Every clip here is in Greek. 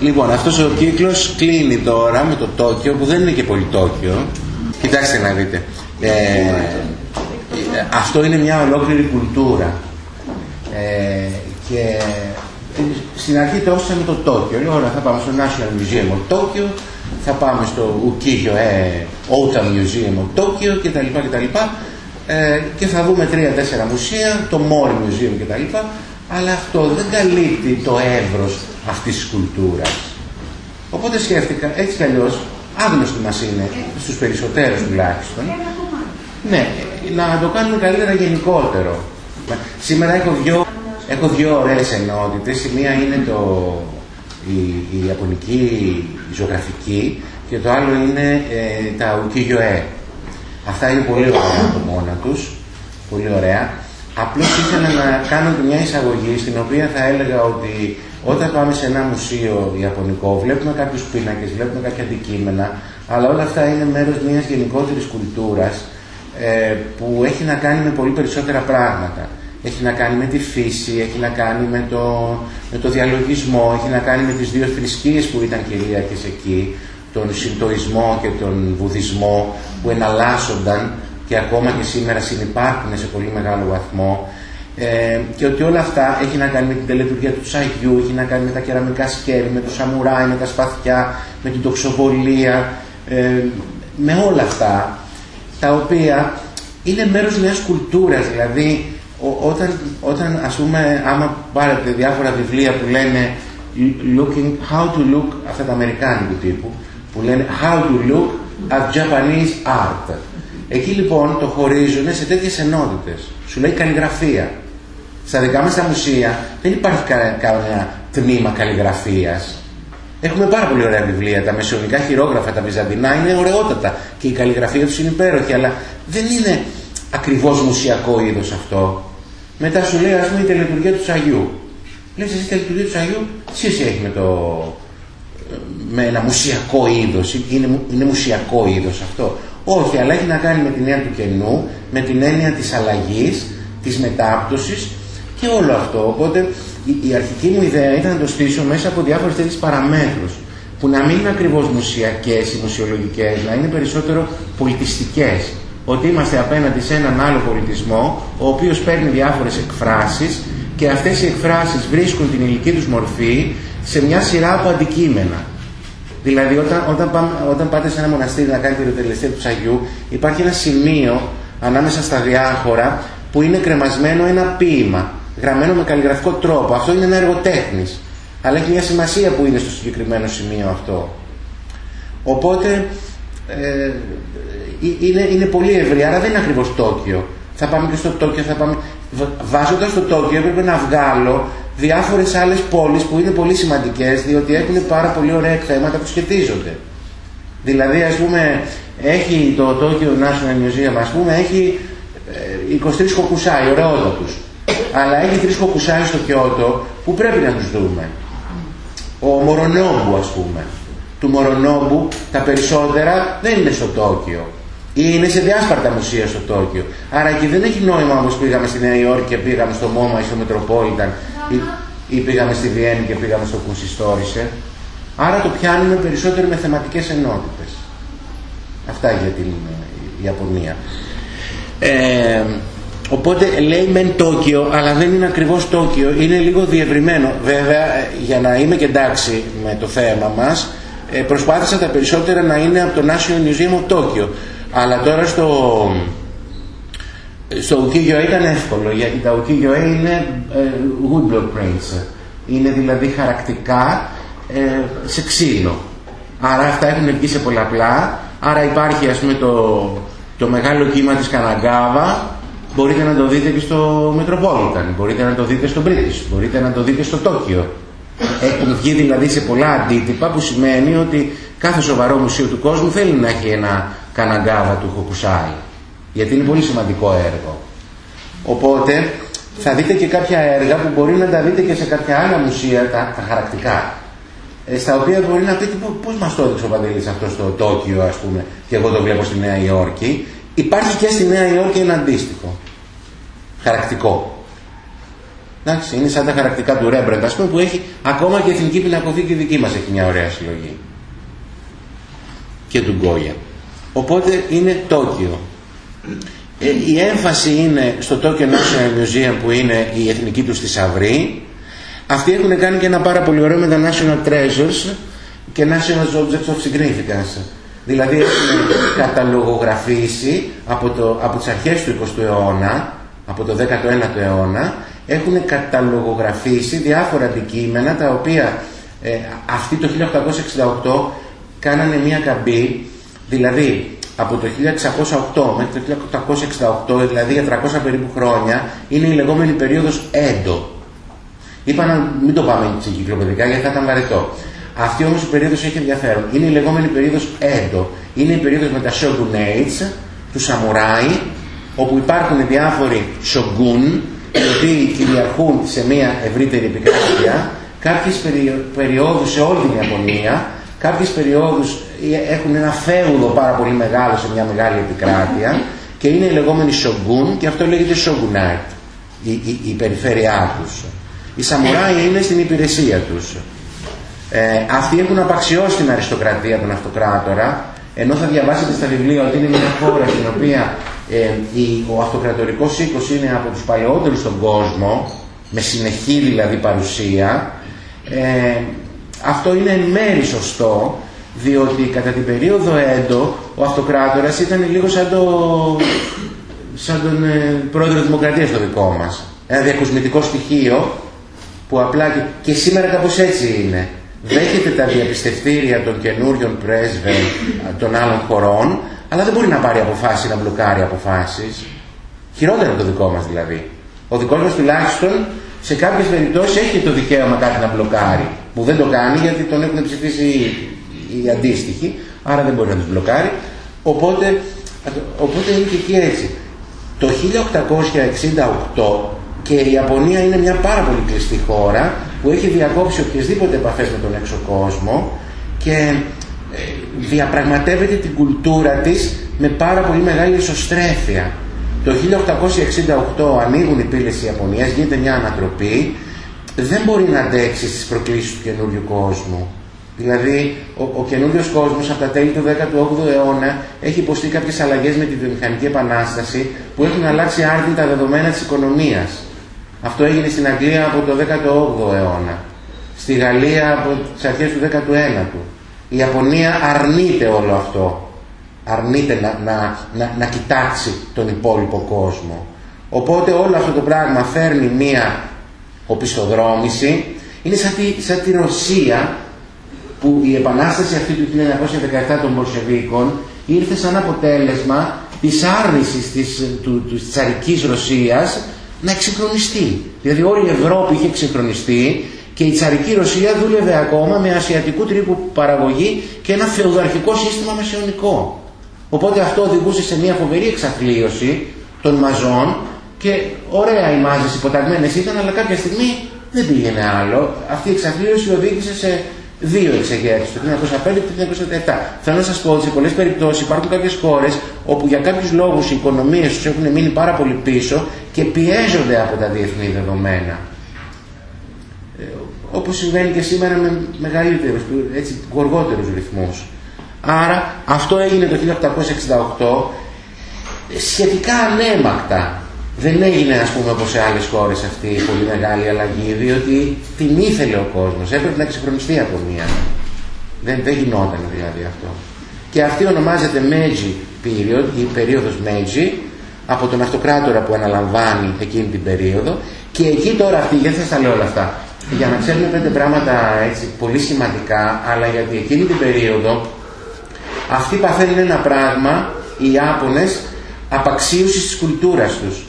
Λοιπόν, αυτός ο κύκλος κλείνει τώρα με το Τόκιο, που δεν είναι και πολύ Τόκιο. Κοιτάξτε να δείτε. Ε, αυτό είναι μια ολόκληρη κουλτούρα. Ε, και στην αρχή το με το Τόκιο. Λέω, θα πάμε στο National Museum of Tokyo, θα πάμε στο Ukiyo e Autumn Museum of Tokyo κτλ. κτλ. Ε, και θα δούμε τρία-τέσσερα μουσεία, το Mori Museum κτλ. Αλλά αυτό δεν καλύπτει το εύρος αυτής της κουλτούρας. Οπότε σκέφτηκα, έτσι κι αλλιώς, άγνωστη μας είναι, στους περισσότερους τουλάχιστον, ναι, να το κάνουμε καλύτερα γενικότερο. Σήμερα έχω δυο, έχω δυο ωραίες ενότητες. Η μία είναι το, η, η Ιαπωνική η ζωγραφική και το άλλο είναι ε, τα ukiyo-e. Αυτά είναι πολύ ωραία από μόνα τους, πολύ ωραία. Απλώς ήθελα να κάνω μια εισαγωγή στην οποία θα έλεγα ότι όταν πάμε σε ένα μουσείο ιαπωνικό βλέπουμε κάποιους πίνακες, βλέπουμε κάποια αντικείμενα, αλλά όλα αυτά είναι μέρος μιας γενικότερης κουλτούρας ε, που έχει να κάνει με πολύ περισσότερα πράγματα. Έχει να κάνει με τη φύση, έχει να κάνει με το, με το διαλογισμό, έχει να κάνει με τις δύο θρησκείες που ήταν κυρίαρχες εκεί, τον Συντοισμό και τον Βουδισμό που εναλλάσσονταν και ακόμα και σήμερα συνεπάρχουν σε πολύ μεγάλο βαθμό ε, και ότι όλα αυτά έχει να κάνει με την τελετουργία του Σαγιού, έχει να κάνει με τα κεραμικά σκέρι, με το σαμουράι, με τα σπαθιά, με την τοξοβολία, ε, με όλα αυτά τα οποία είναι μέρος μιας κουλτούρας, δηλαδή όταν, όταν ας πούμε άμα πάρετε διάφορα βιβλία που λένε looking, how to look, αυτά τα αμερικάνικου τύπου, που λένε how to look at Japanese art. Εκεί λοιπόν το χωρίζουν σε τέτοιες ενότητες. Σου λέει καλλιγραφία. Στα δικά μας τα μουσεία δεν υπάρχει κανένα τμήμα καλλιγραφίας. Έχουμε πάρα πολύ ωραία βιβλία. Τα μεσαιωνικά χειρόγραφα, τα βυζαντινά είναι ωραιότατα και η καλλιγραφία τους είναι υπέροχη, αλλά δεν είναι ακριβώς μουσιακό είδος αυτό. Μετά σου λέει, ας πούμε, η τελετουργία του Αγίου. Λες, εσύ η τελετουργία του Αγίου, τι έχει με, το, με ένα μουσιακό είδος, είναι, είναι μουσιακό είδος αυτό. Όχι, αλλά έχει να κάνει με την έννοια του κενού, με την έννοια της αλλαγής, της μετάπτωσης και όλο αυτό. Οπότε η, αρχική μου ιδέα ήταν να το στήσω μέσα από διάφορες τέτοιες παραμέτρους που να μην είναι ακριβώς μουσιακές ή μουσιολογικές, να είναι περισσότερο πολιτιστικές. Ότι είμαστε απέναντι σε έναν άλλο πολιτισμό, ο οποίος παίρνει διάφορες εκφράσεις και αυτές οι εκφράσεις βρίσκουν την ηλική τους μορφή σε μια σειρά από αντικείμενα. Δηλαδή όταν, όταν, πάμε, όταν πάτε σε ένα μοναστήρι να κάνετε το τελευταίο του Αγιού, υπάρχει ένα σημείο ανάμεσα στα διάχωρα που είναι κρεμασμένο ένα ποίημα γραμμένο με καλλιγραφικό τρόπο. Αυτό είναι ένα έργο τέχνης. Αλλά έχει μια σημασία που είναι στο συγκεκριμένο σημείο αυτό. Οπότε ε, ε, είναι, είναι πολύ ευρύ, άρα δεν είναι ακριβώς Τόκιο. Θα πάμε και στο Τόκιο, θα πάμε... Βάζοντας το Τόκιο έπρεπε να βγάλω διάφορες άλλες πόλεις που είναι πολύ σημαντικές διότι έχουν πάρα πολύ ωραία εκθέματα που σχετίζονται. Δηλαδή ας πούμε έχει το Tokyo National Museum ας πούμε έχει 23 ε, χοκουσάι, ωραιότατους αλλά έχει τρεις κοκουσάρι στο Κιώτο που πρέπει να τους δούμε. Ο Μορονόμπου ας πούμε. Του Μορονόμπου τα περισσότερα δεν είναι στο Τόκιο. Ή είναι σε διάσπαρτα μουσεία στο Τόκιο. Άρα εκεί δεν έχει νόημα όπως πήγαμε στη Νέα Υόρκη και πήγαμε στο Μόμα ή στο Μετροπόλιταν ή, ή πήγαμε στη Βιέννη και πήγαμε στο Κουσιστόρισε. Άρα το πιάνουμε περισσότερο με θεματικές ενότητες. Αυτά για την Ιαπωνία. Ε, Οπότε λέει μεν Τόκιο, αλλά δεν είναι ακριβώς Τόκιο, είναι λίγο διευρυμένο. Βέβαια, για να είμαι και εντάξει με το θέμα μας, ε, προσπάθησα τα περισσότερα να είναι από το National Museum of Tokyo. Αλλά τώρα στο, στο ukiyo ήταν εύκολο, γιατί τα ukiyo είναι ε, woodblock prints. Είναι δηλαδή χαρακτικά ε, σε ξύλο. Άρα αυτά έχουν βγει σε πολλαπλά. Άρα υπάρχει ας πούμε το, το μεγάλο κύμα της Καναγκάβα Μπορείτε να το δείτε και στο Metropolitan, μπορείτε να το δείτε στο British, μπορείτε να το δείτε στο Τόκιο. Έχουν βγει δηλαδή σε πολλά αντίτυπα που σημαίνει ότι κάθε σοβαρό μουσείο του κόσμου θέλει να έχει ένα καναγκάβα του Χοκουσάη. Γιατί είναι πολύ σημαντικό έργο. Οπότε θα δείτε και κάποια έργα που μπορεί να τα δείτε και σε κάποια άλλα μουσεία, τα, τα χαρακτικά. Ε, στα οποία μπορεί να πείτε πώς μας το έδειξε ο Παντελής αυτός στο Τόκιο ας πούμε και εγώ το βλέπω στη Νέα Υόρκη. Υπάρχει και στη Νέα Υόρκη ένα αντίστοιχο χαρακτικό. Εντάξει, είναι σαν τα χαρακτικά του Ρέμπραντ, ας πούμε, που έχει ακόμα και η εθνική πινακοθήκη δική μας έχει μια ωραία συλλογή. Και του Γκόγια. Οπότε είναι Τόκιο. Ε, η έμφαση είναι στο Tokyo National Museum που είναι η εθνική τους θησαυρή. Αυτοί έχουν κάνει και ένα πάρα πολύ ωραίο με τα National Treasures και National Objects of Significance. Δηλαδή έχουν καταλογογραφήσει από, το, από τις αρχές του 20ου αιώνα, από το 19ο αιώνα, έχουν καταλογογραφήσει διάφορα αντικείμενα τα οποία ε, αυτοί το 1868 κάνανε μία καμπή, δηλαδή από το 1608 μέχρι το 1868, δηλαδή για 300 περίπου χρόνια, είναι η λεγόμενη περίοδος έντο. Είπα να μην το πάμε εγκυκλοπαιδικά γιατί θα ήταν βαρετό. Αυτή όμως η περίοδος έχει ενδιαφέρον. Είναι η λεγόμενη περίοδος έντο. Είναι η περίοδος με τα shogunates, τους σαμουράι, όπου υπάρχουν διάφοροι shogun, οι οποίοι κυριαρχούν σε μια ευρύτερη επικράτεια, κάποιες περιόδους σε όλη την Ιαπωνία, κάποιες περιόδους έχουν ένα φέουδο πάρα πολύ μεγάλο σε μια μεγάλη επικράτεια και είναι οι λεγόμενοι shogun και αυτό λέγεται shogunate, η, η, η περιφέρειά τους. Οι σαμουράι είναι στην υπηρεσία τους. Ε, αυτοί έχουν απαξιώσει την αριστοκρατία, τον αυτοκράτορα, ενώ θα διαβάσετε στα βιβλία ότι είναι μια χώρα στην οποία ε, η, ο αυτοκρατορικός οίκος είναι από τους παλαιότερους στον κόσμο, με συνεχή δηλαδή παρουσία, ε, αυτό είναι εν μέρη σωστό, διότι κατά την περίοδο Έντο ο αυτοκράτορας ήταν λίγο σαν, το, σαν τον ε, πρόεδρο Δημοκρατίας το δικό μας. Ένα διακοσμητικό στοιχείο που απλά και, και σήμερα κάπως έτσι είναι δέχεται τα διαπιστευτήρια των καινούριων πρέσβεων των άλλων χωρών, αλλά δεν μπορεί να πάρει αποφάσεις, να μπλοκάρει αποφάσεις. Χειρότερο από το δικό μας δηλαδή. Ο δικός μας τουλάχιστον σε κάποιες περιπτώσεις έχει το δικαίωμα κάτι να μπλοκάρει. Που δεν το κάνει γιατί τον έχουν ψηφίσει οι, οι αντίστοιχοι, άρα δεν μπορεί να τους μπλοκάρει. Οπότε, οπότε είναι και εκεί έτσι. Το 1868 και η Ιαπωνία είναι μια πάρα πολύ κλειστή χώρα που έχει διακόψει οποιασδήποτε επαφές με τον έξω κόσμο και ε, διαπραγματεύεται την κουλτούρα της με πάρα πολύ μεγάλη ισοστρέφεια. Το 1868 ανοίγουν οι πύλες της Ιαπωνίας, γίνεται μια ανατροπή, δεν μπορεί να αντέξει στις προκλήσεις του καινούριου κόσμου. Δηλαδή, ο, ο καινούριος κόσμος από τα τέλη του 18ου αιώνα έχει υποστεί κάποιες αλλαγές με τη βιομηχανική επανάσταση που έχουν αλλάξει άρδιν τα δεδομένα της οικονομίας. Αυτό έγινε στην Αγγλία από το 18ο αιώνα. Στη Γαλλία από τις αρχές του 19ου. Η Ιαπωνία αρνείται όλο αυτό. Αρνείται να, να, να, να κοιτάξει τον υπόλοιπο κόσμο. Οπότε όλο αυτό το πράγμα φέρνει μία οπισθοδρόμηση. Είναι σαν τη, σαν τη Ρωσία που η επανάσταση αυτή του 1917 των Μολσεβίκων ήρθε σαν αποτέλεσμα της άρνησης της, του, της τσαρικής Ρωσίας να εξυγχρονιστεί. Δηλαδή όλη η Ευρώπη είχε εξυγχρονιστεί και η τσαρική Ρωσία δούλευε ακόμα με ασιατικού τρίπου παραγωγή και ένα φεουδαρχικό σύστημα μεσαιωνικό. Οπότε αυτό οδηγούσε σε μια φοβερή εξαθλίωση των μαζών και ωραία οι μάζες υποταγμένες ήταν αλλά κάποια στιγμή δεν πήγαινε άλλο. Αυτή η εξαθλίωση οδήγησε σε δύο εξεγέρσεις, το 1905 και το 1907. Θέλω να σας πω ότι σε πολλές περιπτώσεις υπάρχουν κάποιες χώρες όπου για κάποιους λόγους οι οικονομίες τους έχουν μείνει πάρα πολύ πίσω και πιέζονται από τα διεθνή δεδομένα. Ε, όπως συμβαίνει και σήμερα με μεγαλύτερους, έτσι, γοργότερους ρυθμούς. Άρα αυτό έγινε το 1868 σχετικά ανέμακτα. Δεν έγινε ας πούμε όπως σε άλλες χώρες αυτή η πολύ μεγάλη αλλαγή διότι την ήθελε ο κόσμος, έπρεπε να εξυγχρονιστεί από μία. Δεν, δεν γινόταν δηλαδή αυτό. Και αυτή ονομάζεται Meiji period, η περίοδος Meiji από τον αυτοκράτορα που αναλαμβάνει εκείνη την περίοδο και εκεί τώρα αυτή, γιατί θα τα λέω όλα αυτά, για να ξέρουμε πέντε πράγματα έτσι, πολύ σημαντικά, αλλά γιατί εκείνη την περίοδο αυτοί παθαίνουν ένα πράγμα, οι Ιάπωνες, απαξίωσης της κουλτούρας τους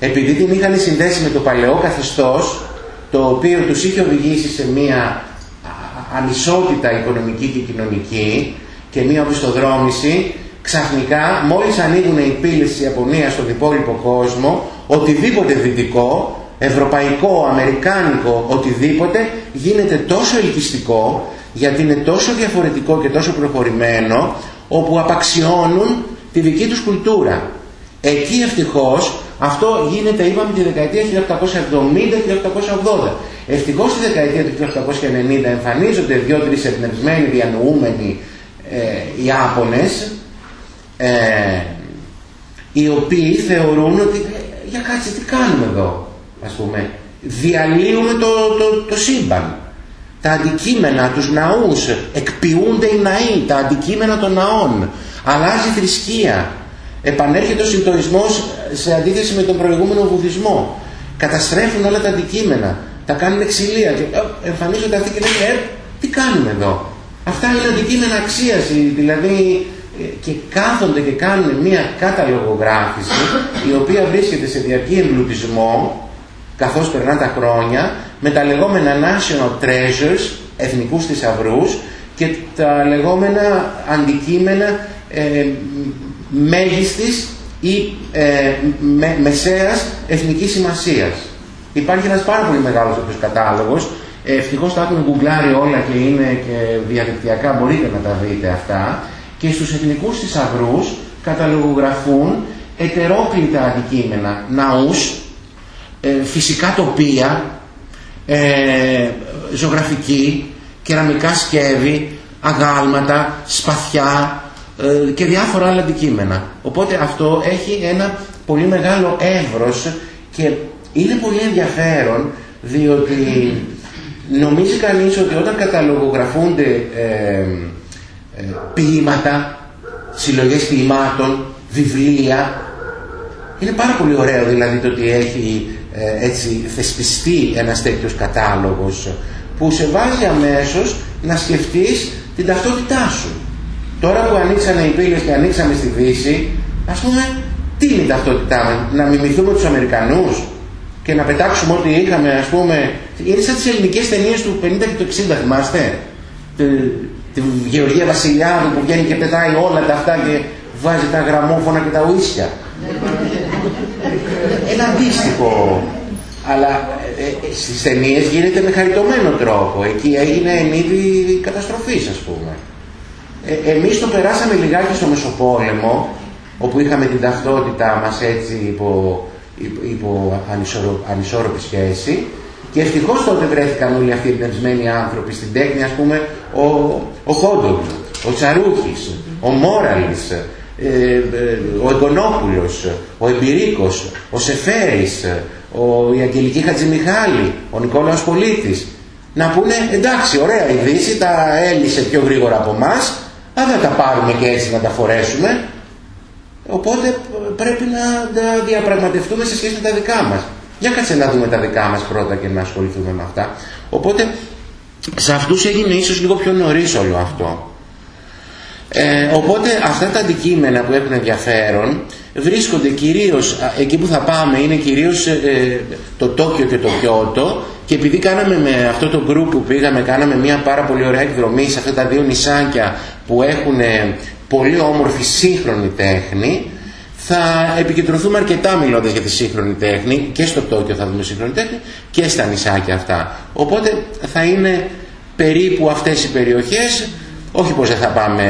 επειδή την είχαν συνδέσει με το παλαιό καθεστώς το οποίο τους είχε οδηγήσει σε μία ανισότητα οικονομική και κοινωνική και μία οπισθοδρόμηση ξαφνικά μόλις ανοίγουν οι πύλες της Ιαπωνίας στον υπόλοιπο κόσμο οτιδήποτε δυτικό ευρωπαϊκό, αμερικάνικο, οτιδήποτε γίνεται τόσο ελκυστικό γιατί είναι τόσο διαφορετικό και τόσο προχωρημένο όπου απαξιώνουν τη δική τους κουλτούρα. Εκεί ευτυχώς Αυτό γίνεται, είπαμε, τη δεκαετία 1870-1880. Ευτυχώς στη δεκαετία του 1890 εμφανίζονται δύο-τρεις εμπνευσμένοι διανοούμενοι ε, Ιάπωνες ε, οι οποίοι θεωρούν ότι ε, για κάτσε τι κάνουμε εδώ ας πούμε. Διαλύουμε το, το, το σύμπαν. Τα αντικείμενα, τους ναούς εκποιούνται οι ναοί, τα αντικείμενα των ναών. Αλλάζει η θρησκεία επανέρχεται ο συντονισμός σε αντίθεση με τον προηγούμενο βουδισμό. Καταστρέφουν όλα τα αντικείμενα τα κάνουν ξυλία και ε, εμφανίζονται αυτοί και λένε ε, τι κάνουμε εδώ; Αυτά είναι αντικείμενα αξίας δηλαδή ε, και κάθονται και κάνουν μια καταλογογράφηση η οποία βρίσκεται σε διαρκή εμπλουτισμό καθώς περνά τα χρόνια με τα λεγόμενα national treasures, εθνικούς θησαυρούς και τα λεγόμενα αντικείμενα ε, μέγιστης ή ε, με, μεσαίας εθνικής σημασίας. Υπάρχει ένας πάρα πολύ μεγάλος αυτός κατάλογος. Ε, ευτυχώς τα έχουν γκουγκλάρει όλα και είναι και διαδικτυακά, μπορείτε να τα δείτε αυτά. Και στους εθνικούς θησαυρούς καταλογογραφούν ετερόκλητα αντικείμενα, ναούς, ε, φυσικά τοπία, ε, ζωγραφική, κεραμικά σκεύη, αγάλματα, σπαθιά ε, και διάφορα άλλα αντικείμενα. Οπότε αυτό έχει ένα πολύ μεγάλο εύρος και είναι πολύ ενδιαφέρον διότι νομίζει κανείς ότι όταν καταλογογραφούνται ε, ε, ποίηματα, συλλογές ποιημάτων, βιβλία, είναι πάρα πολύ ωραίο δηλαδή το ότι έχει ε, έτσι θεσπιστεί ένας τέτοιος κατάλογος που σε βάζει αμέσως να σκεφτείς την ταυτότητά σου. Τώρα που ανοίξανε οι πύλες και ανοίξαμε στη Δύση, ας πούμε, τι είναι η ταυτότητά μας, να μιμηθούμε τους Αμερικανούς και να πετάξουμε ό,τι είχαμε, ας πούμε, είναι σαν τις ελληνικές ταινίες του 50 και του 60, θυμάστε, τη, τη Γεωργία Βασιλιάδου που βγαίνει και πετάει όλα τα αυτά και βάζει τα γραμμόφωνα και τα ουίσια. Ένα αντίστοιχο. Αλλά ε, ε, στις ταινίες γίνεται με χαριτωμένο τρόπο. Εκεί έγινε εν είδη καταστροφής ας πούμε. Ε, εμείς το περάσαμε λιγάκι στο Μεσοπόλεμο, όπου είχαμε την ταυτότητά μας έτσι υπό, υπό ανισόρροπη σχέση. Και ευτυχώς τότε βρέθηκαν όλοι αυτοί οι εμπνευσμένοι άνθρωποι στην τέχνη, ας πούμε, ο, ο ο Τσαρούχης, ο Μόραλης, ε, ε, ο Εγκονόπουλος, ο Εμπειρίκος, ο Σεφέρης, ο, η Αγγελική Χατζημιχάλη, ο Νικόλαος Πολίτης. Να πούνε εντάξει ωραία η Δύση τα έλυσε πιο γρήγορα από εμάς, αλλά δεν τα πάρουμε και έτσι να τα φορέσουμε. Οπότε πρέπει να τα διαπραγματευτούμε σε σχέση με τα δικά μας. Για κάτσε να δούμε τα δικά μας πρώτα και να ασχοληθούμε με αυτά. Οπότε σε αυτούς έγινε ίσως λίγο πιο νωρίς όλο αυτό. Ε, οπότε αυτά τα αντικείμενα που έχουν ενδιαφέρον βρίσκονται κυρίως, εκεί που θα πάμε είναι κυρίως ε, το Τόκιο και το Κιώτο. Και επειδή κάναμε με αυτό το γκρουπ που πήγαμε, κάναμε μια πάρα πολύ ωραία εκδρομή σε αυτά τα δύο νησάκια που έχουν πολύ όμορφη σύγχρονη τέχνη θα επικεντρωθούμε αρκετά μιλώντας για τη σύγχρονη τέχνη και στο Τόκιο θα δούμε σύγχρονη τέχνη και στα νησάκια αυτά. Οπότε θα είναι περίπου αυτές οι περιοχές όχι πως δεν θα πάμε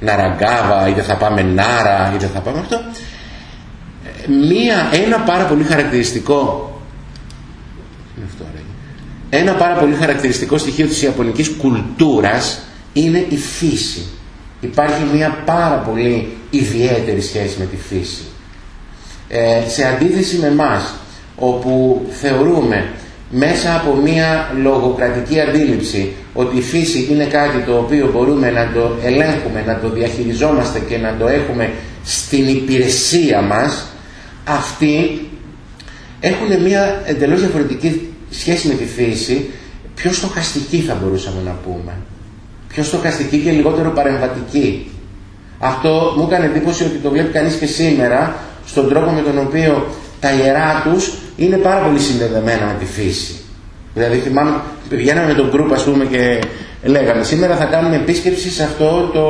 Ναραγκάβα ή δεν θα πάμε Νάρα ή δεν θα πάμε αυτό. Μία, ένα πάρα πολύ χαρακτηριστικό ένα πάρα πολύ χαρακτηριστικό στοιχείο της Ιαπωνικής κουλτούρας είναι η φύση. Υπάρχει μια πάρα πολύ ιδιαίτερη σχέση με τη φύση. Ε, σε αντίθεση με μας όπου θεωρούμε μέσα από μια λογοκρατική αντίληψη ότι η φύση είναι κάτι το οποίο μπορούμε να το ελέγχουμε, να το διαχειριζόμαστε και να το έχουμε στην υπηρεσία μας, αυτοί έχουν μια εντελώς διαφορετική σχέση με τη φύση, πιο στοχαστική θα μπορούσαμε να πούμε. Πιο στοχαστική και λιγότερο παρεμβατική. Αυτό μου έκανε εντύπωση ότι το βλέπει κανείς και σήμερα στον τρόπο με τον οποίο τα ιερά τους είναι πάρα πολύ συνδεδεμένα με τη φύση. Δηλαδή θυμάμαι, πηγαίναμε με τον γκρουπ ας πούμε και λέγαμε σήμερα θα κάνουμε επίσκεψη σε αυτό το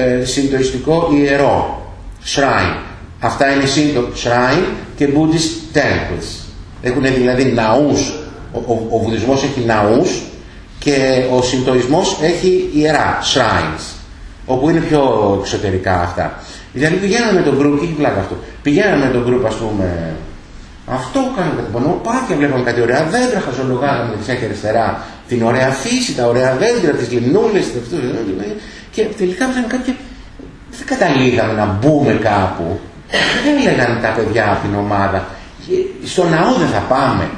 ε, συντοιστικό ιερό, shrine. Αυτά είναι σύντο shrine και Buddhist temples. Έχουν δηλαδή ναούς, ο, ο, ο βουδισμός έχει ναούς και ο συντοισμός έχει ιερά, shrines, όπου είναι πιο εξωτερικά αυτά. Δηλαδή πηγαίναμε με τον γκρουπ και έχει πλάκα αυτό Πηγαίναμε με τον γκρουπ, ας πούμε, αυτό κάναμε κάτι πάνω, πάρκια βλέπαμε κάτι ωραία δέντρα, χαζολογάγαμε δεξιά και αριστερά την ωραία φύση, τα ωραία δέντρα, τις λιμνούλες, και τελικά ήταν κάποια... Δεν καταλήγαμε να μπούμε κάπου. Δεν έλεγαν τα παιδιά από την ομάδα. Στο ναό δεν θα πάμε.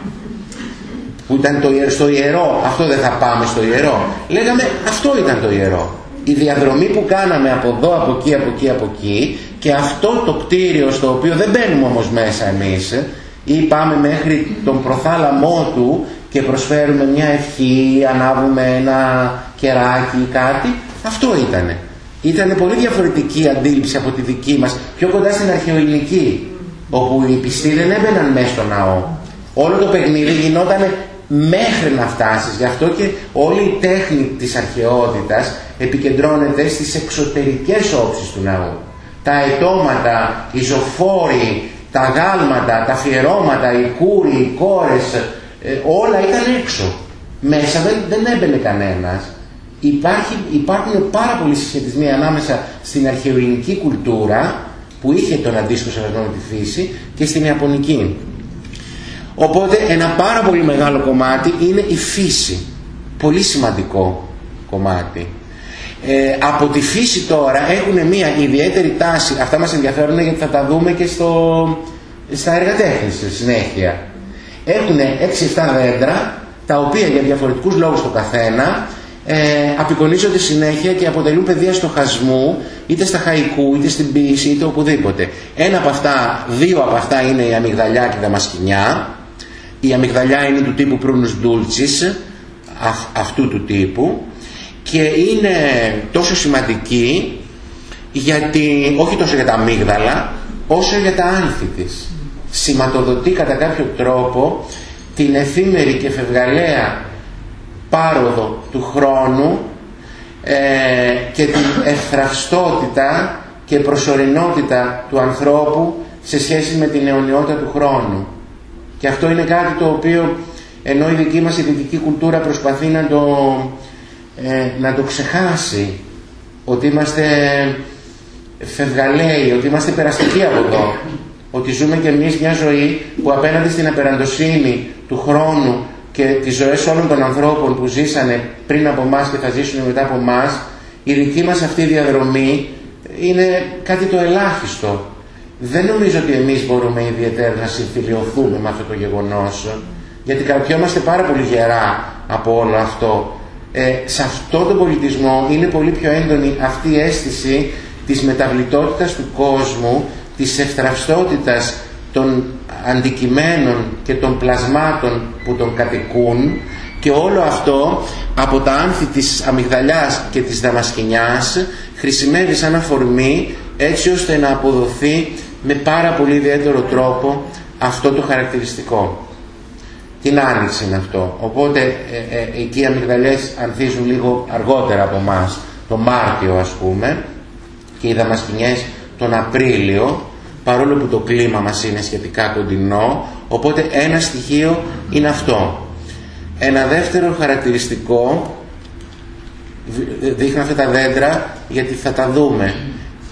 Που ήταν το, στο ιερό, αυτό δεν θα πάμε στο ιερό. Λέγαμε αυτό ήταν το ιερό. Η διαδρομή που κάναμε από εδώ, από εκεί, από εκεί, από εκεί και αυτό το κτίριο στο οποίο δεν μπαίνουμε όμως μέσα εμείς ή πάμε μέχρι τον προθάλαμό του και προσφέρουμε μια ευχή, ανάβουμε ένα κεράκι ή κάτι, αυτό ήτανε. Ήταν πολύ διαφορετική αντίληψη από τη δική μας, πιο κοντά στην αρχαιοελληνική, όπου οι πιστοί δεν έμπαιναν μέσα στο ναό. Όλο το παιχνίδι γινόταν μέχρι να φτάσεις. Γι' αυτό και όλη η τέχνη της αρχαιότητας επικεντρώνεται στις εξωτερικές όψεις του ναού. Τα ετώματα, οι ζωφόροι, τα γάλματα, τα αφιερώματα, οι κούροι, οι κόρες, ε, όλα ήταν έξω. Μέσα δεν, δεν έμπαινε κανένας. Υπάρχει, υπάρχουν πάρα πολλοί συσχετισμοί ανάμεσα στην αρχαιοελληνική κουλτούρα που είχε τον αντίστοιχο σεβασμό με τη φύση και στην Ιαπωνική. Οπότε ένα πάρα πολύ μεγάλο κομμάτι είναι η φύση. Πολύ σημαντικό κομμάτι. Ε, από τη φύση τώρα έχουν μια ιδιαίτερη τάση, αυτά μας ενδιαφέρουν γιατί θα τα δούμε και στο, στα έργα τέχνης συνέχεια. Έχουν 6-7 δέντρα, τα οποία για διαφορετικούς λόγους το καθένα ε, απεικονίζονται συνέχεια και αποτελούν πεδία στοχασμού είτε στα χαϊκού, είτε στην ποίηση, είτε οπουδήποτε. Ένα από αυτά, δύο από αυτά είναι η αμυγδαλιά και η δαμασκηνιά. Η αμυγδαλιά είναι του τύπου προύνους ντούλτσις, αυτού του τύπου και είναι τόσο σημαντική γιατί, όχι τόσο για τα αμύγδαλα, όσο για τα άνθη της. Σηματοδοτεί κατά κάποιο τρόπο την εφήμερη και φευγαλαία πάροδο του χρόνου ε, και την ευθραυστότητα και προσωρινότητα του ανθρώπου σε σχέση με την αιωνιότητα του χρόνου. Και αυτό είναι κάτι το οποίο ενώ η δική μας η δυτική κουλτούρα προσπαθεί να το, ε, να το ξεχάσει ότι είμαστε φευγαλαίοι, ότι είμαστε περαστικοί από εδώ ότι ζούμε και εμείς μια ζωή που απέναντι στην απεραντοσύνη του χρόνου και τις ζωές όλων των ανθρώπων που ζήσανε πριν από εμάς και θα ζήσουν μετά από εμάς, η δική μας αυτή διαδρομή είναι κάτι το ελάχιστο. Δεν νομίζω ότι εμείς μπορούμε ιδιαίτερα να συμφιλειωθούμε με αυτό το γεγονός, γιατί καρπιόμαστε πάρα πολύ γερά από όλο αυτό. Ε, σε αυτό τον πολιτισμό είναι πολύ πιο έντονη αυτή η αίσθηση της μεταβλητότητας του κόσμου, της ευθραυστότητας των αντικειμένων και των πλασμάτων που τον κατοικούν και όλο αυτό από τα άνθη της αμυγδαλιάς και της δαμασκηνιάς χρησιμεύει σαν αφορμή έτσι ώστε να αποδοθεί με πάρα πολύ ιδιαίτερο τρόπο αυτό το χαρακτηριστικό. Την άνοιξη είναι αυτό. Οπότε ε, ε, εκεί οι αμυγδαλιές ανθίζουν λίγο αργότερα από εμάς, το Μάρτιο ας πούμε και οι δαμασκηνιές τον Απρίλιο παρόλο που το κλίμα μας είναι σχετικά κοντινό οπότε ένα στοιχείο είναι αυτό ένα δεύτερο χαρακτηριστικό δείχνω αυτά τα δέντρα γιατί θα τα δούμε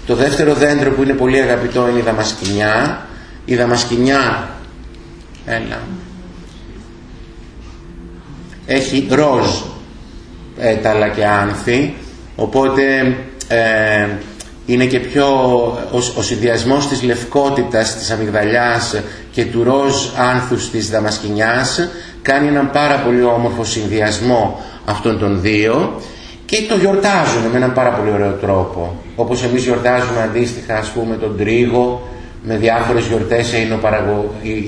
το δεύτερο δέντρο που είναι πολύ αγαπητό είναι η δαμασκηνιά. Η δαμασκηνιά έλα. Έχει ροζ έταλα και άνθη. Οπότε ε, είναι και πιο ο, ο συνδυασμός της λευκότητας της αμυγδαλιάς και του ροζ άνθους της δαμασκηνιάς κάνει έναν πάρα πολύ όμορφο συνδυασμό αυτών των δύο και το γιορτάζουν με έναν πάρα πολύ ωραίο τρόπο. Όπως εμείς γιορτάζουμε αντίστοιχα ας πούμε τον τρίγο με διάφορες γιορτές σε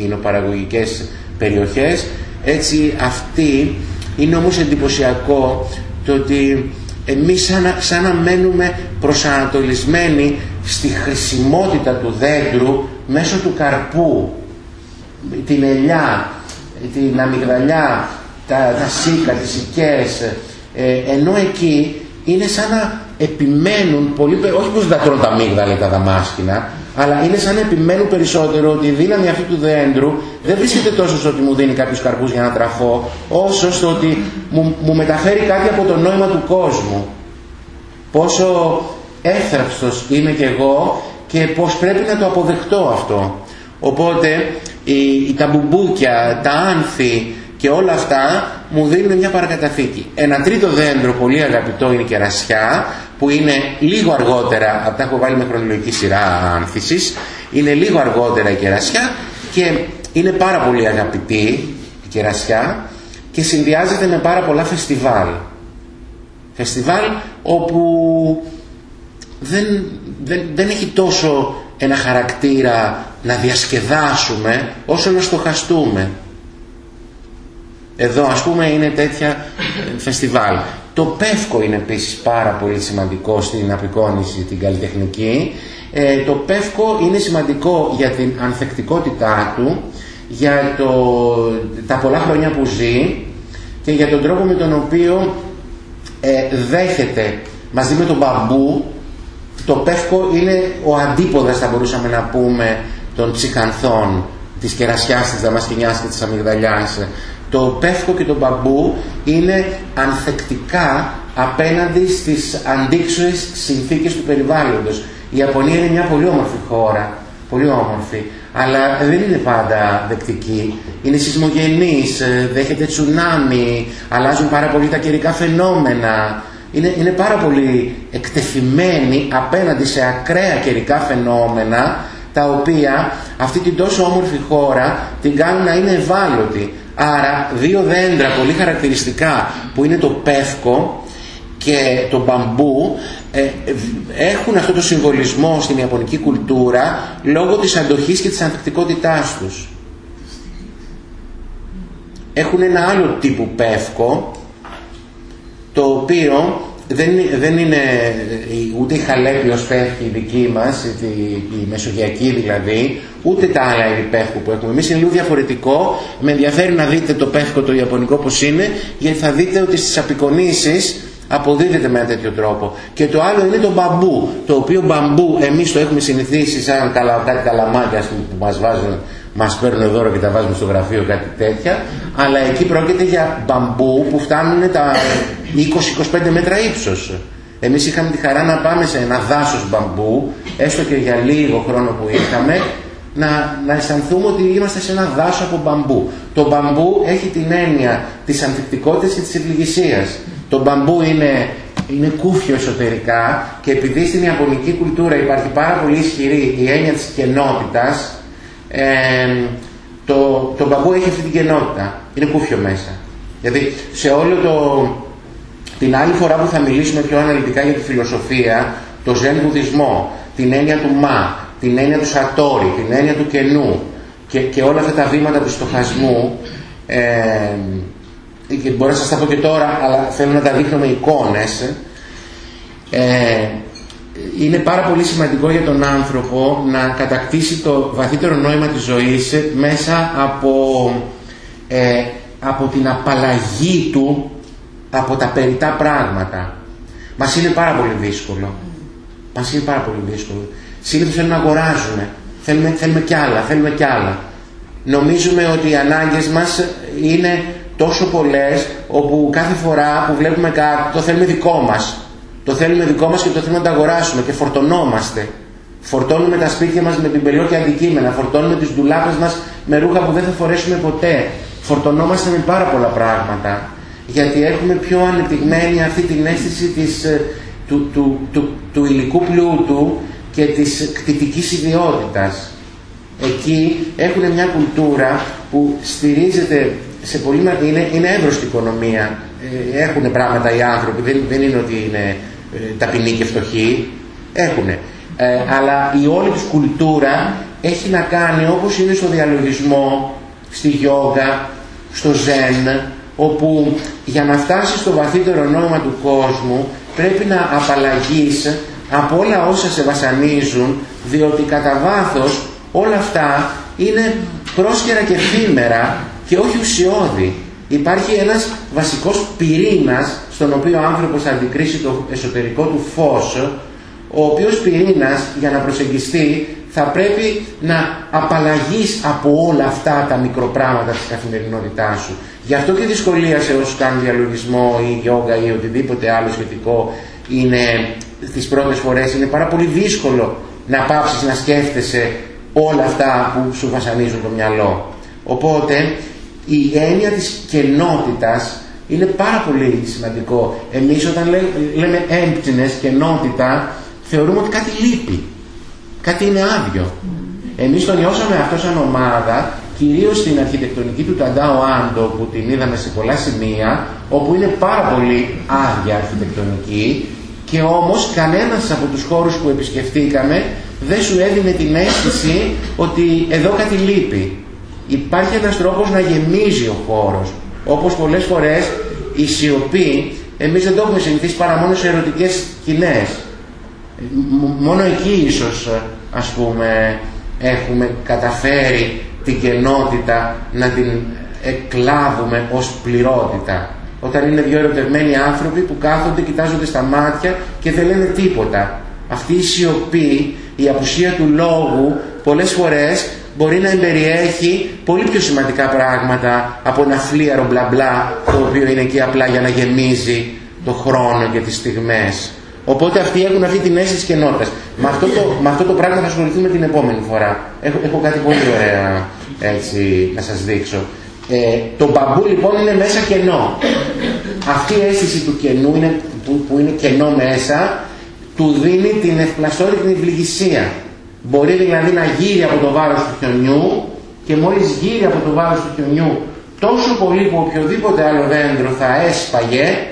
εινοπαραγωγικές περιοχές. Έτσι αυτή είναι όμως εντυπωσιακό το ότι εμείς σαν, σαν να μένουμε προσανατολισμένοι στη χρησιμότητα του δέντρου μέσω του καρπού. Την ελιά, την αμυγδαλιά τα, τα σίκα, τις οικές ε, ενώ εκεί είναι σαν να επιμένουν πολύ, όχι πως δεν τρώνε τα αμύγδαλα τα δαμάσκηνα αλλά είναι σαν να επιμένουν περισσότερο ότι η δύναμη αυτού του δέντρου δεν βρίσκεται τόσο στο ότι μου δίνει κάποιους καρπούς για να τραφώ, όσο στο ότι μου, μου μεταφέρει κάτι από το νόημα του κόσμου. Πόσο έθραυστος είμαι κι εγώ και πως πρέπει να το αποδεχτώ αυτό. Οπότε η, τα μπουμπούκια, τα άνθη και όλα αυτά μου δίνουν μια παρακαταθήκη. Ένα τρίτο δέντρο πολύ αγαπητό είναι η κερασιά που είναι λίγο αργότερα, από τα έχω βάλει με χρονολογική σειρά άνθησης, είναι λίγο αργότερα η κερασιά και είναι πάρα πολύ αγαπητή η κερασιά και συνδυάζεται με πάρα πολλά φεστιβάλ. Φεστιβάλ όπου δεν, δεν, δεν έχει τόσο ένα χαρακτήρα να διασκεδάσουμε όσο να στοχαστούμε. Εδώ ας πούμε είναι τέτοια ε, φεστιβάλ. Το πεύκο είναι επίσης πάρα πολύ σημαντικό στην απεικόνηση την καλλιτεχνική. Ε, το πεύκο είναι σημαντικό για την ανθεκτικότητά του, για το, τα πολλά χρόνια που ζει και για τον τρόπο με τον οποίο ε, δέχεται μαζί με τον μπαμπού το πεύκο είναι ο αντίποδας θα μπορούσαμε να πούμε των ψυχανθών της κερασιάς, της δαμασκηνιάς και της αμυγδαλιάς το πεύκο και το μπαμπού είναι ανθεκτικά απέναντι στις αντίξωες συνθήκες του περιβάλλοντος. Η Ιαπωνία είναι μια πολύ όμορφη χώρα, πολύ όμορφη, αλλά δεν είναι πάντα δεκτική. Είναι σεισμογενής, ε, δέχεται τσουνάμι, αλλάζουν πάρα πολύ τα καιρικά φαινόμενα. Είναι, είναι πάρα πολύ εκτεθειμένη απέναντι σε ακραία καιρικά φαινόμενα τα οποία αυτή την τόσο όμορφη χώρα την κάνουν να είναι ευάλωτη. Άρα δύο δέντρα πολύ χαρακτηριστικά που είναι το πεύκο και το μπαμπού ε, έχουν αυτό το συμβολισμό στην ιαπωνική κουλτούρα λόγω της αντοχής και της ανθεκτικότητάς τους. Έχουν ένα άλλο τύπο πεύκο το οποίο δεν, δεν είναι ούτε η χαλέπιος πέφτει η δική μας, η, η μεσογειακή δηλαδή, ούτε τα άλλα είδη πεύκου που έχουμε. Εμείς είναι λίγο διαφορετικό. Με ενδιαφέρει να δείτε το πεύκο το ιαπωνικό πώς είναι, γιατί θα δείτε ότι στις απεικονίσεις αποδίδεται με ένα τέτοιο τρόπο. Και το άλλο είναι το μπαμπού, το οποίο μπαμπού εμείς το έχουμε συνηθίσει σαν καλα, κάτι καλαμάκια που μας βάζουν μας παίρνουν δώρο και τα βάζουμε στο γραφείο κάτι τέτοια. Αλλά εκεί πρόκειται για μπαμπού που φτάνουν τα 20-25 μέτρα ύψος. Εμείς είχαμε τη χαρά να πάμε σε ένα δάσος μπαμπού έστω και για λίγο χρόνο που είχαμε να, να αισθανθούμε ότι είμαστε σε ένα δάσο από μπαμπού. Το μπαμπού έχει την έννοια της ανθεκτικότητας και της ευλυγισίας. Το μπαμπού είναι είναι κούφιο εσωτερικά και επειδή στην Ιαπωνική κουλτούρα υπάρχει πάρα πολύ ισχυρή η έννοια της κενότητας το, το μπαμπού έχει αυτή την κενότητα. Είναι κούφιο μέσα. Γιατί σε όλο το... Την άλλη φορά που θα μιλήσουμε πιο αναλυτικά για τη φιλοσοφία, το ζεν βουδισμό, την έννοια του μα, την έννοια του σατόρι, την έννοια του κενού και, και όλα αυτά τα βήματα του στοχασμού ε, και μπορώ να σας τα πω και τώρα αλλά θέλω να τα δείχνω με εικόνες ε, είναι πάρα πολύ σημαντικό για τον άνθρωπο να κατακτήσει το βαθύτερο νόημα της ζωής μέσα από, ε, από την απαλλαγή του από τα περιτά πράγματα. Μας είναι πάρα πολύ δύσκολο. Μας είναι πάρα πολύ δύσκολο. Συνήθως θέλουμε να αγοράζουμε. Θέλουμε, θέλουμε κι άλλα, θέλουμε κι άλλα. Νομίζουμε ότι οι ανάγκες μας είναι τόσο πολλές όπου κάθε φορά που βλέπουμε κάτι το θέλουμε δικό μας. Το θέλουμε δικό μας και το θέλουμε να το αγοράσουμε και φορτωνόμαστε. Φορτώνουμε τα σπίτια μας με πιμπελιό αντικείμενα, φορτώνουμε τις ντουλάπες μας με ρούχα που δεν θα φορέσουμε ποτέ. Φορτωνόμαστε με πάρα πολλά πράγματα. Γιατί έχουμε πιο ανεπτυγμένη αυτή την αίσθηση της, ε, του, του, του, του υλικού πλούτου και της κτητικής ιδιότητας. Εκεί έχουν μια κουλτούρα που στηρίζεται σε πολύ είναι, είναι εύρωστη οικονομία. Ε, έχουν πράγματα οι άνθρωποι, δεν, δεν είναι ότι είναι ε, ταπεινοί και φτωχοί, έχουν. Ε, αλλά η όλη τους κουλτούρα έχει να κάνει όπως είναι στο διαλογισμό, στη γιόγκα, στο ζεν, όπου για να φτάσεις στο βαθύτερο νόημα του κόσμου πρέπει να απαλλαγείς από όλα όσα σε βασανίζουν, διότι κατά βάθος όλα αυτά είναι πρόσκαιρα και εφήμερα και όχι ουσιώδη υπάρχει ένας βασικός πυρήνας στον οποίο ο άνθρωπος θα αντικρίσει το εσωτερικό του φως ο οποίος πυρήνας για να προσεγγιστεί θα πρέπει να απαλλαγείς από όλα αυτά τα μικροπράγματα της καθημερινότητάς σου. Γι' αυτό και δυσκολία σε όσους κάνουν διαλογισμό ή γιόγκα ή οτιδήποτε άλλο σχετικό είναι τις πρώτες φορές είναι πάρα πολύ δύσκολο να πάψεις να σκέφτεσαι όλα αυτά που σου βασανίζουν το μυαλό. Οπότε η έννοια της κενότητας είναι πάρα πολύ σημαντικό. Εμείς όταν λέμε emptiness, κενότητα, θεωρούμε ότι κάτι λείπει. Κάτι είναι άδειο. Εμείς το νιώσαμε αυτό σαν ομάδα, κυρίως στην αρχιτεκτονική του Ταντάο Άντο, που την είδαμε σε πολλά σημεία, όπου είναι πάρα πολύ άδεια αρχιτεκτονική και όμως κανένας από τους χώρους που επισκεφτήκαμε δεν σου έδινε την αίσθηση ότι εδώ κάτι λείπει. Υπάρχει ένας τρόπος να γεμίζει ο χώρος. Όπως πολλές φορές η σιωπή, εμείς δεν το έχουμε συνηθίσει παρά μόνο σε ερωτικές σκηνές. Μόνο εκεί ίσως ας πούμε έχουμε καταφέρει την κενότητα να την εκλάβουμε ως πληρότητα. Όταν είναι δύο ερωτευμένοι άνθρωποι που κάθονται, κοιτάζονται στα μάτια και δεν λένε τίποτα. Αυτή η σιωπή, η απουσία του λόγου, πολλές φορές μπορεί να εμπεριέχει πολύ πιο σημαντικά πράγματα από ένα φλίαρο μπλα μπλα, το οποίο είναι εκεί απλά για να γεμίζει το χρόνο και τις στιγμές. Οπότε αυτοί έχουν αυτή την αίσθηση κενότητας. Με αυτό το, με αυτό το πράγμα θα ασχοληθούμε την επόμενη φορά. Έχω, έχω κάτι πολύ ωραία έτσι, να σας δείξω. Ε, το μπαμπού λοιπόν είναι μέσα κενό. Αυτή η αίσθηση του κενού είναι, που, που είναι κενό μέσα του δίνει την ευπλαστόρη την ευληγησία. Μπορεί δηλαδή να γύρει από το βάρος του χιονιού και μόλις γύρει από το βάρος του χιονιού τόσο πολύ που οποιοδήποτε άλλο δέντρο θα έσπαγε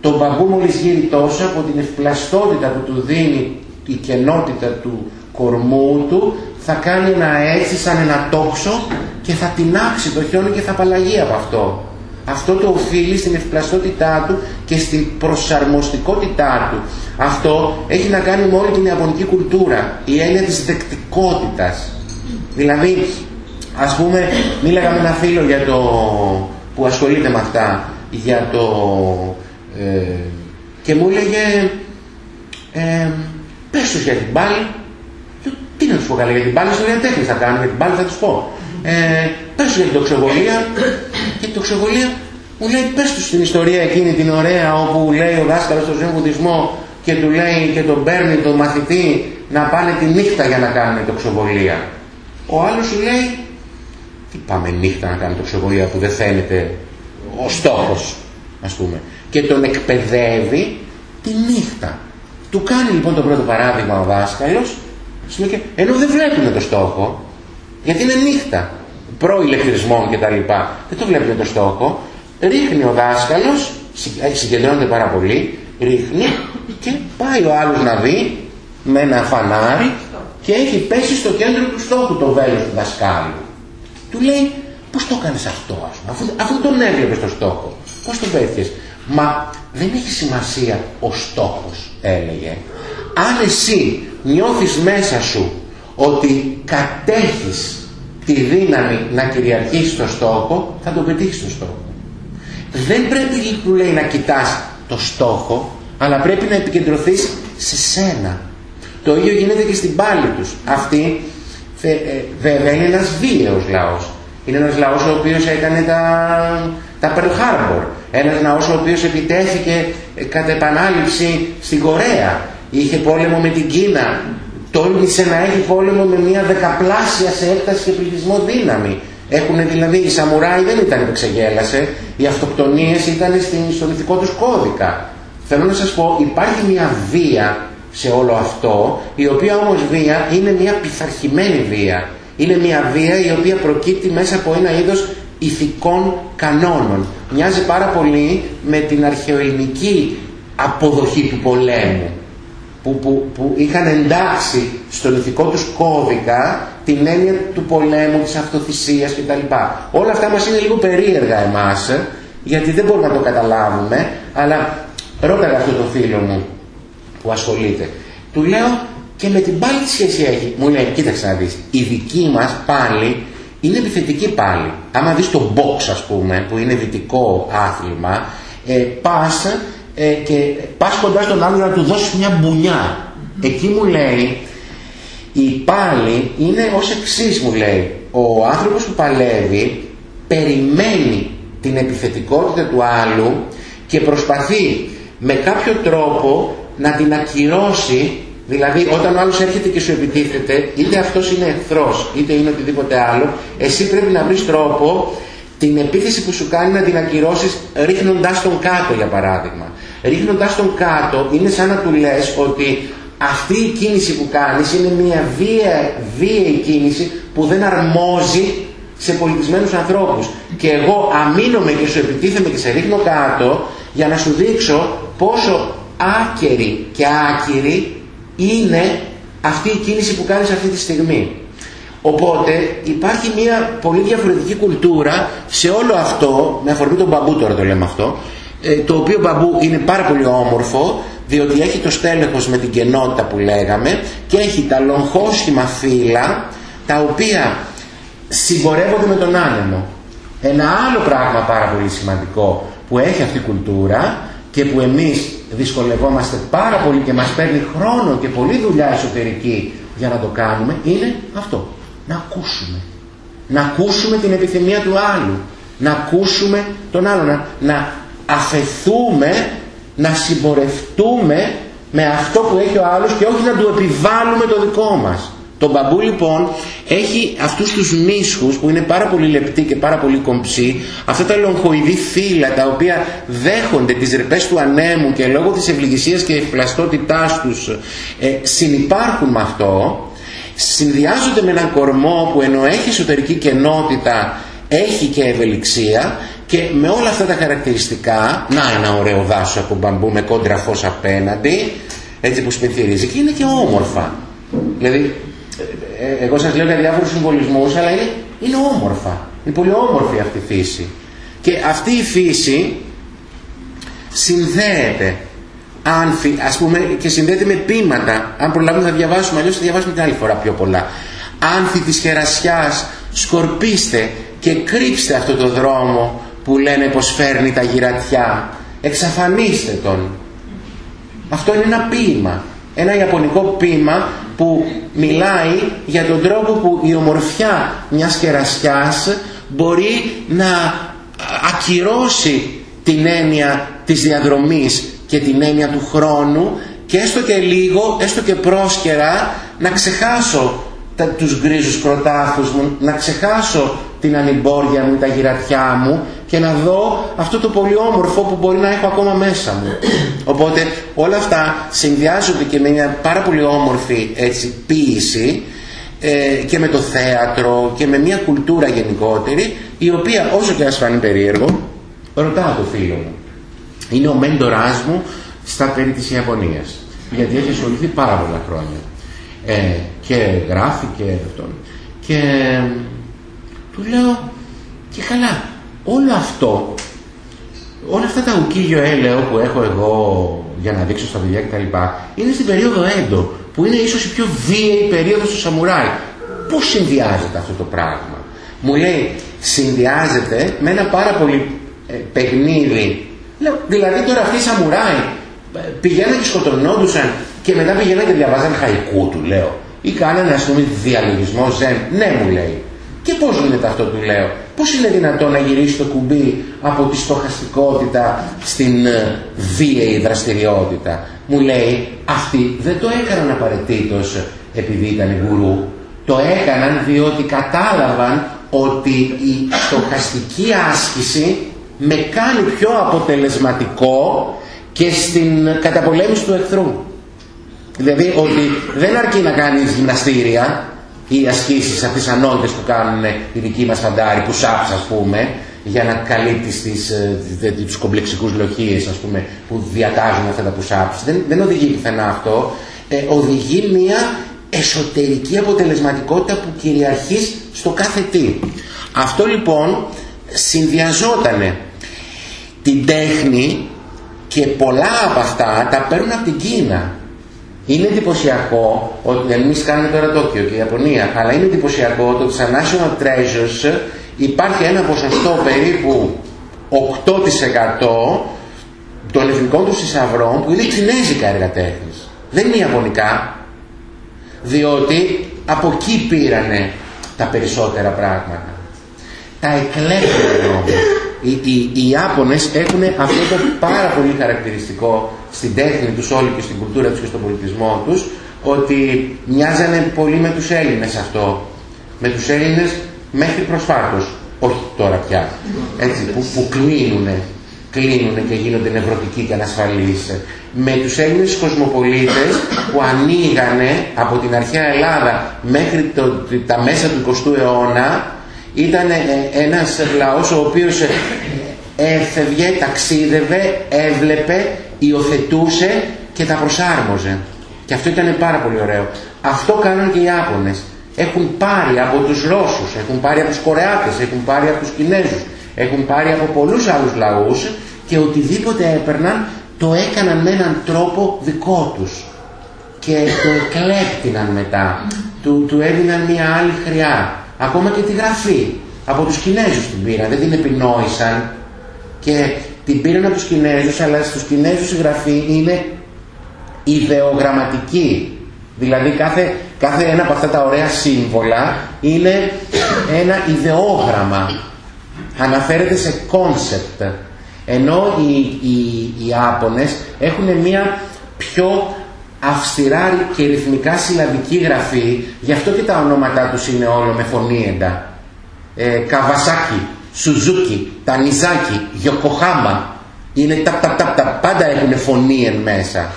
το μπαμπού μόλις γύρει τόσο από την ευπλαστότητα που του δίνει η κενότητα του κορμού του θα κάνει ένα έτσι σαν ένα τόξο και θα τεινάξει το χιόνι και θα απαλλαγεί από αυτό. Αυτό το οφείλει στην ευπλαστότητά του και στην προσαρμοστικότητά του. Αυτό έχει να κάνει με όλη την ιαπωνική κουλτούρα, η έννοια της δεκτικότητας. Δηλαδή, ας πούμε, μίλαγα με ένα φίλο για το, που ασχολείται με αυτά, για το... Ε, και μου έλεγε, ε, πες τους για την πάλη, τι να τους πω καλά για την πάλη, στο διατέχνη θα κάνω, για την πάλη θα τους πω. Ε, πες για την τοξοβολία και η τοξοβολία μου λέει πες τους στην ιστορία εκείνη την ωραία όπου λέει ο δάσκαλος στον Ζεν Βουδισμό και του λέει και τον παίρνει τον μαθητή να πάνε τη νύχτα για να κάνουν τοξοβολία. Ο άλλος σου λέει τι πάμε νύχτα να κάνουμε τοξοβολία που δεν φαίνεται ο στόχος ας πούμε και τον εκπαιδεύει τη νύχτα. Του κάνει λοιπόν το πρώτο παράδειγμα ο δάσκαλος ενώ δεν βλέπουν το στόχο γιατί είναι νύχτα προηλεκτρισμών κτλ. Δεν το βλέπετε το στόχο. Ρίχνει ο δάσκαλος, ε, συγκεντρώνεται πάρα πολύ, ρίχνει και πάει ο άλλος να δει με ένα φανάρι και έχει πέσει στο κέντρο του στόχου το βέλος του δασκάλου. Του λέει, πώς το έκανες αυτό, ας πούμε, αφού, αφού τον έβλεπες στο στόχο. Πώς το πέτυχες. Μα δεν έχει σημασία ο στόχος, έλεγε. Αν εσύ νιώθεις μέσα σου ότι κατέχεις τη δύναμη να κυριαρχήσει το στόχο, θα το πετύχεις το στόχο. Δεν πρέπει, που λέει, να κοιτάς το στόχο, αλλά πρέπει να επικεντρωθείς σε σένα. Το ίδιο γίνεται και στην πάλη τους. Αυτή ε, βέβαια είναι ένας βίαιος λαός. Είναι ένας λαός ο οποίος έκανε τα, τα Pearl Harbor. Ένας λαός ο οποίος επιτέθηκε ε, κατά επανάληψη στην Κορέα. Είχε πόλεμο με την Κίνα τόλμησε να έχει πόλεμο με μια δεκαπλάσια σε έκταση και πληθυσμό δύναμη. Έχουν δηλαδή, οι Σαμουράι δεν ήταν που ξεγέλασε, οι αυτοκτονίες ήταν στον ηθικό τους κώδικα. Θέλω να σας πω, υπάρχει μια βία σε όλο αυτό, η οποία όμως βία είναι μια πειθαρχημένη βία. Είναι μια βία η οποία προκύπτει μέσα από ένα είδος ηθικών κανόνων. Μοιάζει πάρα πολύ με την αρχαιοελληνική αποδοχή του πολέμου που, που, που είχαν εντάξει στον ηθικό τους κώδικα την έννοια του πολέμου, της αυτοθυσίας κτλ. Όλα αυτά μας είναι λίγο περίεργα εμάς, γιατί δεν μπορούμε να το καταλάβουμε, αλλά ρώταγα αυτό το φίλο μου που ασχολείται. Του λέω και με την πάλι τι σχέση έχει; Μου λέει, κοίταξε να δεις, η δική μας πάλι είναι επιθετική πάλι. Άμα δεις το box ας πούμε, που είναι δυτικό άθλημα, ε, πας ε, και πας κοντά στον άλλο να του δώσεις μια μπουνιά. Εκεί μου λέει, η πάλι είναι ως εξής μου λέει, ο άνθρωπος που παλεύει περιμένει την επιθετικότητα του άλλου και προσπαθεί με κάποιο τρόπο να την ακυρώσει Δηλαδή όταν ο άλλος έρχεται και σου επιτίθεται, είτε αυτός είναι εχθρός, είτε είναι οτιδήποτε άλλο, εσύ πρέπει να βρεις τρόπο την επίθεση που σου κάνει να την ακυρώσεις ρίχνοντάς τον κάτω για παράδειγμα. Ρίχνοντάς τον κάτω είναι σαν να του λες ότι αυτή η κίνηση που κάνεις είναι μια βία, βίαιη κίνηση που δεν αρμόζει σε πολιτισμένους ανθρώπους. Και εγώ αμήνομαι και σου επιτίθεμαι και σε ρίχνω κάτω για να σου δείξω πόσο άκερη και άκυρη είναι αυτή η κίνηση που κάνεις αυτή τη στιγμή. Οπότε υπάρχει μια πολύ διαφορετική κουλτούρα σε όλο αυτό, με αφορμή τον μπαμπού τώρα το λέμε αυτό, ε, το οποίο μπαμπού είναι πάρα πολύ όμορφο, διότι έχει το στέλεχος με την κενότητα που λέγαμε και έχει τα λογχόσχημα φύλλα, τα οποία συμπορεύονται με τον άνεμο. Ένα άλλο πράγμα πάρα πολύ σημαντικό που έχει αυτή η κουλτούρα και που εμείς δυσκολευόμαστε πάρα πολύ και μας παίρνει χρόνο και πολλή δουλειά εσωτερική για να το κάνουμε είναι αυτό. Να ακούσουμε. Να ακούσουμε την επιθυμία του άλλου. Να ακούσουμε τον άλλον. Να, να αφαιθούμε, να συμπορευτούμε με αυτό που έχει ο άλλος και όχι να του επιβάλλουμε το δικό μας. Το μπαμπού λοιπόν έχει αυτούς τους μίσχους που είναι πάρα πολύ λεπτοί και πάρα πολύ κομψοί, αυτά τα λογχοειδή φύλλα τα οποία δέχονται τις ρεπές του ανέμου και λόγω της ευληγησίας και ευπλαστότητάς τους ε, συνυπάρχουν με αυτό, συνδυάζονται με έναν κορμό που ενώ έχει εσωτερική κενότητα έχει και ευελιξία και με όλα αυτά τα χαρακτηριστικά, να ένα ωραίο δάσο από μπαμπού με κόντρα φως απέναντι, έτσι που σπενθυρίζει και είναι και όμορφα. Δηλαδή ε, εγώ σας λέω για διάφορους συμβολισμούς, αλλά είναι, είναι όμορφα. Είναι πολύ όμορφη αυτή η φύση. Και αυτή η φύση συνδέεται άνφι, ας πούμε, και συνδέεται με πείματα. Αν προλάβουμε να διαβάσουμε, αλλιώς θα διαβάσουμε την άλλη φορά πιο πολλά. Άνθη της χερασιάς, σκορπίστε και κρύψτε αυτό το δρόμο που λένε πως φέρνει τα γυρατιά. Εξαφανίστε τον. Αυτό είναι ένα ποίημα. Ένα ιαπωνικό ποίημα που μιλάει για τον τρόπο που η ομορφιά μιας κερασιάς μπορεί να ακυρώσει την έννοια της διαδρομής και την έννοια του χρόνου και έστω και λίγο, έστω και πρόσκαιρα να ξεχάσω τα, τους γκρίζους κροτάφους μου, να ξεχάσω την ανυμπόρια μου, τα γυρατιά μου και να δω αυτό το πολύ όμορφο που μπορεί να έχω ακόμα μέσα μου. Οπότε όλα αυτά συνδυάζονται και με μια πάρα πολύ όμορφη έτσι, ποίηση ε, και με το θέατρο και με μια κουλτούρα γενικότερη η οποία όσο και ας φανεί περίεργο ρωτάω το φίλο μου. Είναι ο μέντοράς μου στα περί της Ιαπωνίας γιατί έχει ασχοληθεί πάρα πολλά χρόνια ε, και γράφει και αυτόν και του λέω και καλά όλο αυτό όλα αυτά τα ουκίγιο έλεο που έχω εγώ για να δείξω στα παιδιά κτλ είναι στην περίοδο έντο που είναι ίσως η πιο βίαιη περίοδος του σαμουράι. Πώς συνδυάζεται αυτό το πράγμα; Μου λέει συνδυάζεται με ένα πάρα πολύ ε, παιχνίδι. Λέω, δηλαδή τώρα αυτοί οι σαμουράι ε, πηγαίναν και σκοτωνόντουσαν και μετά πηγαίναν και διαβάζαν χαϊκού του λέω. Ή κάνανε ας πούμε διαλογισμό ζεν. Ναι μου λέει. Και πώς γίνεται αυτό του λέω. Πώς είναι δυνατόν να γυρίσει το κουμπί από τη στοχαστικότητα στην ε, βίαιη δραστηριότητα; Μου λέει αυτοί δεν το έκαναν απαραίτητος επειδή ήταν γουρού. Το έκαναν διότι κατάλαβαν ότι η στοχαστική άσκηση με κάνει πιο αποτελεσματικό και στην καταπολέμηση του εχθρού. Δηλαδή ότι δεν αρκεί να κάνεις γυμναστήρια ή ασκήσεις αυτές τις ανότητες που κάνουν οι δικοί μας φαντάροι, που σάψ ας πούμε, για να καλύπτεις τις, ε, τους κομπλεξικούς λοχίες ας πούμε, που διατάζουν αυτά τα push-ups. Δεν, δεν οδηγεί πουθενά αυτό. Ε, οδηγεί μια εσωτερική αποτελεσματικότητα που κυριαρχείς στο κάθε τι. Αυτό λοιπόν συνδυαζότανε την τέχνη και πολλά από αυτά τα παίρνουν από την Κίνα. Είναι εντυπωσιακό ότι εμείς κάνουμε τώρα Τόκιο και Ιαπωνία, αλλά είναι εντυπωσιακό ότι στα National Treasures υπάρχει ένα ποσοστό περίπου 8% των εθνικών τους θησαυρών που είναι κινέζικα έργα τέχνης. Δεν είναι ιαπωνικά, διότι από εκεί πήρανε τα περισσότερα πράγματα. Τα εκλέγουν όμως οι, οι, οι Ιάπωνες έχουν αυτό το πάρα πολύ χαρακτηριστικό στην τέχνη τους όλοι και στην κουλτούρα τους και στον πολιτισμό τους ότι μοιάζανε πολύ με τους Έλληνες αυτό. Με τους Έλληνες μέχρι προσφάτως. Όχι τώρα πια. Έτσι, που, που κλείνουνε, κλείνουνε και γίνονται νευρωτικοί και ανασφαλείς. Με τους Έλληνες κοσμοπολίτες που ανοίγανε από την αρχαία Ελλάδα μέχρι το, τα μέσα του 20ου αιώνα ήταν ε, ένας λαός ο οποίος ε, έφευγε, ταξίδευε, έβλεπε, υιοθετούσε και τα προσάρμοζε. Και αυτό ήταν πάρα πολύ ωραίο. Αυτό κάνουν και οι Ιάπωνες. Έχουν πάρει από τους Ρώσους, έχουν πάρει από τους Κορεάτες, έχουν πάρει από τους Κινέζους, έχουν πάρει από πολλούς άλλους λαούς και οτιδήποτε έπαιρναν το έκαναν με έναν τρόπο δικό τους. Και το εκλέπτηναν μετά. Του, του έδιναν μια άλλη χρειά. Ακόμα και τη γραφή. Από τους Κινέζους την πήραν, δεν την επινόησαν. Και την πήραν από τους Κινέζους, αλλά στους Κινέζους η γραφή είναι ιδεογραμματική. Δηλαδή κάθε, κάθε ένα από αυτά τα ωραία σύμβολα είναι ένα ιδεόγραμμα. Αναφέρεται σε concept. Ενώ οι, οι, οι Ιάπωνες έχουν μια πιο αυστηρά και ρυθμικά συλλαβική γραφή, γι' αυτό και τα ονόματά τους είναι όλο με φωνήεντα. Ε, Καβασάκι, Σουζούκι, Τανιζάκι, Γιοκοχάμα, είναι τα, τα, τα, τα πάντα έχουν φωνήεν μέσα.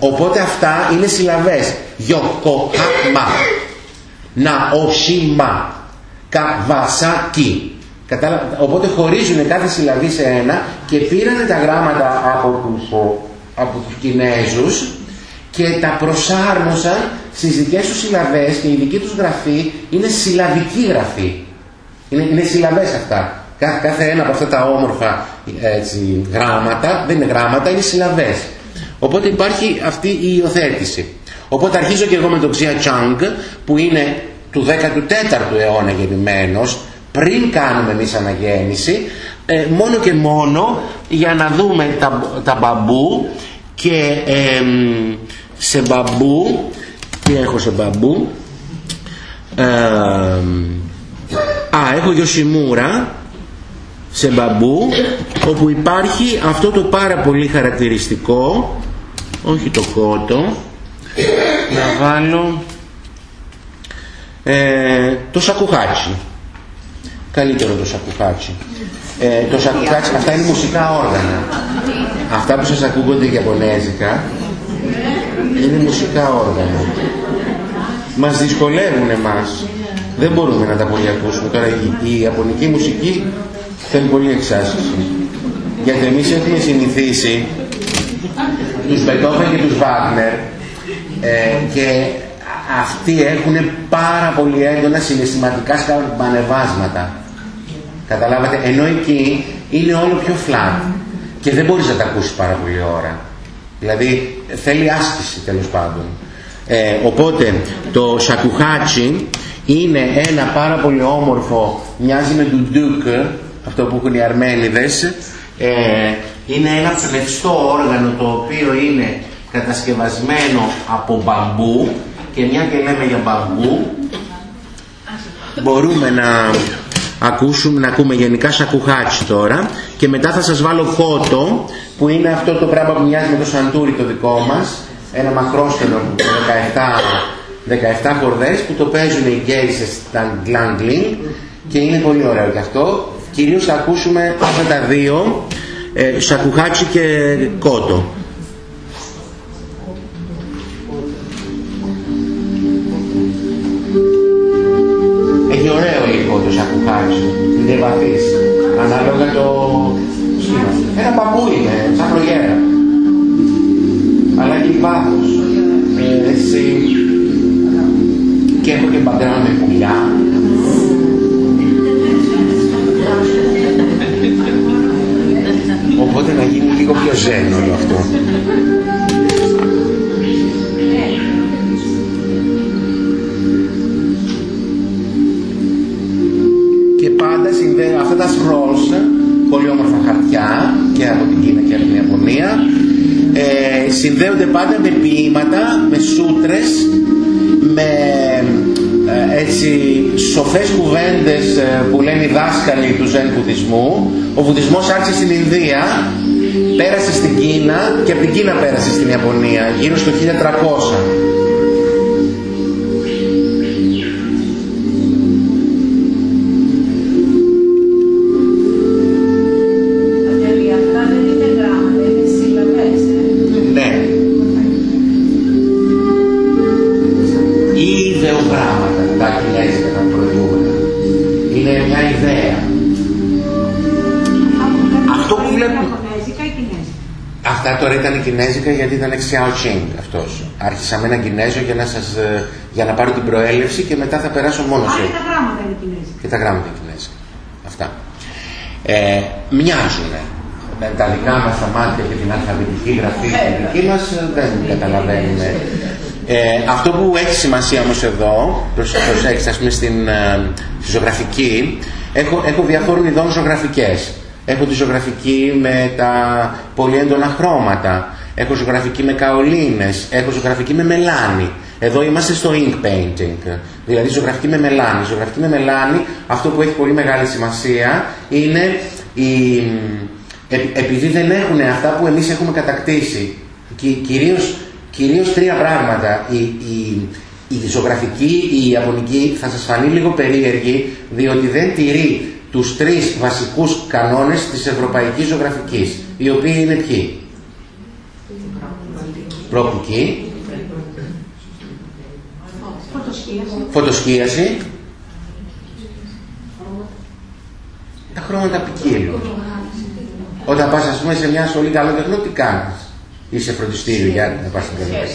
Οπότε αυτά είναι συλλαβές. Γιοκοχάμα, Ναοσίμα, Καβασάκι. Οπότε χωρίζουν κάθε συλλαβή σε ένα και πήραν τα γράμματα από τους, από τους Κινέζους και τα προσάρμοσαν στις δικές τους συλλαβές και η δική τους γραφή είναι συλλαβική γραφή. Είναι, είναι συλλαβές αυτά. Κάθε, κάθε ένα από αυτά τα όμορφα έτσι, γράμματα δεν είναι γράμματα, είναι συλλαβές. Οπότε υπάρχει αυτή η υιοθέτηση. Οπότε αρχίζω και εγώ με τον Ξία Τσάνγκ που είναι του 14ου αιώνα γεννημένος πριν κάνουμε εμείς αναγέννηση ε, μόνο και μόνο για να δούμε τα, τα μπαμπού και σε μπαμπού. Τι έχω σε μπαμπού; Α έχω Γιωσιμούρα. Σε μπαμπού όπου υπάρχει αυτό το πάρα πολύ χαρακτηριστικό. Όχι το κότο. Να βάλω. Ε, το σακουχάτσι. Καλύτερο το σακουχάτσι. Ε, το σακουχάτσι αυτά είναι μουσικά όργανα. Αυτά που σας ακούγονται Ιαπωνέζικα είναι μουσικά όργανα μας δυσκολεύουν εμάς δεν μπορούμε να τα πολύ ακούσουμε τώρα η, η Ιαπωνική μουσική θέλει πολύ εξάσκηση γιατί εμείς έχουμε συνηθίσει τους Μπετόφεν και τους Βάγνερ ε, και αυτοί έχουν πάρα πολύ έντονα συναισθηματικά σκαμπανεβάσματα. Καταλάβατε, ενώ εκεί είναι όλο πιο flat και δεν μπορείς να τα ακούσεις πάρα πολύ ώρα. Δηλαδή θέλει άσκηση τέλος πάντων. Ε, οπότε το σακουχάτσι είναι ένα πάρα πολύ όμορφο, μοιάζει με του ντουκ, αυτό που έχουν οι Αρμένιδες, ε, είναι ένα πνευστό όργανο το οποίο είναι κατασκευασμένο από μπαμπού και μια και λέμε για μπαμπού μπορούμε να ακούσουμε, να ακούμε γενικά σακουχάτσι τώρα και μετά θα σας βάλω κότο που είναι αυτό το πράγμα που μοιάζει με το σαντούρι το δικό μας ένα μακρόστενο 17, 17 χορδές που το παίζουν οι γκέισες στα γκλάγκλινγκ και είναι πολύ ωραίο και αυτό. Κυρίως θα ακούσουμε αυτά τα δύο ε, σακουχάτσι και κότο και έχω και background με πουλιά Οπότε να γίνει λίγο πιο ζέν όλο αυτό. Και πάντα συνδέω αυτά τα σρόλς, πολύ όμορφα χαρτιά και από την Κίνα και από την Ιαπωνία, ε, συνδέονται πάντα με ποίηματα, με σούτρες, με ε, έτσι σοφές κουβέντες ε, που λένε οι δάσκαλοι του Ζεν Βουδισμού. Ο Βουδισμός άρχισε στην Ινδία, πέρασε στην Κίνα και από την Κίνα πέρασε στην Ιαπωνία, γύρω στο 1300. Αυτά τώρα ήταν κινέζικα γιατί ήταν Xiao Ching αυτός. Άρχισα με ένα Κινέζο για να, σας, ε, για να πάρω την προέλευση και μετά θα περάσω μόνο Α, σε... και τα γράμματα είναι κινέζικα. Και τα γράμματα είναι κινέζικα. Αυτά. Ε, μοιάζουν. Με τα δικά μας τα μάτια και την αλφαβητική γραφή τη δική μας ε, δεν καταλαβαίνουμε. Ε, αυτό που έχει σημασία όμως εδώ, προς, προσέξτε, ας πούμε στην ε, στη ζωγραφική, έχω, έχω διαφόρων ειδών ζωγραφικές. Έχω τη ζωγραφική με τα πολύ έντονα χρώματα. Έχω ζωγραφική με καολίνες. Έχω ζωγραφική με μελάνι. Εδώ είμαστε στο ink painting. Δηλαδή ζωγραφική με μελάνι. Ζωγραφική με μελάνι, αυτό που έχει πολύ μεγάλη σημασία είναι η, ε- επειδή δεν έχουν αυτά που εμείς έχουμε κατακτήσει. Κι, κυρίως, κυρίως τρία πράγματα. Η, η, η ζωγραφική, η ιαπωνική θα σας φανεί λίγο περίεργη διότι δεν τηρεί τους τρεις βασικούς κανόνες της ευρωπαϊκής ζωγραφικής οι οποίοι είναι ποιοι; Προοπτική, Φωτοσκίαση. φωτοσκίαση τα χρώματα ποικίλουν όταν πας ας πούμε σε μια σχολή καλό τεχνό τι κάνεις; Είσαι φροντιστήριο για να πας στην καλή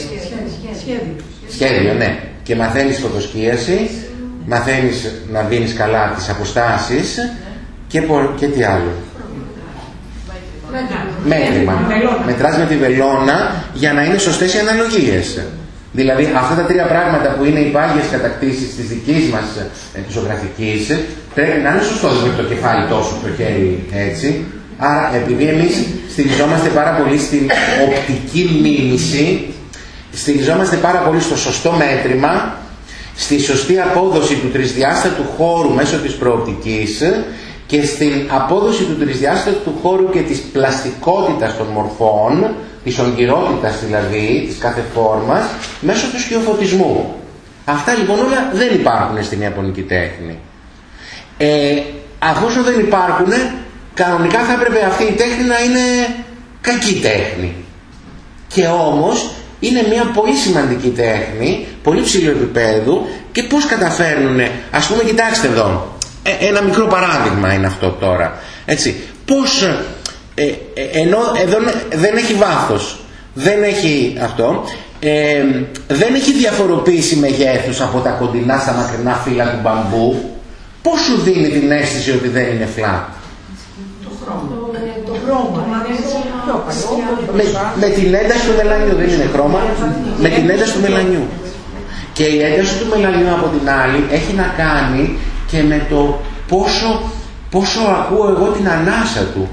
Σχέδιο. Σχέδιο, ναι. Και μαθαίνεις φωτοσκίαση, μαθαίνεις να δίνεις καλά τις αποστάσεις και, πο- και τι άλλο. Μέτρημα. Μετράς με τη βελόνα για να είναι σωστές οι αναλογίες. Δηλαδή αυτά τα τρία πράγματα που είναι οι πάγιες κατακτήσεις της δικής μας ε, ζωγραφικής πρέπει να είναι σωστός, δεν το κεφάλι τόσο, το χέρι έτσι. Άρα επειδή εμείς στηριζόμαστε πάρα πολύ στην οπτική μίμηση, στηριζόμαστε πάρα πολύ στο σωστό μέτρημα, στη σωστή απόδοση του τρισδιάστατου χώρου μέσω της προοπτικής και στην απόδοση του τρισδιάστατου χώρου και της πλαστικότητας των μορφών, της ογκυρότητας δηλαδή, της κάθε φόρμας, μέσω του σκιοφωτισμού. Αυτά λοιπόν όλα δεν υπάρχουν στην Ιαπωνική τέχνη. Ε, αφού δεν υπάρχουν, κανονικά θα έπρεπε αυτή η τέχνη να είναι κακή τέχνη. Και όμως είναι μια πολύ σημαντική τέχνη, πολύ ψηλού επίπεδου και πώς καταφέρνουν, ας πούμε κοιτάξτε εδώ, ε, ένα μικρό παράδειγμα είναι αυτό τώρα, έτσι, πώς, ε, ε, ενώ εδώ δεν έχει βάθος, δεν έχει αυτό, ε, δεν έχει διαφοροποίηση μεγέθους από τα κοντινά στα μακρινά φύλλα του μπαμπού, πώς σου δίνει την αίσθηση ότι δεν είναι flat; Το χρώμα. Πιο καλό. Με, με την ένταση του μελανιού, δεν είναι χρώμα, με την ένταση του μελανιού. Και η ένταση του μελανιού από την άλλη έχει να κάνει και με το πόσο, πόσο ακούω εγώ την ανάσα του,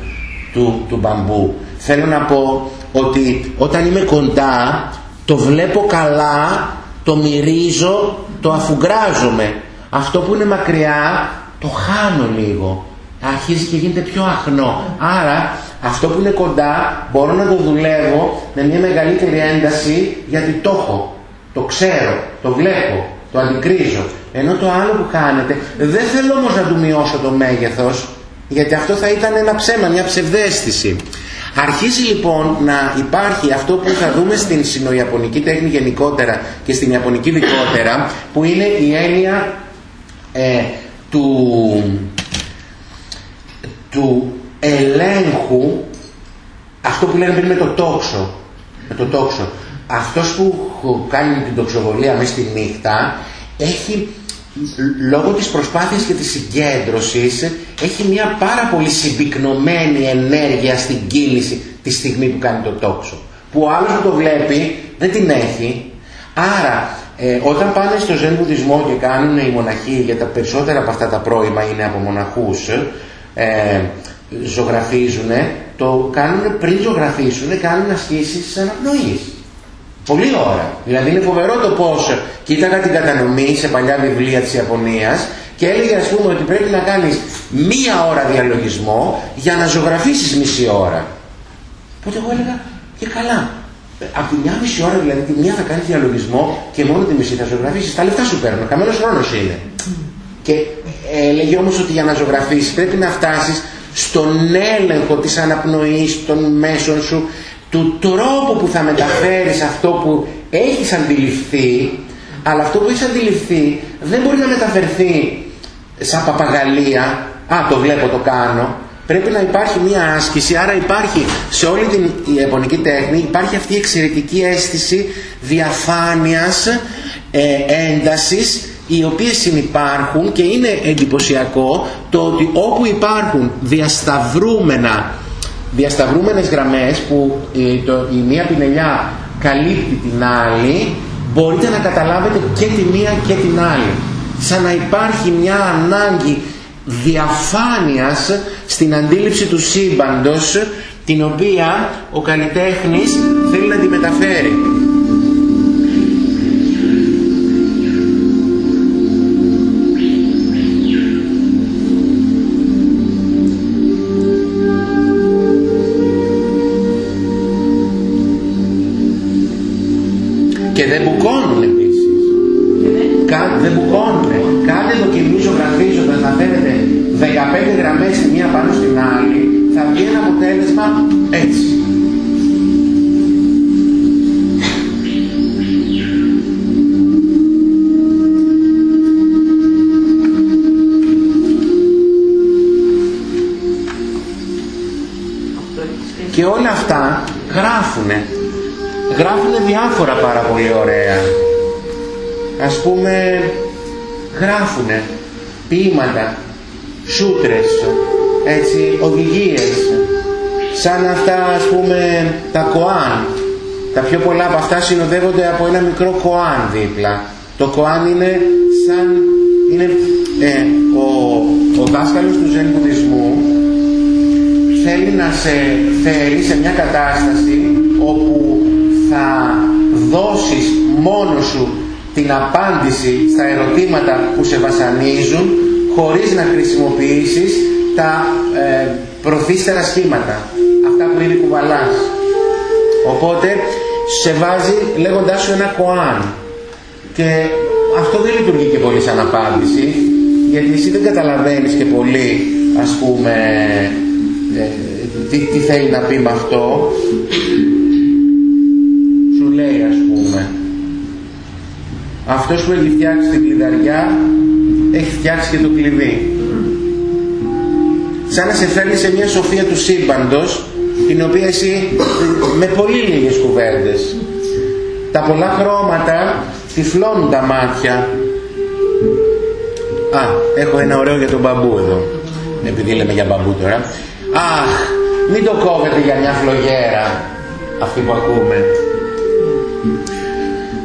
του, του μπαμπού. Θέλω να πω ότι όταν είμαι κοντά το βλέπω καλά, το μυρίζω, το αφουγκράζομαι. Αυτό που είναι μακριά το χάνω λίγο. Αρχίζει και γίνεται πιο αχνό. Άρα αυτό που είναι κοντά μπορώ να το δουλεύω με μια μεγαλύτερη ένταση γιατί το έχω, το ξέρω, το βλέπω, το αντικρίζω. Ενώ το άλλο που κάνετε δεν θέλω όμως να του μειώσω το μέγεθος γιατί αυτό θα ήταν ένα ψέμα, μια ψευδέστηση. Αρχίζει λοιπόν να υπάρχει αυτό που θα δούμε στην συνοϊαπωνική τέχνη γενικότερα και στην ιαπωνική ειδικότερα που είναι η έννοια ε, του, του ελέγχου αυτό που λένε πριν με το τόξο με το τόξο. Αυτός που κάνει την τοξοβολία μέσα στη νύχτα έχει λόγω της προσπάθειας και της συγκέντρωσης έχει μια πάρα πολύ συμπυκνωμένη ενέργεια στην κίνηση τη στιγμή που κάνει το τόξο. Που ο άλλος που το βλέπει δεν την έχει. Άρα ε, όταν πάνε στο Ζεν Βουδισμό και κάνουν οι μοναχοί για τα περισσότερα από αυτά τα πρόημα είναι από μοναχούς ε, ζωγραφίζουν το κάνουν πριν ζωγραφίσουν κάνουν ασκήσεις αναπνοής Πολύ ώρα. Δηλαδή είναι φοβερό το πώς κοίταγα την κατανομή σε παλιά βιβλία της Ιαπωνίας και έλεγε ας πούμε ότι πρέπει να κάνεις μία ώρα διαλογισμό για να ζωγραφίσεις μισή ώρα. Οπότε εγώ έλεγα και καλά. Από τη μια μισή ώρα δηλαδή τη μία θα κάνεις διαλογισμό και μόνο τη μισή θα ζωγραφίσεις. Τα λεφτά σου παίρνω. Καμένος χρόνος είναι. Και έλεγε όμως ότι για να ζωγραφίσεις πρέπει να φτάσεις στον έλεγχο της αναπνοής των μέσων σου του τρόπου που θα μεταφέρεις αυτό που έχεις αντιληφθεί αλλά αυτό που έχεις αντιληφθεί δεν μπορεί να μεταφερθεί σαν παπαγαλία. Α το βλέπω το κάνω. Πρέπει να υπάρχει μία άσκηση, άρα υπάρχει σε όλη την ιαπωνική τέχνη, υπάρχει αυτή η εξαιρετική αίσθηση διαφάνειας, ε, έντασης, οι οποίες συνυπάρχουν και είναι εντυπωσιακό το ότι όπου υπάρχουν διασταυρούμενα, διασταυρούμενες γραμμές που η, το, η μία πινελιά καλύπτει την άλλη, μπορείτε να καταλάβετε και τη μία και την άλλη. Σαν να υπάρχει μια ανάγκη διαφάνειας στην αντίληψη του σύμπαντος την οποία ο καλλιτέχνης θέλει να τη μεταφέρει. Και δεν μπουκώνουν επίσης. δεν μπουκώνουν. Κάθε δοκιμή ζωγραφίζοντας να θέλετε 15 γραμμές η μία πάνω στην άλλη, θα βγει ένα αποτέλεσμα έτσι. Και όλα αυτά γράφουνε. Γράφουνε διάφορα πάρα πολύ ωραία. Ας πούμε, γράφουνε ποίηματα, σούτρες, έτσι, οδηγίες, σαν αυτά ας πούμε τα κοάν. Τα πιο πολλά από αυτά συνοδεύονται από ένα μικρό κοάν δίπλα. Το κοάν είναι σαν, είναι ε, ο, ο δάσκαλος του Ζεν Βουδισμού θέλει να σε φέρει σε μια κατάσταση όπου θα δώσεις μόνος σου την απάντηση στα ερωτήματα που σε βασανίζουν χωρίς να χρησιμοποιήσεις τα ε, προθύστερα σχήματα, αυτά που ήδη κουβαλάς. Οπότε σε βάζει λέγοντάς σου ένα κοάν και αυτό δεν λειτουργεί και πολύ σαν απάντηση γιατί εσύ δεν καταλαβαίνεις και πολύ ας πούμε ε, τι, τι θέλει να πει με αυτό σου λέει ας πούμε αυτός που έχει φτιάξει την κλειδαριά έχει φτιάξει και το κλειδί. Σαν να σε φέρνει σε μια σοφία του σύμπαντος την οποία εσύ με πολύ λίγες κουβέντες. Τα πολλά χρώματα τυφλώνουν τα μάτια. Α, έχω ένα ωραίο για τον μπαμπού εδώ. Επειδή λέμε για μπαμπού τώρα. Αχ, μην το κόβετε για μια φλογέρα αυτή που ακούμε.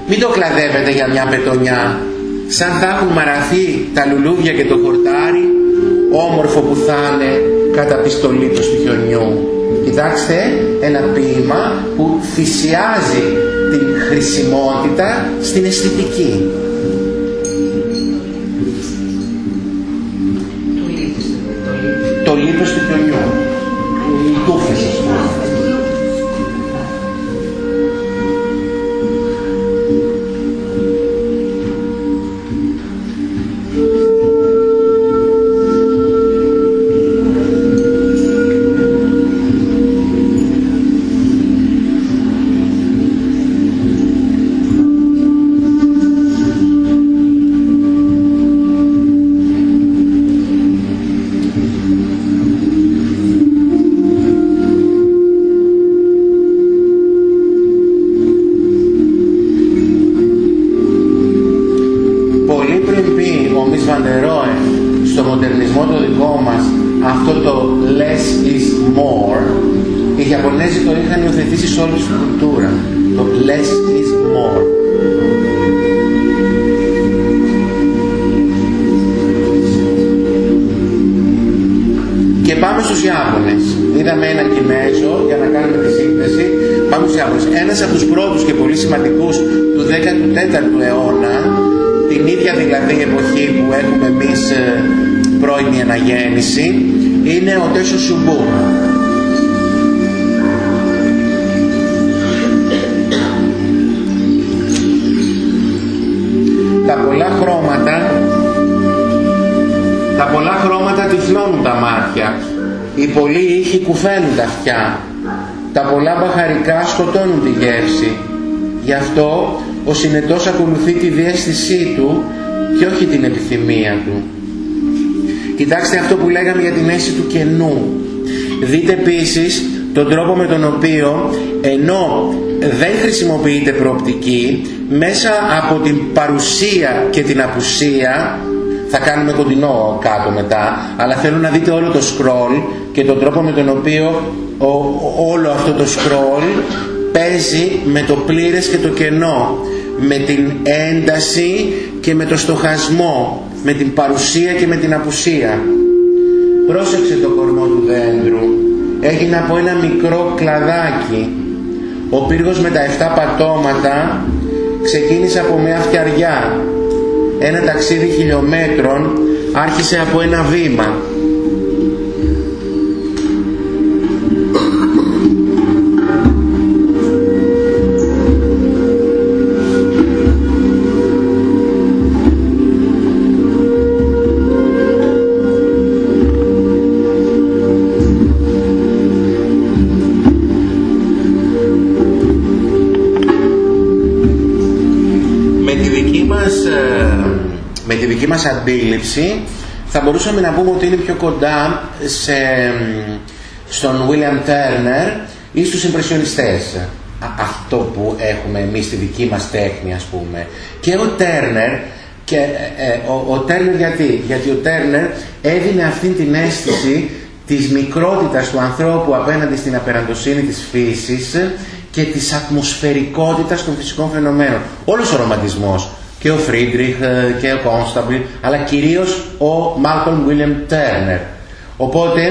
Μην το κλαδεύετε για μια πετονιά σαν θα έχουν μαραθεί τα λουλούδια και το χορτάρι όμορφο που θα είναι κατά πιστολή του χιονιού. Κοιτάξτε ένα ποίημα που θυσιάζει την χρησιμότητα στην αισθητική. Συνετός ακολουθεί τη διέστησή του και όχι την επιθυμία του. Κοιτάξτε αυτό που λέγαμε για την αίσθηση του κενού. Δείτε επίσης τον τρόπο με τον οποίο ενώ δεν χρησιμοποιείται προοπτική μέσα από την παρουσία και την απουσία θα κάνουμε κοντινό κάτω μετά αλλά θέλω να δείτε όλο το scroll και τον τρόπο με τον οποίο όλο αυτό το scroll παίζει με το πλήρες και το κενό με την ένταση και με το στοχασμό με την παρουσία και με την απουσία. Πρόσεξε το κορμό του δέντρου. Έγινε από ένα μικρό κλαδάκι. Ο πύργος με τα 7 πατώματα ξεκίνησε από μια φτιαριά. Ένα ταξίδι χιλιόμετρων άρχισε από ένα βήμα μας αντίληψη θα μπορούσαμε να πούμε ότι είναι πιο κοντά σε, στον William Turner ή στους Ιμπρεσιονιστές αυτό που έχουμε εμείς στη δική μας τέχνη ας πούμε. Και ο Turner και, ε, ε, ο, ο Turner γιατί; Γιατί ο Turner έδινε αυτή την αίσθηση της μικρότητας του ανθρώπου απέναντι στην απεραντοσύνη της φύσης και της ατμοσφαιρικότητας των φυσικών φαινομένων. Όλος ο ρομαντισμός και ο Φρίντριχ ε, και ο Κόνσταμπλ, αλλά κυρίως ο Μάλορντ Βίλιαμ Τέρνερ. Οπότε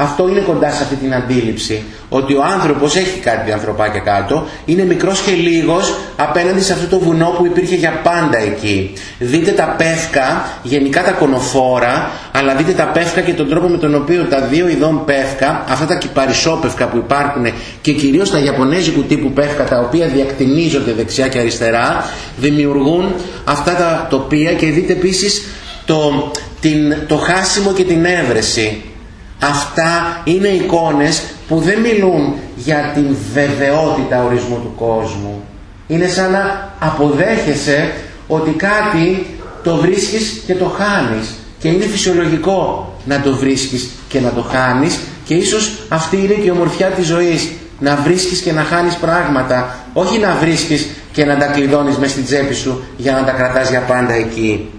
αυτό είναι κοντά σε αυτή την αντίληψη ότι ο άνθρωπος έχει κάτι ανθρωπάκια κάτω, είναι μικρός και λίγος απέναντι σε αυτό το βουνό που υπήρχε για πάντα εκεί. Δείτε τα πεύκα, γενικά τα κωνοφόρα, αλλά δείτε τα πεύκα και τον τρόπο με τον οποίο τα δύο ειδών πεύκα, αυτά τα κυπαρισσόπευκα που υπάρχουν και κυρίως τα ιαπωνέζικου τύπου πεύκα τα οποία διακτηνίζονται δεξιά και αριστερά, δημιουργούν αυτά τα τοπία και δείτε επίσης το, την, το χάσιμο και την έβρεση. Αυτά είναι εικόνες που δεν μιλούν για την βεβαιότητα ορισμού του κόσμου. Είναι σαν να αποδέχεσαι ότι κάτι το βρίσκεις και το χάνεις. Και είναι φυσιολογικό να το βρίσκεις και να το χάνεις και ίσως αυτή είναι και η ομορφιά της ζωής. Να βρίσκεις και να χάνεις πράγματα. Όχι να βρίσκεις και να τα κλειδώνεις μες στην τσέπη σου για να τα κρατάς για πάντα εκεί.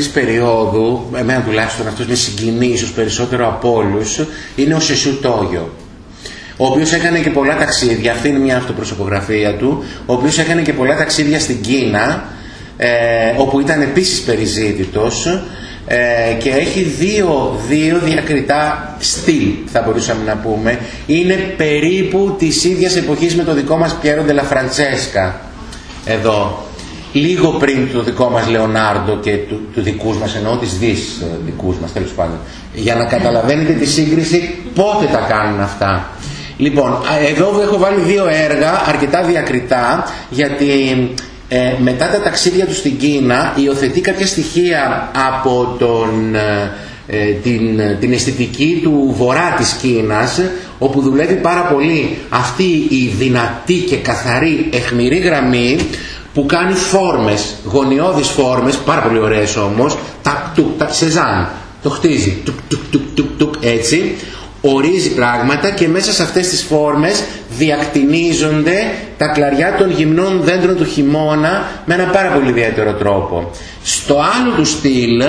Αυτής της περίοδου, εμένα τουλάχιστον αυτός με συγκινεί ίσως περισσότερο από όλους, είναι ο Σεσού Τόγιο. Ο οποίος έκανε και πολλά ταξίδια, αυτή είναι μια αυτοπροσωπογραφία του, ο οποίος έκανε και πολλά ταξίδια στην Κίνα, ε, όπου ήταν επίσης περιζήτητος ε, και έχει δύο, δύο διακριτά στυλ θα μπορούσαμε να πούμε είναι περίπου της ίδιας εποχής με το δικό μας Πιέρο Ντελαφραντσέσκα εδώ λίγο πριν το δικό μας Λεωνάρντο και του, του δικούς μας, εννοώ τις δις ε, δικούς μας τέλος πάντων, για να καταλαβαίνετε τη σύγκριση πότε τα κάνουν αυτά. Λοιπόν, εδώ έχω βάλει δύο έργα αρκετά διακριτά γιατί ε, μετά τα ταξίδια τους στην Κίνα υιοθετεί κάποια στοιχεία από τον, ε, την, την αισθητική του βορρά της Κίνας όπου δουλεύει πάρα πολύ αυτή η δυνατή και καθαρή εχμηρή γραμμή που κάνει φόρμες, γωνιώδεις φόρμες, πάρα πολύ ωραίες όμως, τα, τουκ, τα σεζάν, το χτίζει, τουκ, τουκ, τουκ, τουκ, τουκ, έτσι, ορίζει πράγματα και μέσα σε αυτές τις φόρμες διακτηνίζονται τα κλαριά των γυμνών δέντρων του χειμώνα με ένα πάρα πολύ ιδιαίτερο τρόπο. Στο άλλο του στυλ,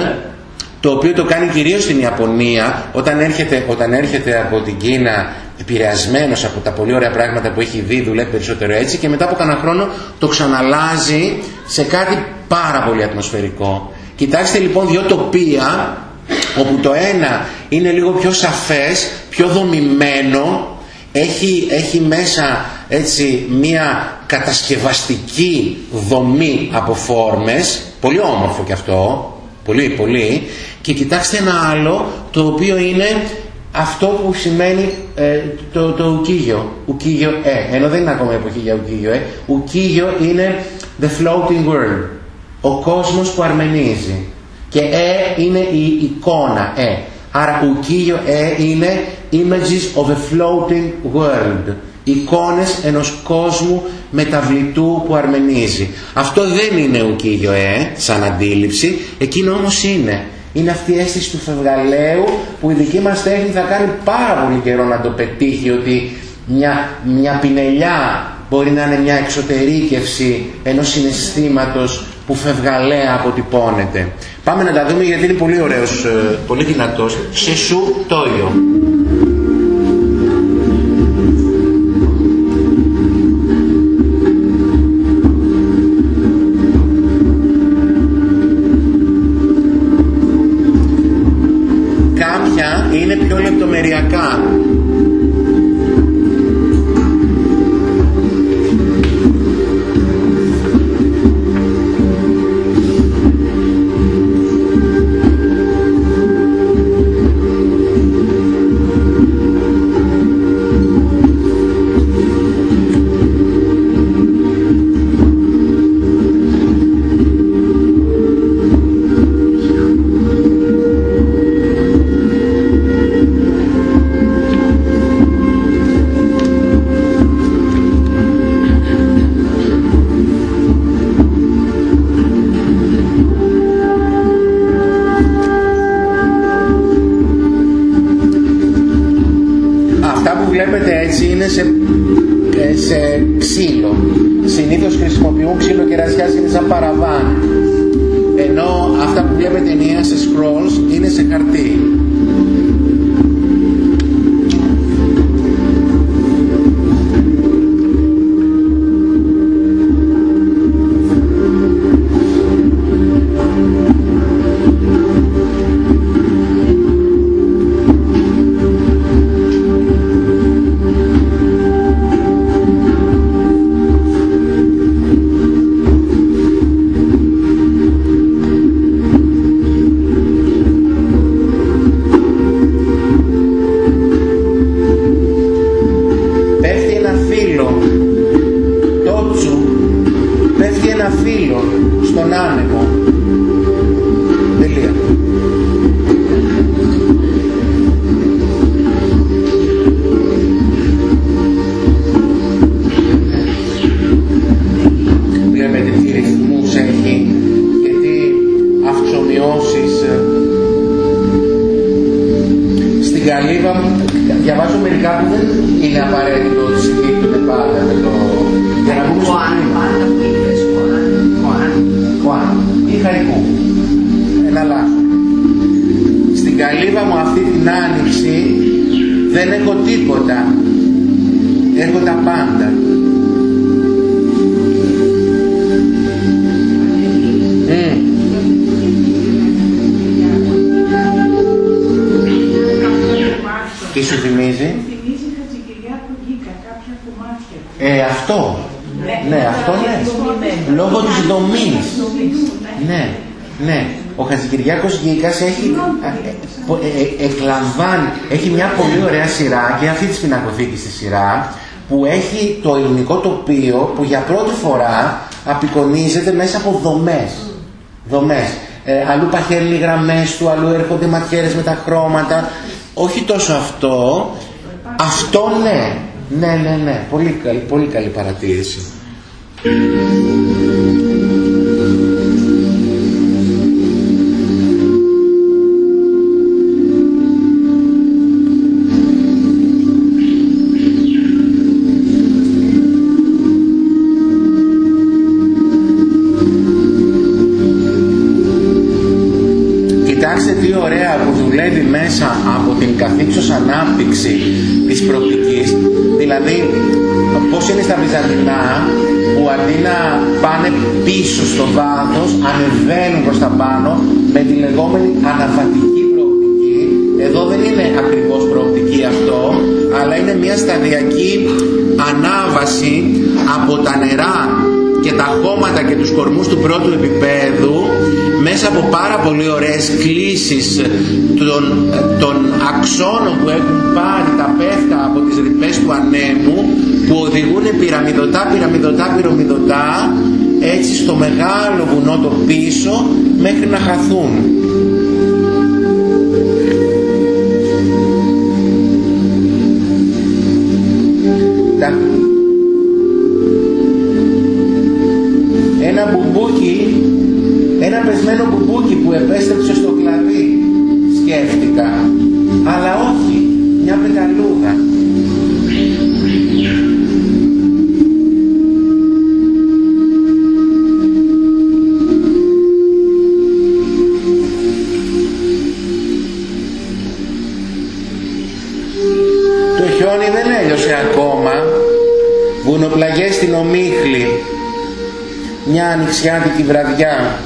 το οποίο το κάνει κυρίως στην Ιαπωνία, όταν έρχεται, όταν έρχεται από την Κίνα επηρεασμένος από τα πολύ ωραία πράγματα που έχει δει, δουλεύει περισσότερο έτσι και μετά από κανένα χρόνο το ξαναλάζει σε κάτι πάρα πολύ ατμοσφαιρικό. Κοιτάξτε λοιπόν δύο τοπία όπου το ένα είναι λίγο πιο σαφές, πιο δομημένο, έχει, έχει μέσα έτσι μία κατασκευαστική δομή από φόρμες, πολύ όμορφο και αυτό, πολύ, πολύ. Και κοιτάξτε ένα άλλο το οποίο είναι αυτό που σημαίνει ε, το, το ουκίγιο, ουκίγιο ε, ενώ δεν είναι ακόμα εποχή για ουκίγιο ε, ουκίγιο είναι the floating world, ο κόσμος που αρμενίζει. Και ε είναι η εικόνα ε, άρα ουκίγιο ε είναι images of a floating world, εικόνες ενός κόσμου μεταβλητού που αρμενίζει. Αυτό δεν είναι ουκίγιο ε, σαν αντίληψη, εκείνο όμως είναι είναι αυτή η αίσθηση του φευγαλαίου που η δική μας τέχνη θα κάνει πάρα πολύ καιρό να το πετύχει ότι μια, μια πινελιά μπορεί να είναι μια εξωτερήκευση ενός συναισθήματος που φευγαλαία αποτυπώνεται. Πάμε να τα δούμε γιατί είναι πολύ ωραίος, ε, πολύ δυνατός. Σε σου τόγιο. έχει, ε, ε, εκλαμβάνει, έχει μια πολύ ωραία σειρά και αυτή τη πινακοθήκη στη σειρά που έχει το ελληνικό τοπίο που για πρώτη φορά απεικονίζεται μέσα από δομές. Δομές. Ε, αλλού παχαίνουν οι γραμμές του, αλλού έρχονται ματιέρες με τα χρώματα. Όχι τόσο αυτό, αυτό ναι. Ναι, ναι, ναι. Πολύ καλή, πολύ καλή παρατήρηση. Ανάπτυξη της προοπτικής. Δηλαδή, πώς είναι στα Βυζαντινά που αντί να πάνε πίσω στο βάθος, ανεβαίνουν προς τα πάνω με τη λεγόμενη αναβατική προοπτική. Εδώ δεν είναι ακριβώς προοπτική αυτό, αλλά είναι μια σταδιακή ανάβαση από τα νερά και τα χώματα και τους κορμούς του πρώτου επίπεδου μέσα από πάρα πολύ ωραίες κλίσεις των, των αξώνων που έχουν πάρει τα πέφτα από τις ρηπές του ανέμου που οδηγούν πυραμιδωτά, πυραμιδωτά, πυραμιδωτά έτσι στο μεγάλο βουνό το πίσω μέχρι να χαθούν. Μια ανοιξιάτικη βραδιά.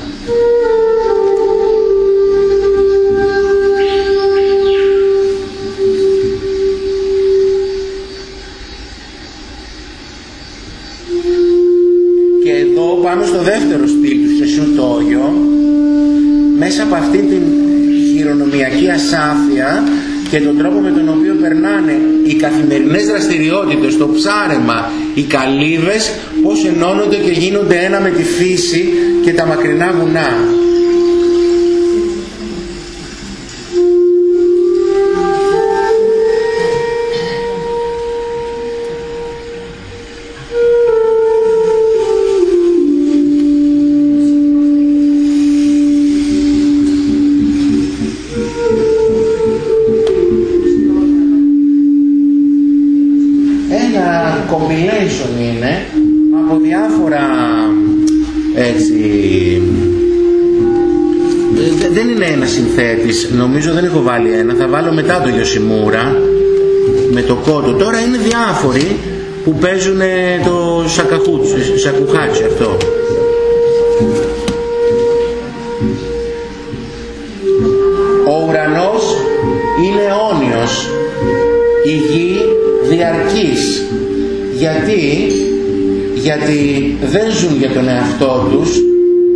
Και εδώ πάνω στο δεύτερο στυλ του Σεσούτόγιο μέσα από αυτή την χειρονομιακή ασάφεια και τον τρόπο με τον οποίο περνάνε οι καθημερινές δραστηριότητες, το ψάρεμα, οι καλύβες, πώς ενώνονται και γίνονται ένα με τη φύση και τα μακρινά βουνά. Νομίζω δεν έχω βάλει ένα, θα βάλω μετά το Γιωσιμούρα με το κότο. Τώρα είναι διάφοροι που παίζουν το σακουχάτσι αυτό. Ο ουρανός είναι αιώνιος, η γη διαρκής. Γιατί, γιατί δεν ζουν για τον εαυτό τους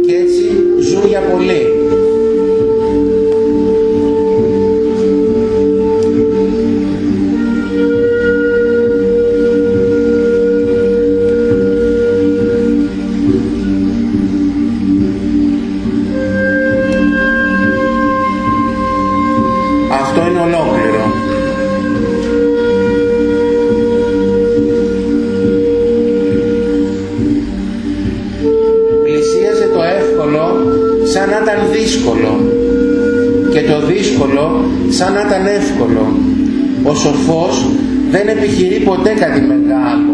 και έτσι ζουν για πολύ. Ήταν εύκολο. Ο σοφός δεν επιχειρεί ποτέ κάτι μεγάλο.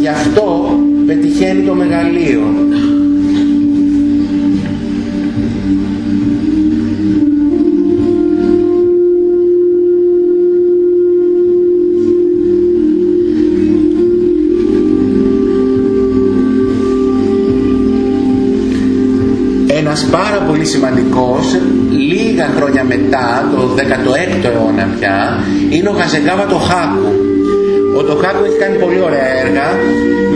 Γι' αυτό πετυχαίνει το μεγαλείο. Πολύ σημαντικός λίγα χρόνια μετά, το 16ο αιώνα πια, είναι ο Χαζεγκάβα το Χάκου. Ο το Χάκου έχει κάνει πολύ ωραία έργα,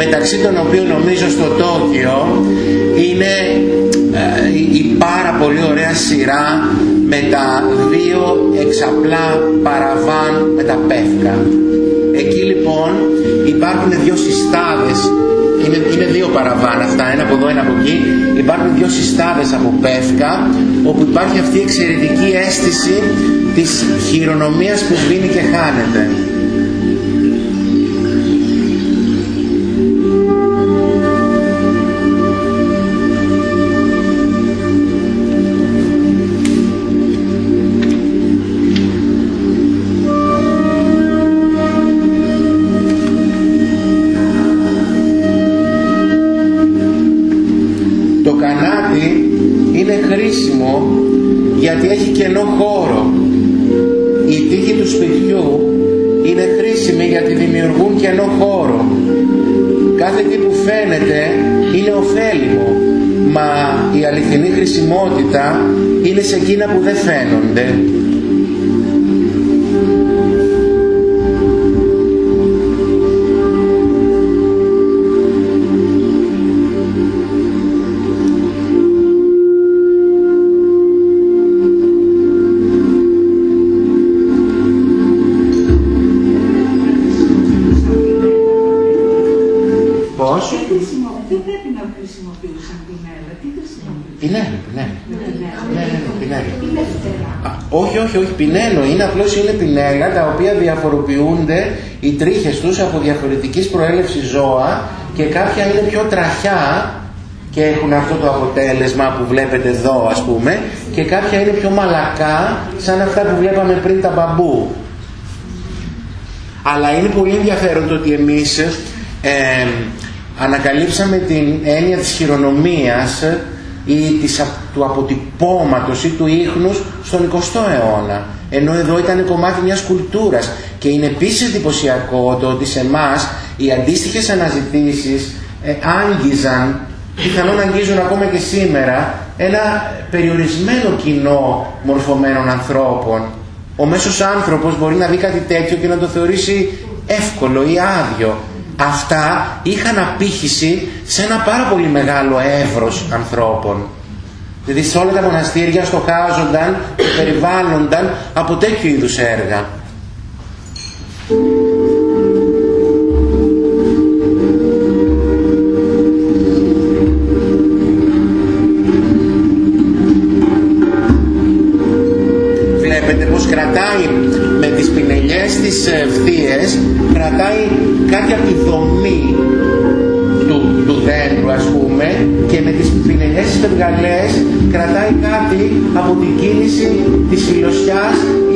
μεταξύ των οποίων νομίζω στο Τόκιο είναι ε, η πάρα πολύ ωραία σειρά με τα δύο εξαπλά παραβάν με τα πεύκα. Εκεί λοιπόν υπάρχουν δύο συστάδες είναι, είναι δύο παραβάν αυτά, ένα από εδώ, ένα από εκεί. Υπάρχουν δύο συστάδες από πεύκα, όπου υπάρχει αυτή η εξαιρετική αίσθηση της χειρονομίας που σβήνει και χάνεται. Έχει κενό χώρο. Οι τείχοι του σπιτιού είναι χρήσιμοι γιατί δημιουργούν κενό χώρο. Κάθε τι που φαίνεται είναι ωφέλιμο, μα η αληθινή χρησιμότητα είναι σε εκείνα που δεν φαίνονται. Όχι, όχι, όχι, πινέλο. Είναι απλώς είναι πινέλα τα οποία διαφοροποιούνται οι τρίχες τους από διαφορετικής προέλευσης ζώα και κάποια είναι πιο τραχιά και έχουν αυτό το αποτέλεσμα που βλέπετε εδώ ας πούμε και κάποια είναι πιο μαλακά σαν αυτά που βλέπαμε πριν τα μπαμπού. Αλλά είναι πολύ ενδιαφέρον το ότι εμείς ε, ανακαλύψαμε την έννοια της χειρονομίας ή της, του αποτυπώματος ή του ίχνους στον 20ο αιώνα. Ενώ εδώ ήταν κομμάτι μιας κουλτούρας. Και είναι επίσης εντυπωσιακό το ότι σε εμάς οι αντίστοιχες αναζητήσεις ε, άγγιζαν, πιθανόν αγγίζουν ακόμα και σήμερα, ένα περιορισμένο κοινό μορφωμένων ανθρώπων. Ο μέσος άνθρωπος μπορεί να δει κάτι τέτοιο και να το θεωρήσει εύκολο ή άδειο αυτά είχαν απήχηση σε ένα πάρα πολύ μεγάλο εύρος ανθρώπων. Δηλαδή σε όλα τα μοναστήρια στοχάζονταν και περιβάλλονταν από τέτοιου είδους έργα. Πινελιές της ευθείες κρατάει κάτι από τη δομή του, του δέντρου ας πούμε και με τις πινελιές της κρατάει κάτι από την κίνηση της φιλοσιάς ή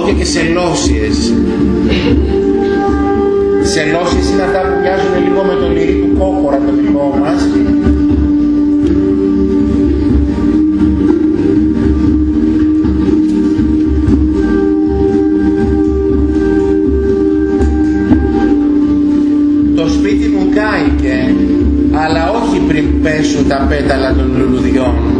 ε, καλαμπόκια και σελόσιες σελώσεις είναι αυτά που μοιάζουν λίγο με το λυρί του κόκορα το δικό μας. Το σπίτι μου κάηκε αλλά όχι πριν πέσουν τα πέταλα των λουλουδιών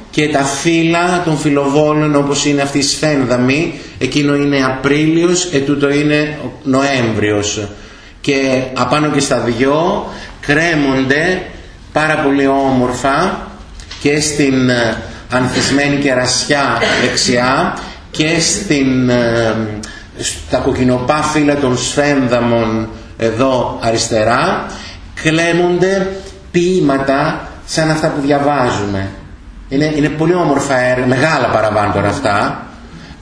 και τα φύλλα των φιλοβόλων όπως είναι αυτή η σφένδαμη, εκείνο είναι Απρίλιος, ετούτο είναι Νοέμβριος. Και απάνω και στα δυο κρέμονται πάρα πολύ όμορφα και στην ε, ανθισμένη κερασιά δεξιά και στην, ε, στα κοκκινοπά φύλλα των σφένδαμων εδώ αριστερά κλέμονται ποίηματα σαν αυτά που διαβάζουμε. Είναι, είναι πολύ όμορφα έργα, μεγάλα παραβάν τώρα αυτά,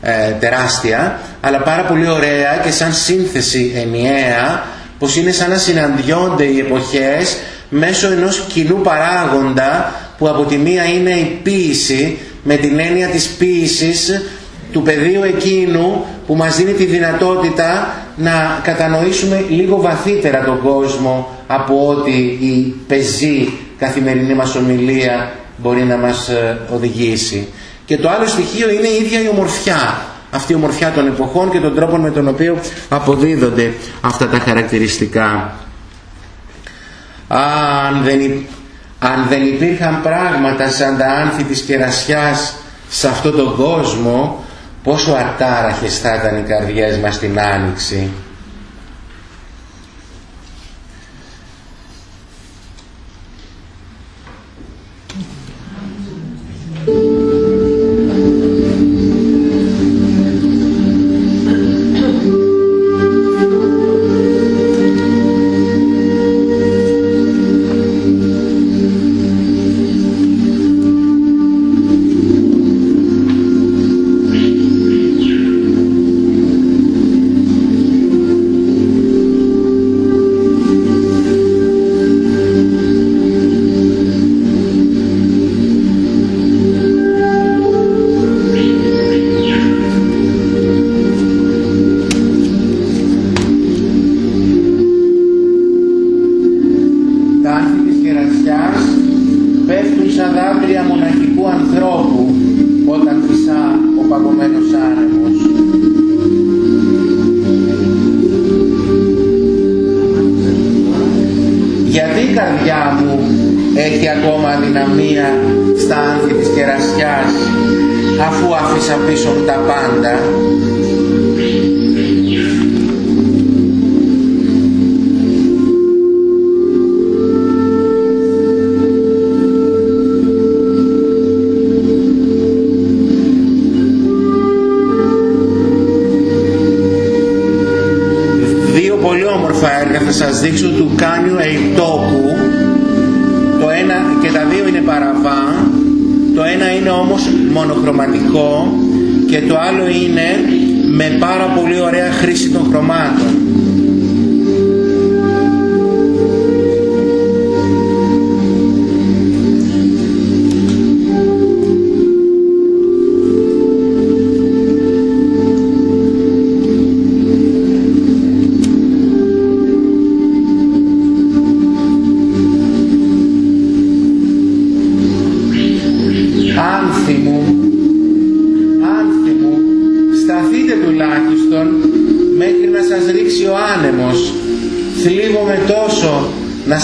ε, τεράστια, αλλά πάρα πολύ ωραία και σαν σύνθεση ενιαία, πως είναι σαν να συναντιόνται οι εποχές μέσω ενός κοινού παράγοντα που από τη μία είναι η ποίηση με την έννοια της ποίησης του πεδίου εκείνου που μας δίνει τη δυνατότητα να κατανοήσουμε λίγο βαθύτερα τον κόσμο από ότι η πεζή καθημερινή μας ομιλία μπορεί να μας ε, οδηγήσει. Και το άλλο στοιχείο είναι η ίδια η ομορφιά. Αυτή η ομορφιά των εποχών και των τρόπων με τον οποίο αποδίδονται αυτά τα χαρακτηριστικά. Αν δεν, αν δεν υπήρχαν πράγματα σαν τα άνθη της κερασιάς σε αυτόν τον κόσμο, πόσο ατάραχες θα ήταν οι καρδιές μας στην Άνοιξη.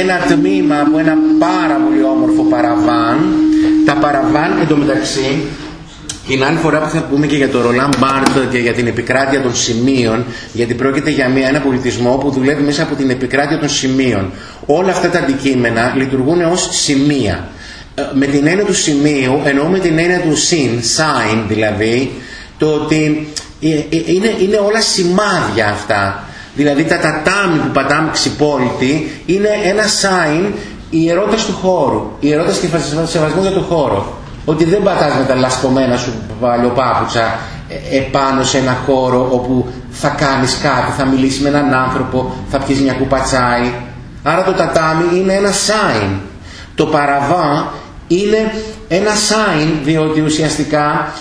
ένα τμήμα από ένα πάρα πολύ όμορφο παραβάν. Τα παραβάν εντωμεταξύ την άλλη φορά που θα πούμε και για το Ρολάν Μπάρτ και για την επικράτεια των σημείων, γιατί πρόκειται για μια, ένα πολιτισμό που δουλεύει μέσα από την επικράτεια των σημείων. Όλα αυτά τα αντικείμενα λειτουργούν ως σημεία με την έννοια του σημείου εννοούμε την έννοια του συν, sign δηλαδή, το ότι ε, ε, είναι, είναι όλα σημάδια αυτά. Δηλαδή τα τατάμι που πατάμε ξυπόλυτη είναι ένα sign ιερότητας του χώρου, ιερότητας και σεβασμού για το χώρο. Ότι δεν πατάς με τα λασπωμένα σου παλιοπάπουτσα ε, επάνω σε ένα χώρο όπου θα κάνεις κάτι, θα μιλήσεις με έναν άνθρωπο, θα πιεις μια κούπα τσάι. Άρα το τατάμι είναι ένα sign. Το παραβά είναι ένα sign διότι ουσιαστικά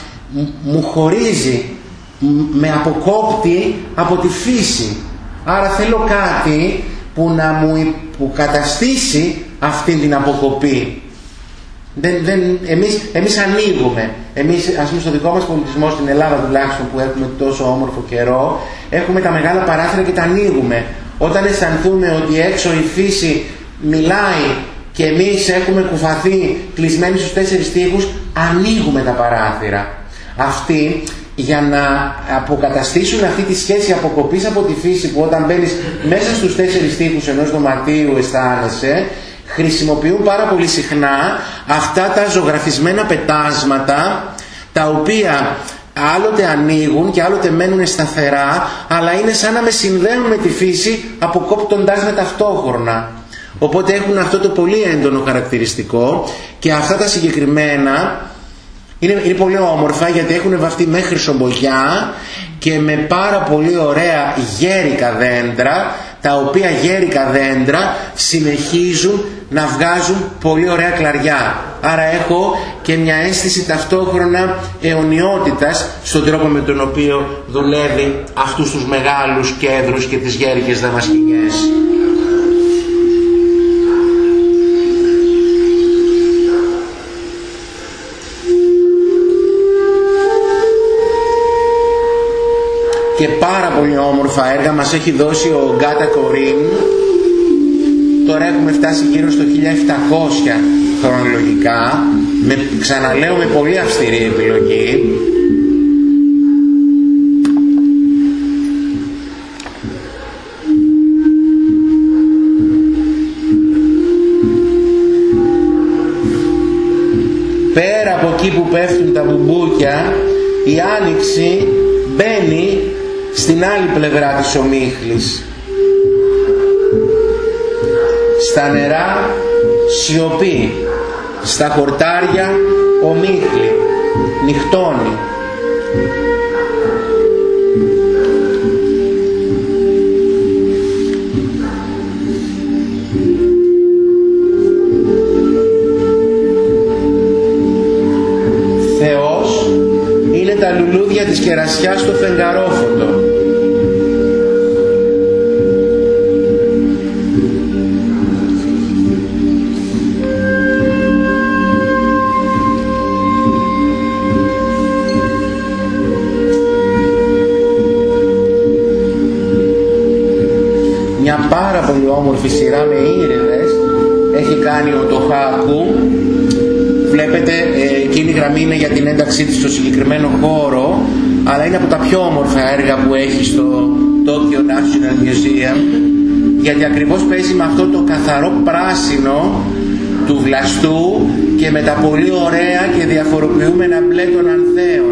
μου χωρίζει, με αποκόπτει από τη φύση. Άρα θέλω κάτι που να μου καταστήσει αυτή την αποκοπή. Δεν, δεν, εμείς, εμείς ανοίγουμε. Εμείς, ας πούμε, στο δικό μας πολιτισμό, στην Ελλάδα τουλάχιστον που έχουμε τόσο όμορφο καιρό, έχουμε τα μεγάλα παράθυρα και τα ανοίγουμε. Όταν αισθανθούμε ότι έξω η φύση μιλάει και εμείς έχουμε κουφαθεί κλεισμένοι στους τέσσερις τείχους, ανοίγουμε τα παράθυρα. Αυτοί για να αποκαταστήσουν αυτή τη σχέση αποκοπής από τη φύση που όταν μπαίνεις μέσα στους τέσσερις τείχους ενός δωματίου αισθάνεσαι, χρησιμοποιούν πάρα πολύ συχνά αυτά τα ζωγραφισμένα πετάσματα τα οποία άλλοτε ανοίγουν και άλλοτε μένουν σταθερά αλλά είναι σαν να με συνδέουν με τη φύση αποκόπτοντάς με ταυτόχρονα. Οπότε έχουν αυτό το πολύ έντονο χαρακτηριστικό και αυτά τα συγκεκριμένα είναι, είναι πολύ όμορφα γιατί έχουν βαφτεί με χρυσομπογιά και με πάρα πολύ ωραία γέρικα δέντρα τα οποία γέρικα δέντρα συνεχίζουν να βγάζουν πολύ ωραία κλαριά. Άρα έχω και μια αίσθηση ταυτόχρονα αιωνιότητας στον τρόπο με τον οποίο δουλεύει αυτούς τους μεγάλους κέντρους και τις γέρικες δαμασκηνιές. Και πάρα πολύ όμορφα έργα μας έχει δώσει ο Γκάτα Κορίν. Τώρα έχουμε φτάσει γύρω στο 1700 χρονολογικά. Με, ξαναλέω με πολύ αυστηρή επιλογή. Πέρα από εκεί που πέφτουν τα μπουμπούκια η άνοιξη μπαίνει στην άλλη πλευρά της ομίχλης. Στα νερά σιωπή, στα χορτάρια ομίχλη, νυχτώνει. Θεός είναι τα λουλούδια της κερασιάς στο φεγγαρόφωτο. Όμορφη σειρά με ήρεδες έχει κάνει ο Τοχάκου βλέπετε ε, εκείνη η γραμμή είναι για την ένταξή της στο συγκεκριμένο χώρο αλλά είναι από τα πιο όμορφα έργα που έχει στο Tokyo National Museum γιατί ακριβώς παίζει με αυτό το καθαρό πράσινο του βλαστού και με τα πολύ ωραία και διαφοροποιούμενα μπλε των ανθέων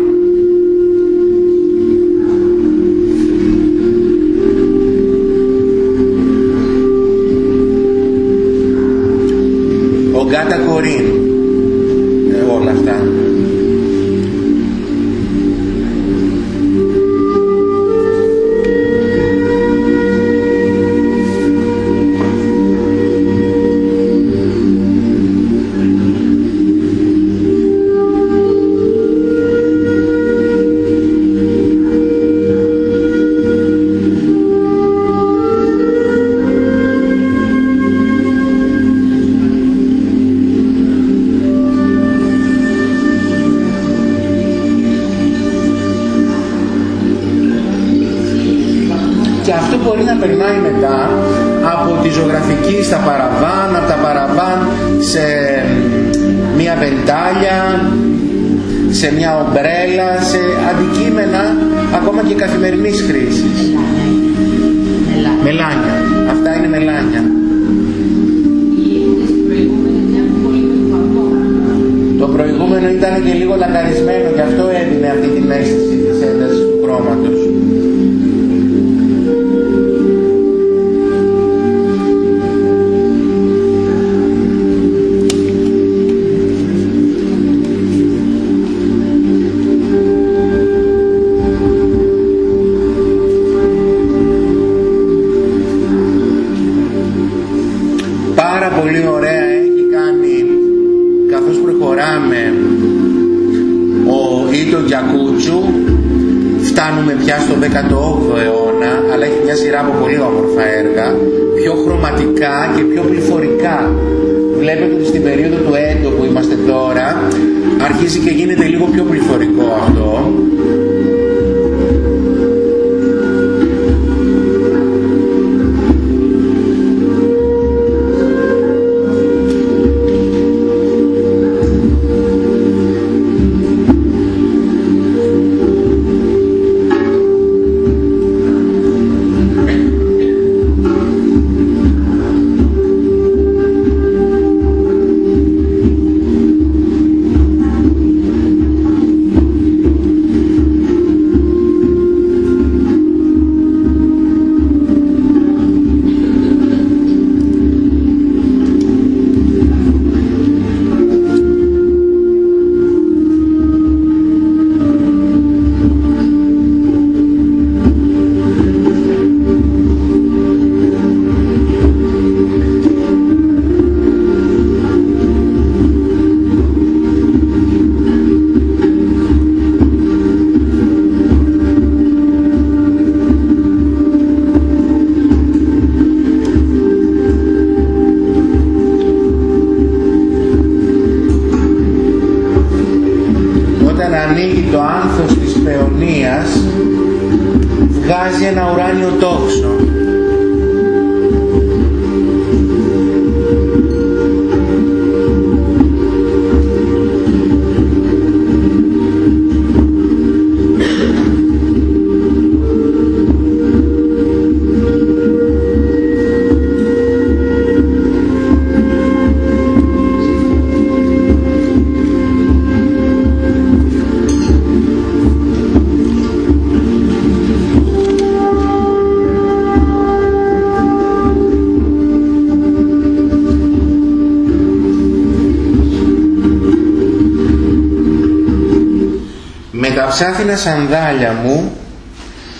σανδάλια μου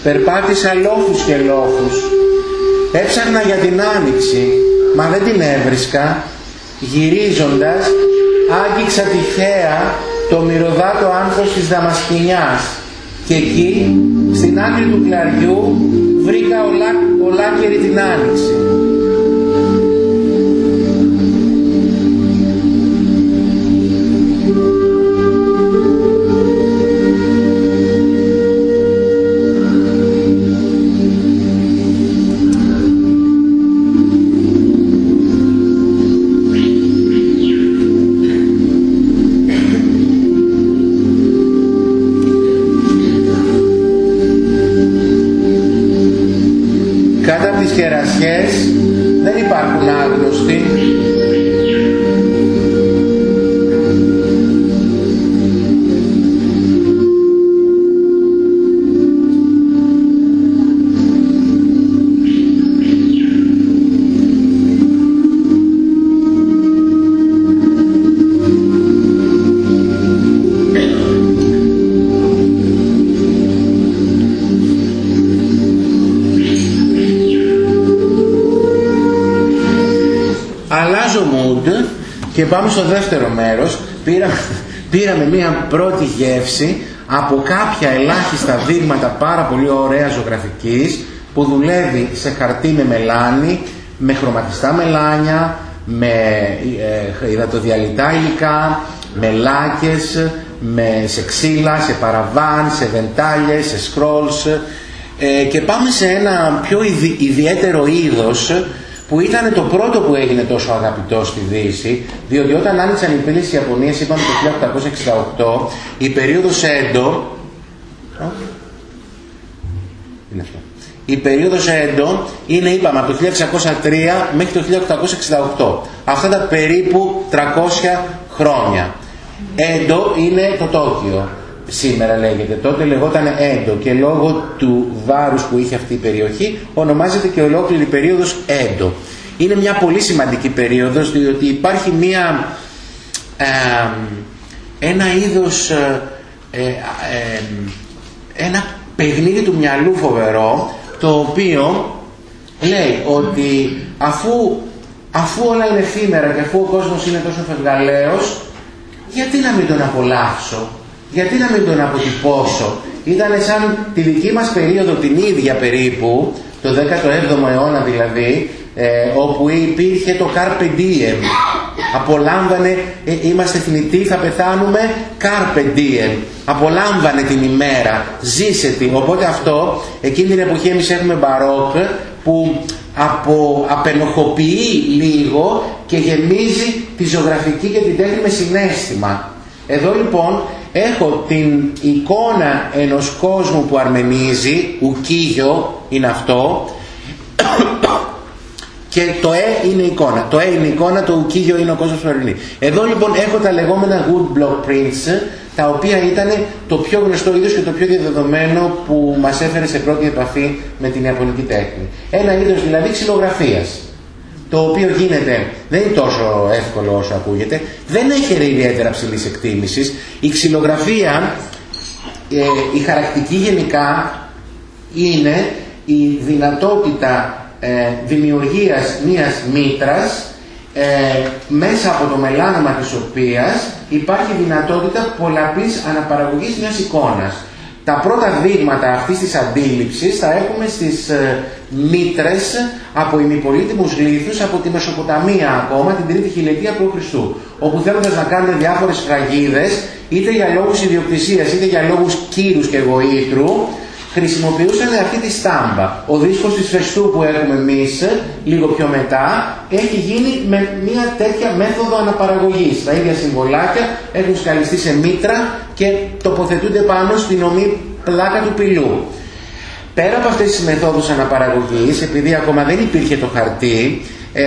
περπάτησα λόφους και λόφους. Έψαχνα για την άνοιξη μα δεν την έβρισκα γυρίζοντας άγγιξα τυχαία το μυρωδάτο άνθος της Δαμασκηνιάς. Και εκεί στην άκρη του κλαριού βρήκα ολά, ολάκερη την άνοιξη στο δεύτερο μέρος πήρα, πήραμε μία πρώτη γεύση από κάποια ελάχιστα δείγματα πάρα πολύ ωραία ζωγραφικής που δουλεύει σε χαρτί με μελάνι, με χρωματιστά μελάνια, με ε, υδατοδιαλυτά υλικά, με λάκες, με, σε ξύλα, σε παραβάν, σε βεντάλιες, σε σκρόλς. Ε, και πάμε σε ένα πιο ιδιαίτερο είδος που ήταν το πρώτο που έγινε τόσο αγαπητό στη Δύση, διότι όταν άνοιξαν οι πύλες της Ιαπωνίας, είπαμε το 1868, η περίοδος Έντο, είναι αυτό. Η περίοδος Έντο είναι, είπαμε, από το 1603 μέχρι το 1868. Αυτά τα περίπου 300 χρόνια. Έντο είναι το Τόκιο σήμερα λέγεται. Τότε λεγόταν Έντο και λόγω του βάρους που είχε αυτή η περιοχή ονομάζεται και ολόκληρη περίοδος Έντο. Είναι μια πολύ σημαντική περίοδος διότι υπάρχει μια, ένα είδος, ε, ε, ένα παιχνίδι του μυαλού φοβερό το οποίο λέει ότι αφού, αφού όλα είναι εφήμερα και αφού ο κόσμος είναι τόσο φευγαλαίος γιατί να μην τον απολαύσω; Γιατί να μην τον αποτυπώσω; Ήταν σαν τη δική μας περίοδο την ίδια περίπου, το 17ο αιώνα δηλαδή, ε, όπου υπήρχε το Carpe Diem. Απολάμβανε, ε, είμαστε θνητοί, θα πεθάνουμε, Carpe Diem. Απολάμβανε την ημέρα, ζήσε την. Οπότε αυτό, εκείνη την εποχή εμείς έχουμε μπαρόκ, που απο, απενοχοποιεί λίγο και γεμίζει τη ζωγραφική και την τέχνη με συνέστημα. Εδώ λοιπόν έχω την εικόνα ενός κόσμου που αρμενίζει, ουκίγιο είναι αυτό, και το Ε είναι εικόνα. Το Ε είναι εικόνα, το ουκίγιο είναι ο κόσμος που αρμενίζει. Εδώ λοιπόν έχω τα λεγόμενα wood block prints, τα οποία ήταν το πιο γνωστό είδος και το πιο διαδεδομένο που μας έφερε σε πρώτη επαφή με την Ιαπωνική τέχνη. Ένα είδος δηλαδή ξυλογραφίας το οποίο γίνεται, δεν είναι τόσο εύκολο όσο ακούγεται, δεν έχει ιδιαίτερα ψηλής εκτίμησης. Η ξυλογραφία, ε, η χαρακτική γενικά είναι η δυνατότητα ε, δημιουργίας μιας μήτρας ε, μέσα από το μελάνωμα της οποίας υπάρχει δυνατότητα πολλαπλής αναπαραγωγής μιας εικόνας. Τα πρώτα δείγματα αυτής της αντίληψης θα έχουμε στις ε, μήτρες από ημιπολίτιμους λίθους από τη Μεσοποταμία ακόμα την τρίτη χιλιετία π.Χ. όπου θέλοντας να κάνουν διάφορες φραγίδες είτε για λόγους ιδιοκτησίας είτε για λόγους κύρους και γοήτρου χρησιμοποιούσαν αυτή τη στάμπα. Ο δίσκος της Φεστού που έχουμε εμείς λίγο πιο μετά έχει γίνει με μια τέτοια μέθοδο αναπαραγωγής. Τα ίδια συμβολάκια έχουν σκαλιστεί σε μήτρα και τοποθετούνται πάνω στην ομή πλάκα του πυλού. Πέρα από αυτές τις μεθόδους αναπαραγωγής, επειδή ακόμα δεν υπήρχε το χαρτί, ε,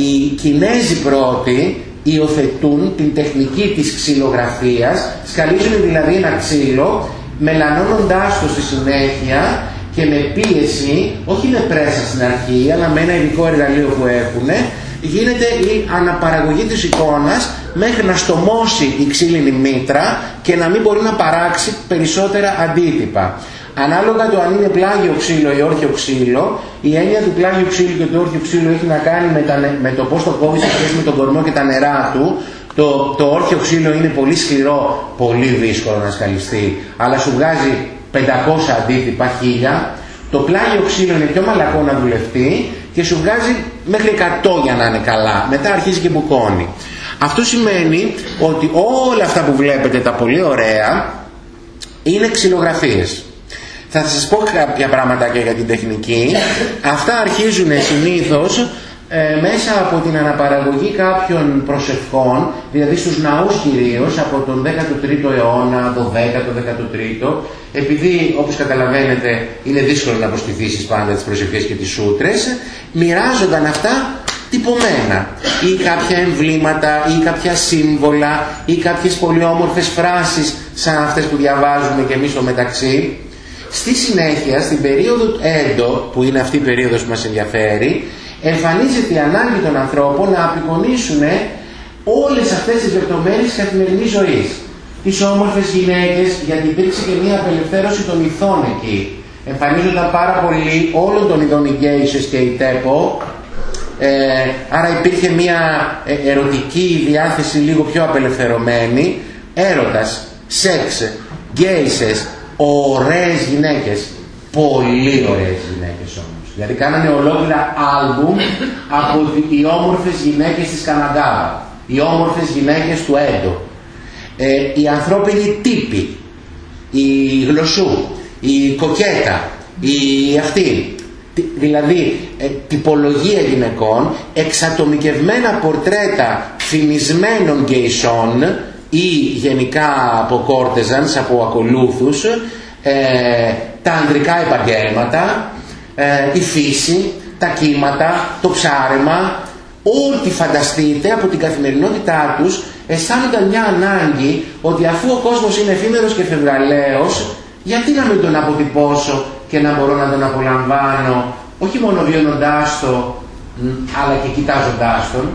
οι Κινέζοι πρώτοι υιοθετούν την τεχνική της ξυλογραφίας, σκαλίζουν δηλαδή ένα ξύλο, μελανώνοντάς το στη συνέχεια και με πίεση, όχι με πρέσα στην αρχή, αλλά με ένα ειδικό εργαλείο που έχουν, γίνεται η αναπαραγωγή της εικόνας μέχρι να στομώσει η ξύλινη μήτρα και να μην μπορεί να παράξει περισσότερα αντίτυπα. Ανάλογα το αν είναι πλάγιο ξύλο ή όρθιο ξύλο, η έννοια του πλάγιου ξύλου και του όρθιου ξύλου έχει να κάνει με, τα, με το πώς το κόβεις σε σχέση με τον κορμό και τα νερά του. Το, το όρθιο ξύλο είναι πολύ σκληρό, πολύ δύσκολο να σκαλιστεί, αλλά σου βγάζει 500 αντίτυπα, χίλια. Το πλάγιο ξύλο είναι πιο μαλακό να δουλευτεί και σου βγάζει μέχρι 100 για να είναι καλά. Μετά αρχίζει και μπουκώνει. Αυτό σημαίνει ότι όλα αυτά που βλέπετε τα πολύ ωραία είναι ξυλογραφίες. Θα σας πω κάποια πράγματα και για την τεχνική. Αυτά αρχίζουν συνήθως ε, μέσα από την αναπαραγωγή κάποιων προσευχών, δηλαδή στους ναούς κυρίως, από τον 13ο αιώνα, 12ο, 13ο, επειδή όπως καταλαβαίνετε είναι δύσκολο να αποστηθήσεις πάντα τις προσευχές και τις σούτρες, μοιράζονταν αυτά τυπωμένα. Ή κάποια εμβλήματα ή κάποια σύμβολα ή κάποιες πολύ όμορφες φράσεις σαν αυτές που διαβάζουμε και εμείς στο μεταξύ. Στη συνέχεια, στην περίοδο έντο, που είναι αυτή η περίοδος που μας ενδιαφέρει, εμφανίζεται η ανάγκη των ανθρώπων να απεικονίσουν όλες αυτές τις λεπτομέρειες της καθημερινής ζωής. Τις όμορφες γυναίκες, γιατί υπήρξε και μια απελευθέρωση των ηθών εκεί. Εμφανίζονταν πάρα πολύ όλων των ειδών οι και οι τέπο, ε, άρα υπήρχε μια ε, ερωτική διάθεση λίγο πιο απελευθερωμένη, έρωτας, σεξ, γκέισες, ωραίες γυναίκες. Πολύ ωραίες γυναίκες όμως. Δηλαδή κάνανε ολόκληρα άλμπουμ από οι όμορφες γυναίκες της Καναγκάβα. Οι όμορφες γυναίκες του Έντο. Ε, οι ανθρώπινοι τύποι. Η γλωσσού. Η κοκέτα. Η αυτή. Δηλαδή ε, τυπολογία γυναικών, εξατομικευμένα πορτρέτα φημισμένων γκέισων ή γενικά από κόρτεζανς, από ακολούθους, ε, τα ανδρικά επαγγέλματα, ε, η φύση, τα κύματα, το ψάρεμα, ό,τι φανταστείτε από την καθημερινότητά τους αισθάνονταν μια ανάγκη ότι αφού ο κόσμος είναι εφήμερος και φευγαλαίος γιατί να μην τον αποτυπώσω και να μπορώ να τον απολαμβάνω όχι μόνο βιώνοντάς το αλλά και κοιτάζοντάς τον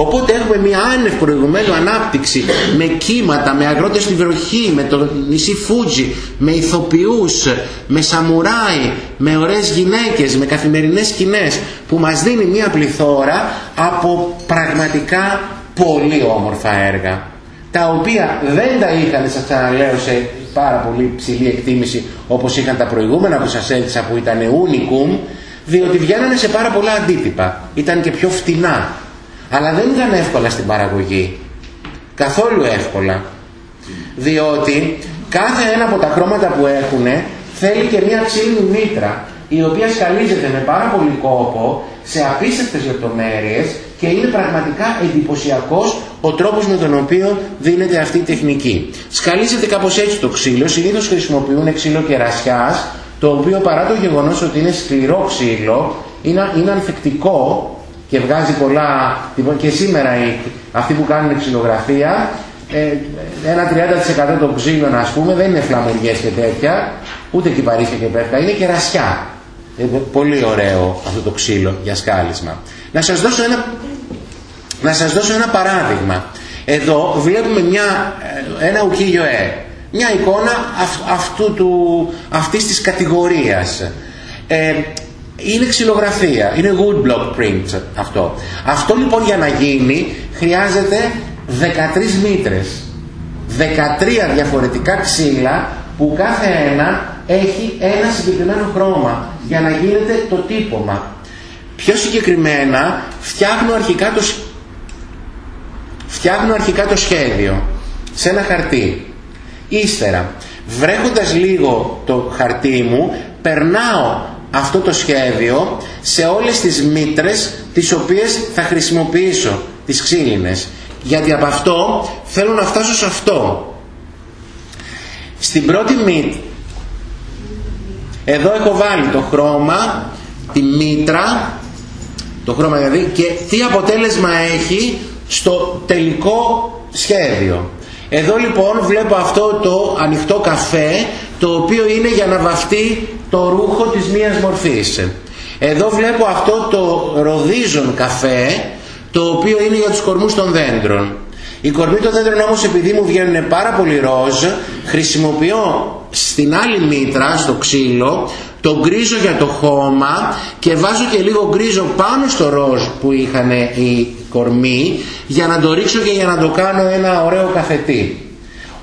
Οπότε έχουμε μια άνευ προηγουμένου ανάπτυξη με κύματα, με αγρότες στη βροχή, με το νησί Φούτζι, με ηθοποιούς, με σαμουράι, με ωραίες γυναίκες, με καθημερινές σκηνές που μας δίνει μια πληθώρα από πραγματικά πολύ όμορφα έργα τα οποία δεν τα είχαν, σας ξαναλέω, σε πάρα πολύ ψηλή εκτίμηση όπως είχαν τα προηγούμενα που σας έδειξα που ήταν unicum διότι βγαίνανε σε πάρα πολλά αντίτυπα. Ήταν και πιο φτηνά αλλά δεν ήταν εύκολα στην παραγωγή. Καθόλου εύκολα. Διότι κάθε ένα από τα χρώματα που έχουν θέλει και μια ξύλινη μήτρα η οποία σκαλίζεται με πάρα πολύ κόπο σε απίστευτες λεπτομέρειες και είναι πραγματικά εντυπωσιακός ο τρόπος με τον οποίο δίνεται αυτή η τεχνική. Σκαλίζεται κάπως έτσι το ξύλο, συνήθως χρησιμοποιούν ξύλο κερασιάς, το οποίο παρά το γεγονός ότι είναι σκληρό ξύλο, είναι, είναι ανθεκτικό και βγάζει πολλά. Λοιπόν, και σήμερα οι, αυτοί που κάνουν ξυλογραφία, ε, ένα 30% των ξύλων ας πούμε δεν είναι φλαμουριές και τέτοια, ούτε κυπαρίσια και πέφτα, είναι κερασιά. Ε, πολύ ωραίο αυτό το ξύλο για σκάλισμα. Να σας δώσω ένα, να σας δώσω ένα παράδειγμα. Εδώ βλέπουμε μια, ε, ένα ουκίγιο ε, μια εικόνα αυτού του, αυτής της κατηγορίας. Ε, είναι ξυλογραφία, είναι wood block print αυτό. Αυτό λοιπόν για να γίνει χρειάζεται 13 μήτρες. 13 διαφορετικά ξύλα που κάθε ένα έχει ένα συγκεκριμένο χρώμα για να γίνεται το τύπομα. Πιο συγκεκριμένα φτιάχνω αρχικά το, φτιάχνω αρχικά το σχέδιο σε ένα χαρτί. Ύστερα, βρέχοντας λίγο το χαρτί μου, περνάω αυτό το σχέδιο σε όλες τις μήτρες τις οποίες θα χρησιμοποιήσω, τις ξύλινες. Γιατί από αυτό θέλω να φτάσω σε αυτό. Στην πρώτη μήτρα, εδώ έχω βάλει το χρώμα, τη μήτρα, το χρώμα δηλαδή, και τι αποτέλεσμα έχει στο τελικό σχέδιο. Εδώ λοιπόν βλέπω αυτό το ανοιχτό καφέ το οποίο είναι για να βαφτεί το ρούχο της μίας μορφής. Εδώ βλέπω αυτό το ροδίζον καφέ το οποίο είναι για τους κορμούς των δέντρων. Οι κορμοί των δέντρων όμως επειδή μου βγαίνουν πάρα πολύ ροζ χρησιμοποιώ στην άλλη μήτρα, στο ξύλο, το γκρίζο για το χώμα και βάζω και λίγο γκρίζο πάνω στο ροζ που είχαν οι κορμοί για να το ρίξω και για να το κάνω ένα ωραίο καφετί.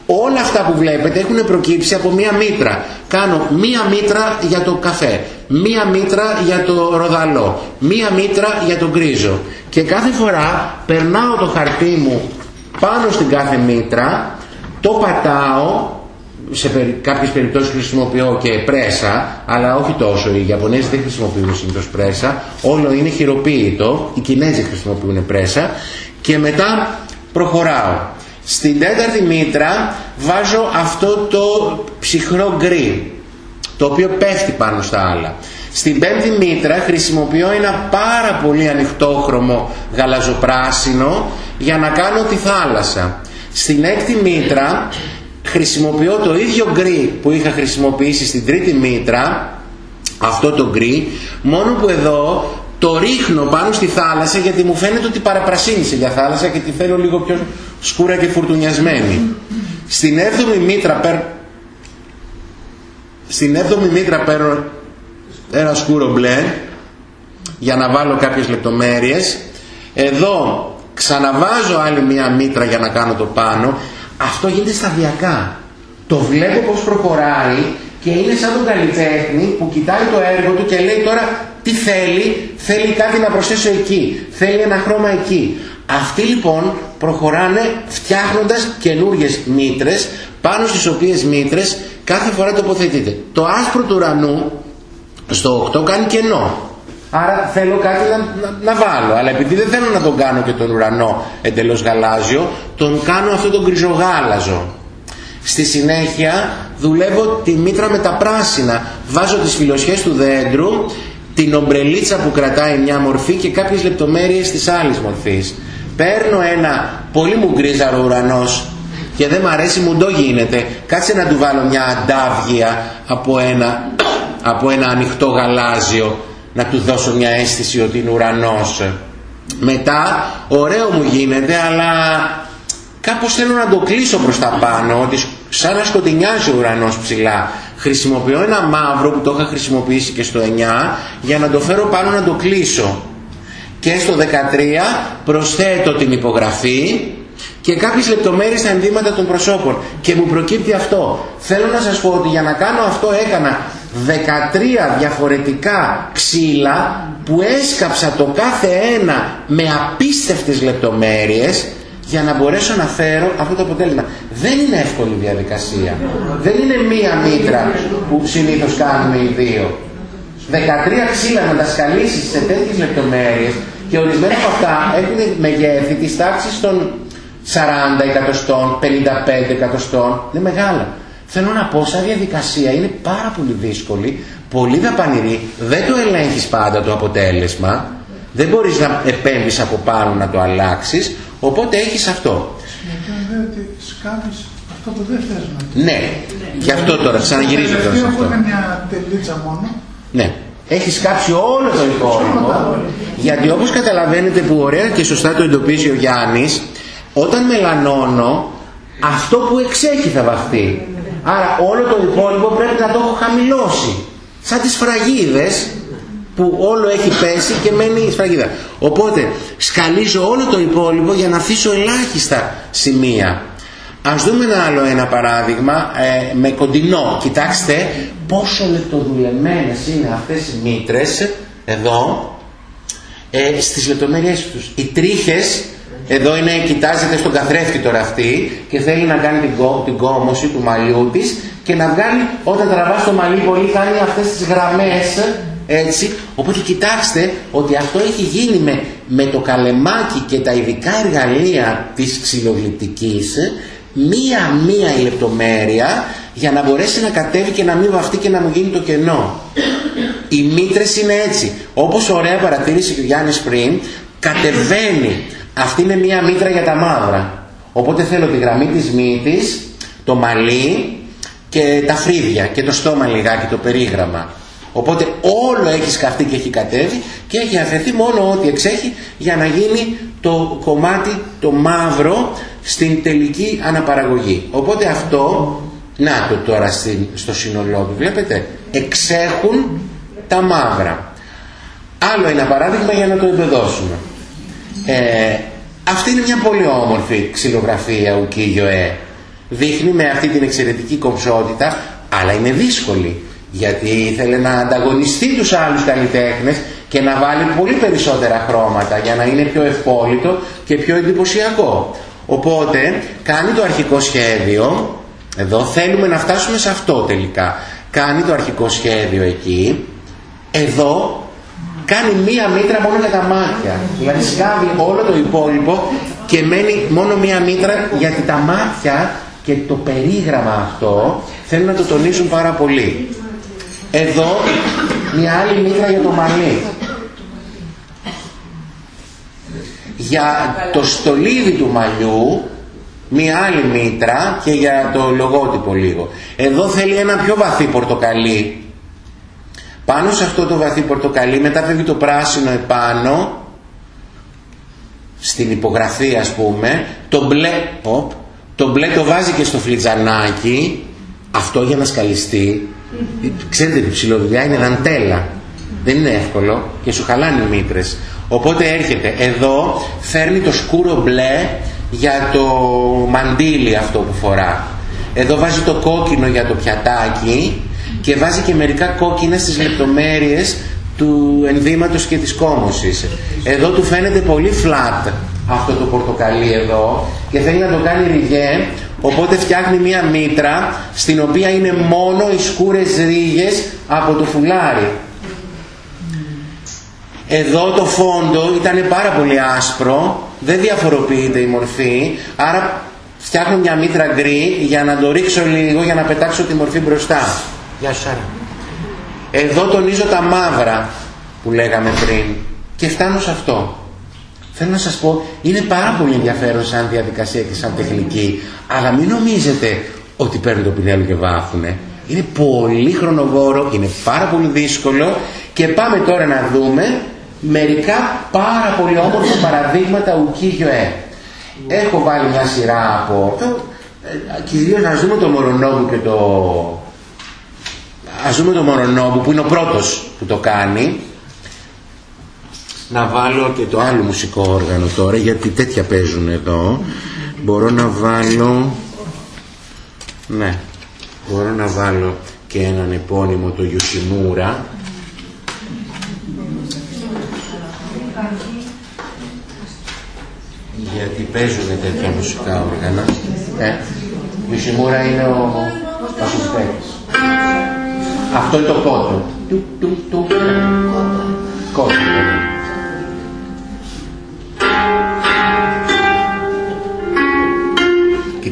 Όλα αυτά που βλέπετε έχουν προκύψει από μία μήτρα. Κάνω μία μήτρα για το καφέ, μία μήτρα για το ροδαλό, μία μήτρα για το γκρίζο. Και κάθε φορά περνάω το χαρτί μου πάνω στην κάθε μήτρα, το πατάω σε κάποιες περιπτώσεις χρησιμοποιώ και πρέσα, αλλά όχι τόσο. Οι Ιαπωνέζοι δεν χρησιμοποιούν συνήθως πρέσα, όλο είναι χειροποίητο, οι Κινέζοι χρησιμοποιούν πρέσα και μετά προχωράω. Στην τέταρτη μήτρα βάζω αυτό το ψυχρό γκρι, το οποίο πέφτει πάνω στα άλλα. Στην πέμπτη μήτρα χρησιμοποιώ ένα πάρα πολύ ανοιχτόχρωμο γαλαζοπράσινο για να κάνω τη θάλασσα. Στην έκτη μήτρα χρησιμοποιώ το ίδιο γκρι που είχα χρησιμοποιήσει στην τρίτη μήτρα αυτό το γκρι μόνο που εδώ το ρίχνω πάνω στη θάλασσα γιατί μου φαίνεται ότι παραπρασίνησε για θάλασσα και τη θέλω λίγο πιο σκούρα και φουρτουνιασμένη. Στην έβδομη μήτρα παίρνω στην έβδομη μήτρα παίρνω ένα σκούρο μπλε για να βάλω κάποιες λεπτομέρειες. Εδώ ξαναβάζω άλλη μία μήτρα για να κάνω το πάνω αυτό γίνεται σταδιακά. Το βλέπω πως προχωράει και είναι σαν τον καλλιτέχνη που κοιτάει το έργο του και λέει τώρα τι θέλει, θέλει κάτι να προσθέσω εκεί, θέλει ένα χρώμα εκεί. Αυτοί λοιπόν προχωράνε φτιάχνοντας καινούργιες μήτρες πάνω στις οποίες μήτρες κάθε φορά τοποθετείται. Το άσπρο του ουρανού στο 8 κάνει κενό. Άρα θέλω κάτι να, να, βάλω. Αλλά επειδή δεν θέλω να τον κάνω και τον ουρανό εντελώς γαλάζιο, τον κάνω αυτό τον γκριζογάλαζο. Στη συνέχεια δουλεύω τη μήτρα με τα πράσινα. Βάζω τις φιλοσιές του δέντρου, την ομπρελίτσα που κρατάει μια μορφή και κάποιες λεπτομέρειες της άλλης μορφής. Παίρνω ένα πολύ μου γκρίζαρο ουρανός και δεν μ' αρέσει μου το γίνεται. Κάτσε να του βάλω μια αντάβγεια από ένα, από ένα ανοιχτό γαλάζιο να του δώσω μια αίσθηση ότι είναι ουρανός. Μετά ωραίο μου γίνεται αλλά κάπως θέλω να το κλείσω προς τα πάνω ότι σαν να σκοτεινιάζει ο ουρανός ψηλά. Χρησιμοποιώ ένα μαύρο που το είχα χρησιμοποιήσει και στο 9 για να το φέρω πάνω να το κλείσω. Και στο 13 προσθέτω την υπογραφή και κάποιες λεπτομέρειες στα ενδύματα των προσώπων και μου προκύπτει αυτό. Θέλω να σας πω ότι για να κάνω αυτό έκανα 13 διαφορετικά ξύλα που έσκαψα το κάθε ένα με απίστευτες λεπτομέρειες για να μπορέσω να φέρω αυτό το αποτέλεσμα. Δεν είναι εύκολη διαδικασία. Δεν είναι μία μήτρα που συνήθως κάνουμε οι δύο. 13 ξύλα να τα σκαλίσεις σε τέτοιες λεπτομέρειες και ορισμένα από αυτά έχουν μεγέθη της τάξης των 40 εκατοστών, 55 εκατοστών. Είναι μεγάλα. Θέλω να πω, σαν διαδικασία είναι πάρα πολύ δύσκολη, πολύ δαπανηρή, δεν το ελέγχεις πάντα το αποτέλεσμα, δεν μπορείς να επέμβεις από πάνω να το αλλάξεις, οπότε έχεις αυτό. Γιατί ότι σκάβεις αυτό που δεν θες να Ναι, γι' αυτό τώρα, ξαναγυρίζω τώρα σε αυτό. Είναι μια τελίτσα μόνο. Ναι. Έχει κάψει όλο το υπόλοιπο. Γιατί όπως καταλαβαίνετε που ωραία και σωστά το εντοπίζει ο Γιάννης, όταν μελανώνω, αυτό που εξέχει θα βαφτεί. Άρα όλο το υπόλοιπο πρέπει να το έχω χαμηλώσει. Σαν τις φραγίδες που όλο έχει πέσει και μένει η σφραγίδα. Οπότε σκαλίζω όλο το υπόλοιπο για να αφήσω ελάχιστα σημεία. Ας δούμε ένα άλλο ένα παράδειγμα ε, με κοντινό. Κοιτάξτε πόσο λεπτοδουλεμένες είναι αυτές οι μήτρες εδώ ε, στις λεπτομέρειες τους. Οι τρίχες Εδώ είναι, κοιτάζεται στον καθρέφτη τώρα αυτή και θέλει να κάνει την, κό, την κόμωση του μαλλιού της και να βγάλει όταν τραβάς το μαλλί πολύ κάνει αυτές τις γραμμές έτσι. Οπότε κοιτάξτε ότι αυτό έχει γίνει με, με το καλεμάκι και τα ειδικά εργαλεία της ξυλογλυπτικής μία-μία η λεπτομέρεια για να μπορέσει να κατέβει και να μην βαφτεί και να μου γίνει το κενό. Οι μήτρες είναι έτσι. Όπως ωραία παρατήρησε και ο Γιάννης πριν, κατεβαίνει. Αυτή είναι μία μήτρα για τα μαύρα. Οπότε θέλω τη γραμμή της μύτης, το μαλλί και τα φρύδια και το στόμα λιγάκι, το περίγραμμα. Οπότε όλο έχει σκαφτεί και έχει κατέβει και έχει αφαιθεί μόνο ό,τι εξέχει για να γίνει το κομμάτι το μαύρο στην τελική αναπαραγωγή. Οπότε αυτό, να το τώρα στο σύνολό του, βλέπετε, εξέχουν τα μαύρα. Άλλο ένα παράδειγμα για να το εμπεδώσουμε. Ε, αυτή είναι μια πολύ όμορφη ξυλογραφία ο Κίγιοε. Δείχνει με αυτή την εξαιρετική κομψότητα, αλλά είναι δύσκολη γιατί ήθελε να ανταγωνιστεί τους άλλους καλλιτέχνες και να βάλει πολύ περισσότερα χρώματα για να είναι πιο ευπόλυτο και πιο εντυπωσιακό. Οπότε κάνει το αρχικό σχέδιο, εδώ θέλουμε να φτάσουμε σε αυτό τελικά, κάνει το αρχικό σχέδιο εκεί, εδώ κάνει μία μήτρα μόνο για τα μάτια, δηλαδή σκάβει όλο το υπόλοιπο και μένει μόνο μία μήτρα γιατί τα μάτια και το περίγραμμα αυτό θέλουν να το τονίζουν πάρα πολύ. Εδώ μια άλλη μήτρα για το μαλλί. Για το στολίδι του μαλλιού μια άλλη μήτρα και για το λογότυπο λίγο. Εδώ θέλει ένα πιο βαθύ πορτοκαλί. Πάνω σε αυτό το βαθύ πορτοκαλί μετά φεύγει το πράσινο επάνω στην υπογραφή ας πούμε το μπλε, το μπλε το βάζει και στο φλιτζανάκι αυτό για να σκαλιστεί Ξέρετε, η ψηλοδουλειά είναι δαντέλα. Δεν είναι εύκολο και σου χαλάνε οι μήτρες. Οπότε έρχεται εδώ, φέρνει το σκούρο μπλε για το μαντίλι αυτό που φορά. Εδώ βάζει το κόκκινο για το πιατάκι και βάζει και μερικά κόκκινα στις λεπτομέρειες του ενδύματος και της κόμωσης. Εδώ του φαίνεται πολύ flat αυτό το πορτοκαλί εδώ και θέλει να το κάνει ριγέ Οπότε φτιάχνει μία μήτρα στην οποία είναι μόνο οι σκούρες ρίγες από το φουλάρι. Εδώ το φόντο ήταν πάρα πολύ άσπρο, δεν διαφοροποιείται η μορφή, άρα φτιάχνω μια μήτρα γκρι για να το ρίξω λίγο για να πετάξω τη μορφή μπροστά. Γεια σου Σάρα. Εδώ τονίζω τα μαύρα που λέγαμε πριν και φτάνω σε αυτό. Θέλω να σας πω, είναι πάρα πολύ ενδιαφέρον σαν διαδικασία και σαν τεχνική, αλλά μην νομίζετε ότι παίρνουν το πινέλο και βάφουνε. Είναι πολύ χρονοβόρο, είναι πάρα πολύ δύσκολο και πάμε τώρα να δούμε μερικά πάρα πολύ όμορφα παραδείγματα ουκίγιο ε. Έχω βάλει μια σειρά από... Ε, κυρίως να δούμε το Μορονόμπου και το... Ας δούμε το Μορονόμπου που είναι ο πρώτος που το κάνει να βάλω και το άλλο μουσικό όργανο τώρα γιατί τέτοια παίζουν εδώ μπορώ να βάλω ναι μπορώ να βάλω και έναν επώνυμο το Ιουσιμούρα γιατί παίζουν τέτοια μουσικά όργανα ε, Ιουσιμούρα είναι ο βασιλιστές αυτό είναι το κότο κότο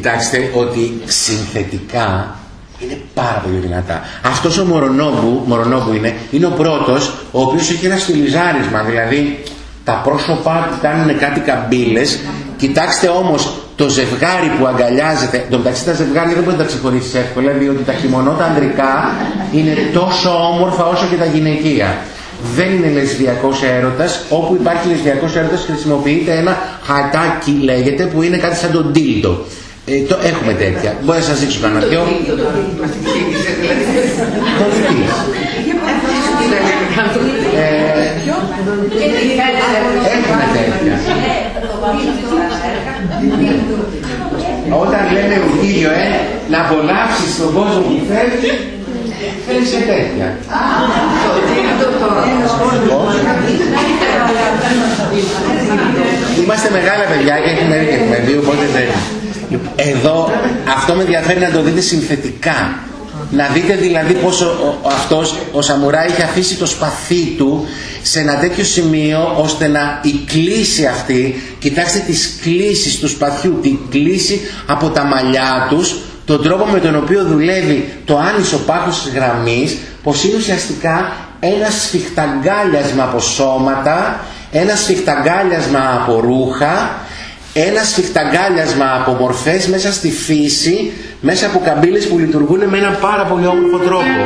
κοιτάξτε ότι συνθετικά είναι πάρα πολύ δυνατά. Αυτός ο Μορονόμπου, Μορονόμπου είναι, είναι ο πρώτος ο οποίος έχει ένα στυλιζάρισμα, δηλαδή τα πρόσωπά του κάνουν κάτι καμπύλες. Κοιτάξτε όμως το ζευγάρι που αγκαλιάζεται, το μεταξύ τα ζευγάρια δεν μπορεί να τα ξεχωρίσει εύκολα, διότι τα χειμωνότα ανδρικά είναι τόσο όμορφα όσο και τα γυναικεία. Δεν είναι λεσβιακός έρωτας, όπου υπάρχει λεσβιακός έρωτας χρησιμοποιείται ένα χατάκι λέγεται που είναι κάτι σαν τον τίλτο. Ε, το έχουμε τέτοια. Μπορεί να σας δείξω κανένα δυο. Έχουμε τέτοια. Όταν λέμε ο κύριο, ε, να απολαύσεις τον κόσμο που φέρνει, θέλει σε τέτοια. είμαστε μεγάλα παιδιά και έχουμε, έχουμε δει, οπότε δεν... Εδώ αυτό με ενδιαφέρει να το δείτε συνθετικά. Να δείτε δηλαδή πως ο, ο, αυτός, ο Σαμουρά είχε αφήσει το σπαθί του σε ένα τέτοιο σημείο ώστε να η κλίση αυτή, κοιτάξτε τις κλίσεις του σπαθιού, την κλίση από τα μαλλιά τους, τον τρόπο με τον οποίο δουλεύει το άνισο πάχος της γραμμής, πως είναι ουσιαστικά ένα σφιχταγκάλιασμα από σώματα, ένα σφιχταγκάλιασμα από ρούχα, ένα σφιχταγκάλιασμα από μορφές μέσα στη φύση, μέσα από καμπύλες που λειτουργούν με ένα πάρα πολύ όμορφο τρόπο.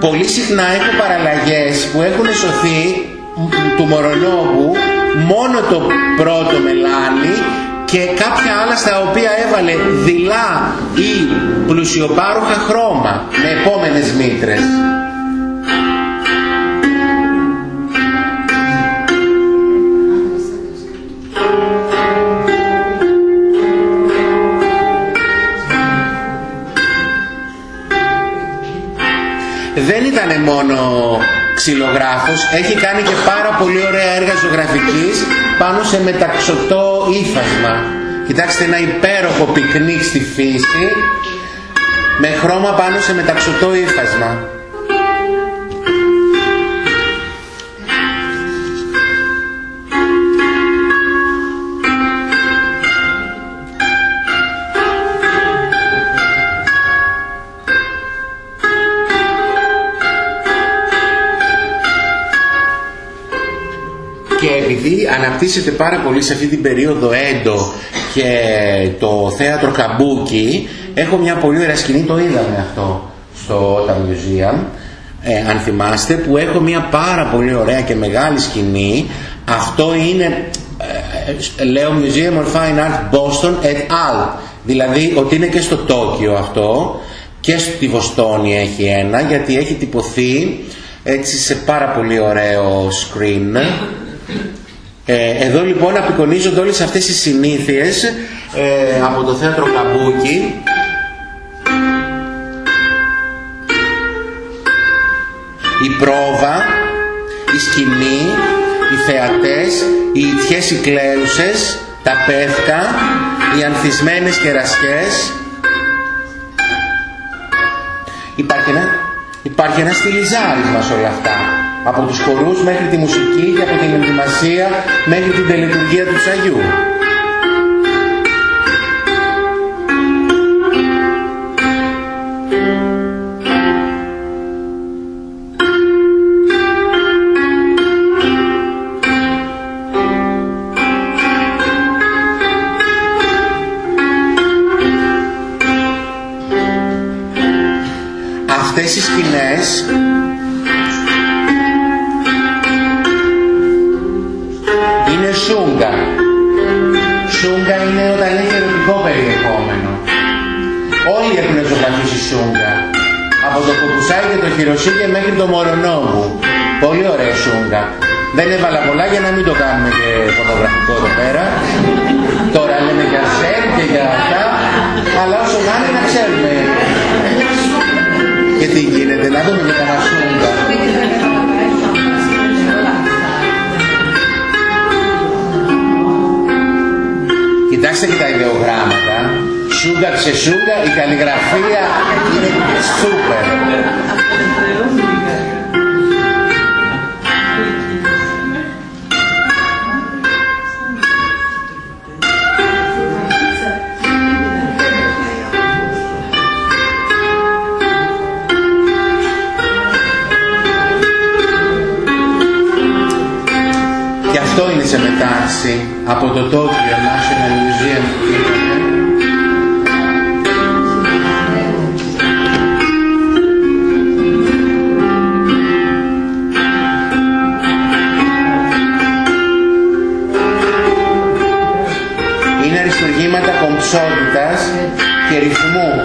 Πολύ συχνά έχω παραλλαγές που έχουν σωθεί του Μορονόβου μόνο το πρώτο μελάνι και κάποια άλλα στα οποία έβαλε δειλά ή πλουσιοπάροχα χρώμα με επόμενες μήτρες. Δεν ήταν μόνο ξυλογράφος, έχει κάνει και πάρα πολύ ωραία έργα ζωγραφικής πάνω σε μεταξωτό ύφασμα. Κοιτάξτε ένα υπέροχο πικνίκ στη φύση με χρώμα πάνω σε μεταξωτό ύφασμα. Αναπτύσσεται πάρα πολύ σε αυτή την περίοδο Έντο και το θέατρο Καμπούκι έχω μια πολύ ωραία σκηνή, το είδαμε αυτό στο Ota Museum ε, αν θυμάστε που έχω μια πάρα πολύ ωραία και μεγάλη σκηνή. Αυτό είναι ε, λέω Museum of Fine Art Boston et al. Δηλαδή ότι είναι και στο Τόκιο αυτό και στη Βοστόνη έχει ένα γιατί έχει τυπωθεί έτσι σε πάρα πολύ ωραίο screen. ε, εδώ λοιπόν απεικονίζονται όλες αυτές οι συνήθειες ε, από το θέατρο Καμπούκι η πρόβα, η σκηνή, οι θεατές, οι ιτιές οι κλαίουσες, τα πεύκα, οι ανθισμένες κερασιές. Υπάρχει ένα, υπάρχει ένα στυλιζάρισμα σε όλα αυτά από τους χορούς μέχρι τη μουσική και από την ενδυμασία μέχρι την τελετουργία του Σαγιού. Αυτές οι σκηνές Από το κουκουσάκι και το χειροσύγκε μέχρι το μορονόβου. Πολύ ωραία σούγκα. Δεν έβαλα πολλά για να μην το κάνουμε και φωτογραφικό εδώ πέρα. Τώρα λέμε για σετ και για αυτά. Αλλά όσο να είναι να ξέρουμε. Και τι γίνεται, να δούμε και κανένα σούγκα. Κοιτάξτε και τα ιδεογράμματα. Σούγκα σε σούγκα, η καλλιγραφία είναι σούπερ. Και αυτό είναι σε μετάξυ από το Tokyo National αριστουργήματα κομψότητας και ρυθμού.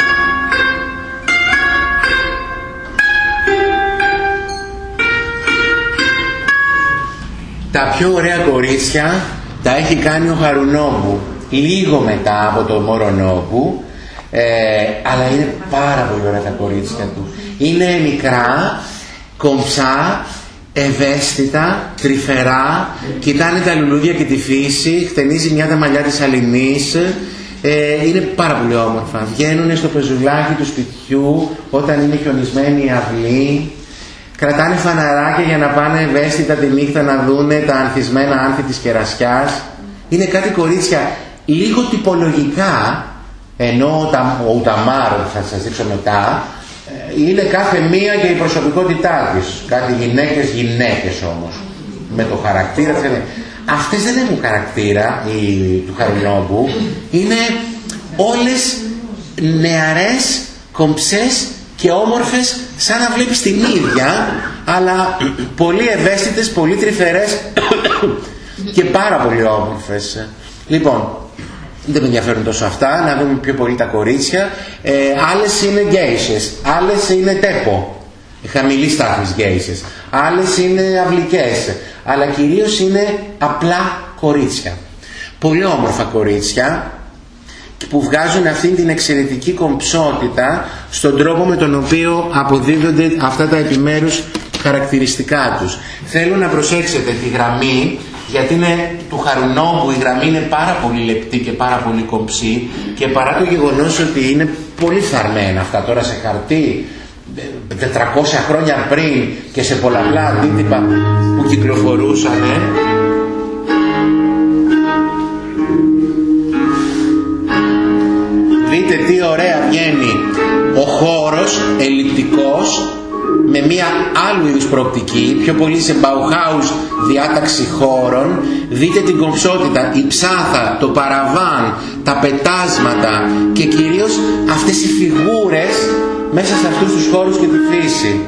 Τα πιο ωραία κορίτσια τα έχει κάνει ο Χαρουνόβου λίγο μετά από το Μορονόβου ε, αλλά είναι πάρα πολύ ωραία τα κορίτσια του. Είναι μικρά, κομψά ευαίσθητα, τρυφερά, κοιτάνε τα λουλούδια και τη φύση, χτενίζει μια τα μαλλιά της Αλληνής, ε, είναι πάρα πολύ όμορφα. Βγαίνουν στο πεζουλάκι του σπιτιού όταν είναι χιονισμένη η αυλή, κρατάνε φαναράκια για να πάνε ευαίσθητα τη νύχτα να δούνε τα ανθισμένα άνθη της κερασιάς. Είναι κάτι κορίτσια λίγο τυπολογικά, ενώ ο Ουταμάρ, θα σας δείξω μετά, ε, είναι κάθε μία και η προσωπικότητά της. Κάτι γυναίκες, γυναίκες όμως. Με το χαρακτήρα της. Αυτές δεν έχουν χαρακτήρα η, του Χαρινόμπου. Είναι όλες νεαρές, κομψές και όμορφες σαν να βλέπεις την ίδια αλλά πολύ ευαίσθητες, πολύ τρυφερές και πάρα πολύ όμορφες. Λοιπόν, δεν με ενδιαφέρουν τόσο αυτά, να δούμε πιο πολύ τα κορίτσια. Ε, άλλες είναι γκέισες, άλλες είναι τέπο, χαμηλή στάθμης γκέισες. Άλλες είναι αυλικές, αλλά κυρίως είναι απλά κορίτσια. Πολύ όμορφα κορίτσια που βγάζουν αυτή την εξαιρετική κομψότητα στον τρόπο με τον οποίο αποδίδονται αυτά τα επιμέρους χαρακτηριστικά τους. Θέλω να προσέξετε τη γραμμή γιατί είναι του χαρουνόμπου η γραμμή είναι πάρα πολύ λεπτή και πάρα πολύ κομψή και παρά το γεγονός ότι είναι πολύ φθαρμένα αυτά τώρα σε χαρτί 400 χρόνια πριν και σε πολλαπλά αντίτυπα που κυκλοφορούσαν δείτε τι ωραία βγαίνει. Ο χώρος ελλειπτικός με μια άλλου είδους προοπτική, πιο πολύ σε Bauhaus διάταξη χώρων, δείτε την κομψότητα, η ψάθα, το παραβάν, τα πετάσματα και κυρίως αυτές οι φιγούρες μέσα σε αυτούς τους χώρους και τη φύση.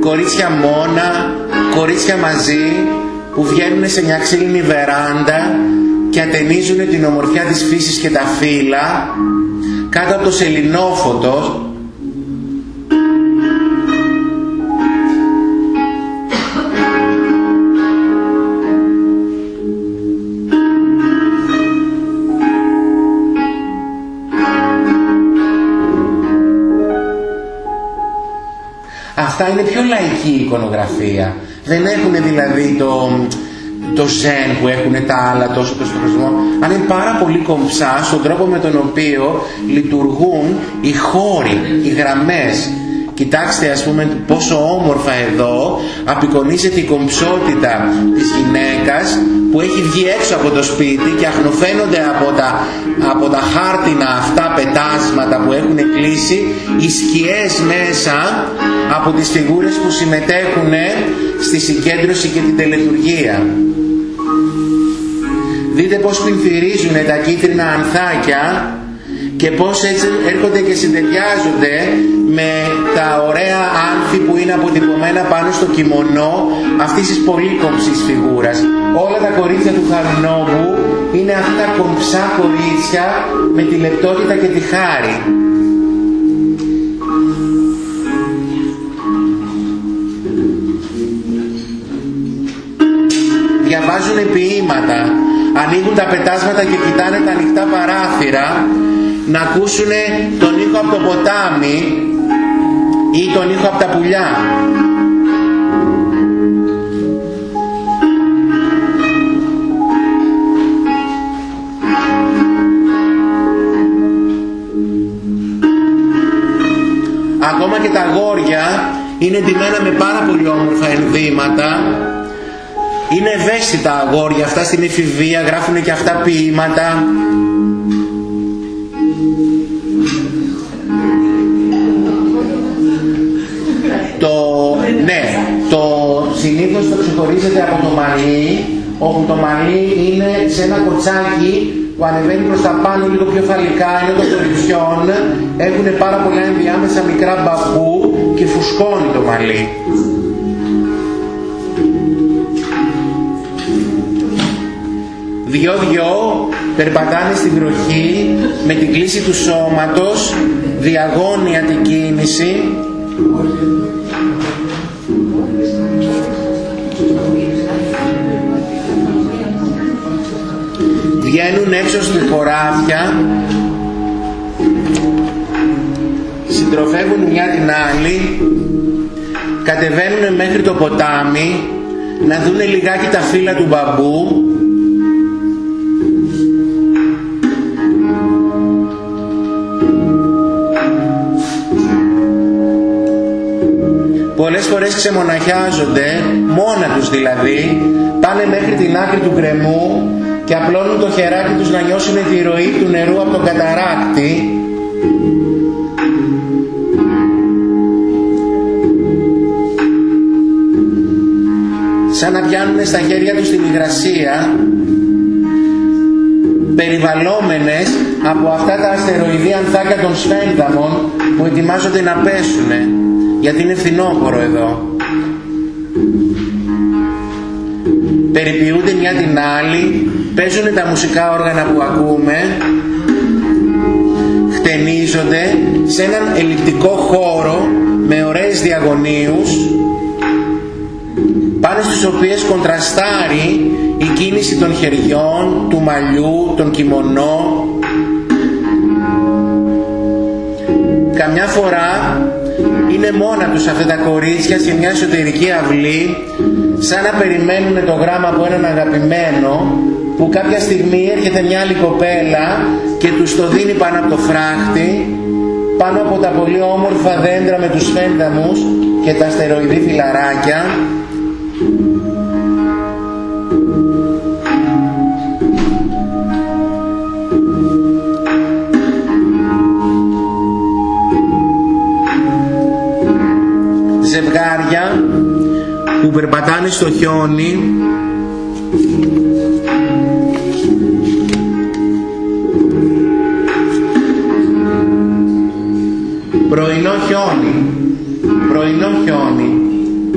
Κορίτσια μόνα, κορίτσια μαζί που βγαίνουν σε μια ξύλινη βεράντα και ατενίζουν την ομορφιά της φύσης και τα φύλλα κάτω από το σελινόφωτο Αυτά είναι πιο λαϊκή εικονογραφία. Δεν έχουν δηλαδή το, το ζεν που έχουν τα άλλα τόσο το χρησμό, αλλά είναι πάρα πολύ κομψά στον τρόπο με τον οποίο λειτουργούν οι χώροι, οι γραμμές. Κοιτάξτε ας πούμε πόσο όμορφα εδώ απεικονίζεται η κομψότητα της γυναίκας που έχει βγει έξω από το σπίτι και αχνοφαίνονται από τα, από τα χάρτινα αυτά πετάσματα που έχουν κλείσει οι σκιές μέσα από τις φιγούρες που συμμετέχουν στη συγκέντρωση και την τελετουργία. Δείτε πώς πληθυρίζουν τα κίτρινα ανθάκια και πώς έτσι έρχονται και συνδεδιάζονται με τα ωραία άνθη που είναι αποτυπωμένα πάνω στο κιμονό αυτής της πολύ κομψής φιγούρας. Όλα τα κορίτσια του Χαρνόβου είναι αυτά τα κομψά κορίτσια με τη λεπτότητα και τη χάρη. Διαβάζουν ποίηματα, ανοίγουν τα πετάσματα και κοιτάνε τα ανοιχτά παράθυρα να ακούσουν τον ήχο από το ποτάμι ή τον ήχο από τα πουλιά. Ακόμα και τα αγόρια είναι ντυμένα με πάρα πολύ όμορφα ενδύματα είναι ευαίσθητα αγόρια αυτά στην εφηβεία, γράφουν και αυτά ποίηματα. Το, ναι, το συνήθως το ξεχωρίζεται από το μαλλί, όπου το μαλλί είναι σε ένα κοτσάκι που ανεβαίνει προς τα πάνω λίγο πιο φαλικά, είναι το κοριτσιόν, έχουν πάρα πολλά ενδιάμεσα μικρά μπαμπού και φουσκώνει το μαλλί. Δυο-δυο περπατάνε στην βροχή με την κλίση του σώματος, διαγώνια την κίνηση. Βγαίνουν έξω στην χωράφια. Συντροφεύουν μια την άλλη, κατεβαίνουν μέχρι το ποτάμι, να δούνε λιγάκι τα φύλλα του μπαμπού φορές ξεμοναχιάζονται, μόνα τους δηλαδή, πάνε μέχρι την άκρη του γκρεμού και απλώνουν το χεράκι τους να νιώσουν τη ροή του νερού από τον καταράκτη. Σαν να πιάνουν στα χέρια τους την υγρασία περιβαλλόμενες από αυτά τα αστεροειδή ανθάκια των σφένδαμων που ετοιμάζονται να πέσουνε γιατί είναι φθινόπωρο εδώ. Περιποιούνται μια την άλλη, παίζουν τα μουσικά όργανα που ακούμε, χτενίζονται σε έναν ελλειπτικό χώρο με ωραίες διαγωνίους πάνω στους οποίες κοντραστάρει η κίνηση των χεριών, του μαλλιού, των κιμονό. Καμιά φορά είναι μόνα τους αυτά τα κορίτσια σε μια εσωτερική αυλή σαν να περιμένουν το γράμμα από έναν αγαπημένο που κάποια στιγμή έρχεται μια άλλη κοπέλα και τους το δίνει πάνω από το φράχτη πάνω από τα πολύ όμορφα δέντρα με τους φένταμους και τα αστεροειδή φυλαράκια στο χιόνι. Πρωινό χιόνι. Πρωινό χιόνι.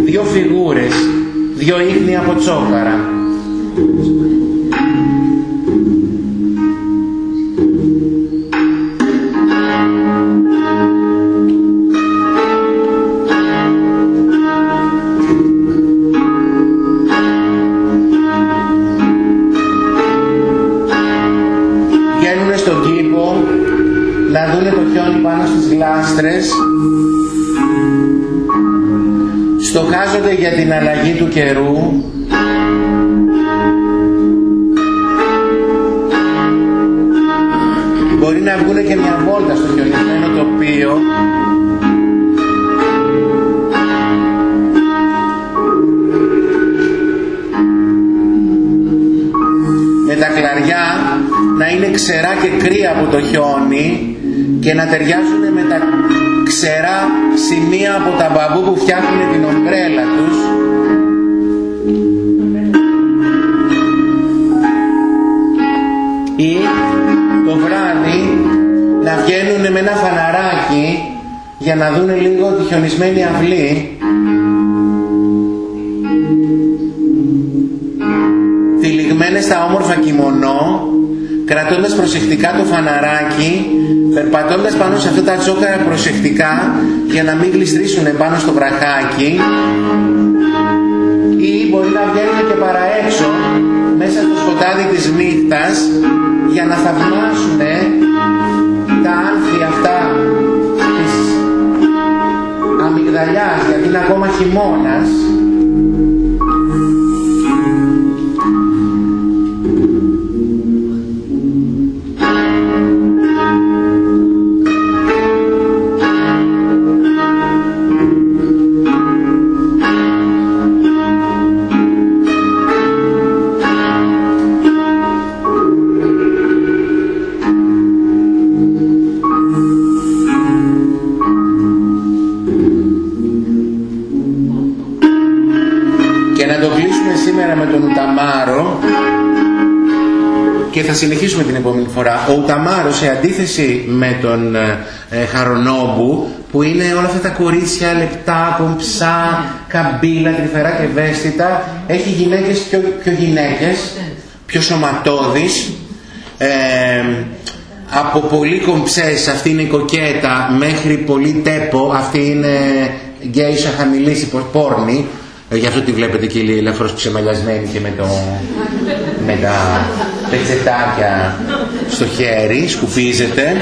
Δύο φιγούρες. Δύο ίχνη από τσόκαρα στοχάζονται για την αλλαγή του καιρού μπορεί να βγουν και μια βόλτα στο χιονισμένο τοπίο. Με τα κλαριά να είναι ξερά και κρύα από το χιόνι και να ταιριάζουν με τα ξερά σημεία από τα μπαμπού που φτιάχνουν την ομπρέλα τους. Ή το βράδυ να βγαίνουν με ένα φαναράκι για να δουν λίγο τη χιονισμένη αυλή. Τυλιγμένες στα όμορφα κιμονό κρατώντας προσεκτικά το φαναράκι, περπατώντας πάνω σε αυτά τα τσόκαρα προσεκτικά για να μην γλιστρήσουν πάνω στο βραχάκι ή μπορεί να βγαίνουν και παραέξω μέσα στο σκοτάδι της νύχτας για να θαυμάσουν τα άνθη αυτά της αμυγδαλιάς γιατί είναι ακόμα χειμώνας συνεχίσουμε την επόμενη φορά. Ο Ουταμάρο σε αντίθεση με τον ε, ε, Χαρονόμπου που είναι όλα αυτά τα κορίτσια λεπτά, κομψά, καμπύλα, τρυφερά και ευαίσθητα έχει γυναίκες πιο, πιο γυναίκες, πιο σωματώδεις ε, από πολύ κομψές αυτή είναι η κοκέτα μέχρι πολύ τέπο αυτή είναι γκέισα χαμηλής πόρνη ε, γι' αυτό τη βλέπετε και ελαφρώς ξεμαλιασμένη και με, το, με τα πετσετάκια στο χέρι, σκουπίζεται.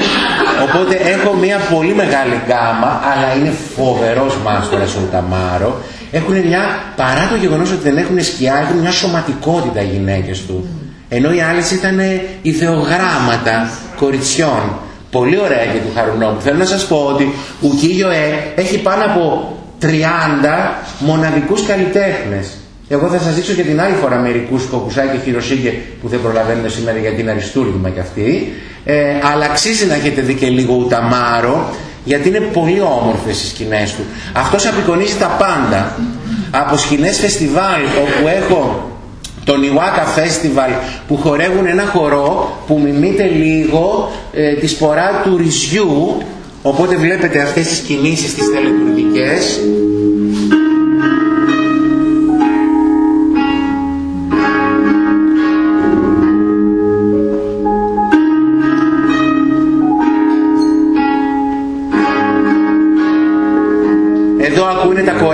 Οπότε έχω μια πολύ μεγάλη γκάμα, αλλά είναι φοβερός μάστορας ο Ταμάρο. Έχουν μια, παρά το γεγονός ότι δεν έχουν σκιά, έχουν μια σωματικότητα οι γυναίκες του. Ενώ οι άλλες ήταν ιδεογράμματα κοριτσιών. Πολύ ωραία και του Χαρουνόπου. Θέλω να σας πω ότι ο Κίγιο Ε έχει πάνω από 30 μοναδικούς καλλιτέχνες. Εγώ θα σας δείξω και την άλλη φορά μερικούς κοκουσάκι και χειροσύγκε που δεν προλαβαίνουν σήμερα γιατί είναι αριστούργημα κι αυτή. Ε, αλλά αξίζει να έχετε δει και λίγο ουταμάρο γιατί είναι πολύ όμορφες οι σκηνές του. Αυτός απεικονίζει τα πάντα. Από σκηνές φεστιβάλ όπου έχω τον Ιουάκα Φέστιβαλ που χορεύουν ένα χορό που μιμείται λίγο ε, τη σπορά του ρυζιού οπότε βλέπετε αυτές τις κινήσεις τις τελετουργικές Εδώ ακούνε τα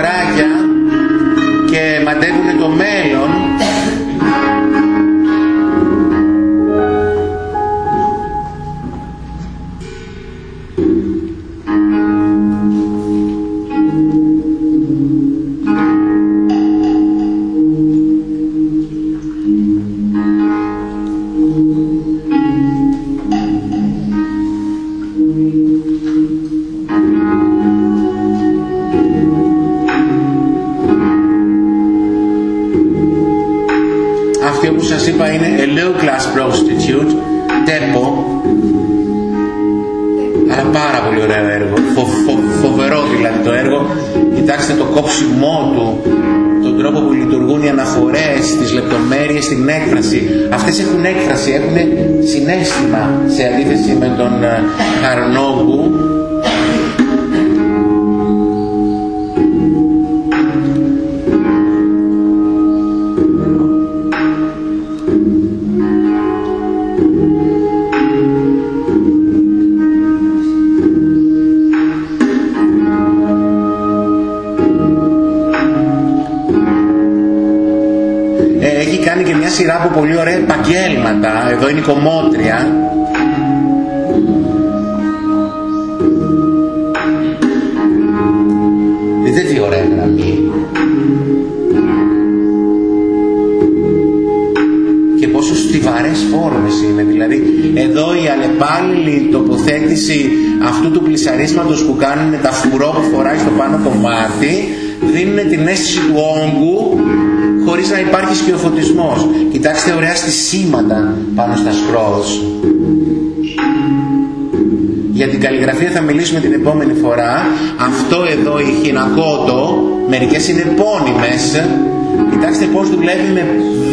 υπάρχει σκιοφωτισμός. Κοιτάξτε ωραία στη σήματα πάνω στα σκρόλς. Για την καλλιγραφία θα μιλήσουμε την επόμενη φορά. Αυτό εδώ η χινακότο, μερικές είναι επώνυμες. Κοιτάξτε πώς δουλεύει με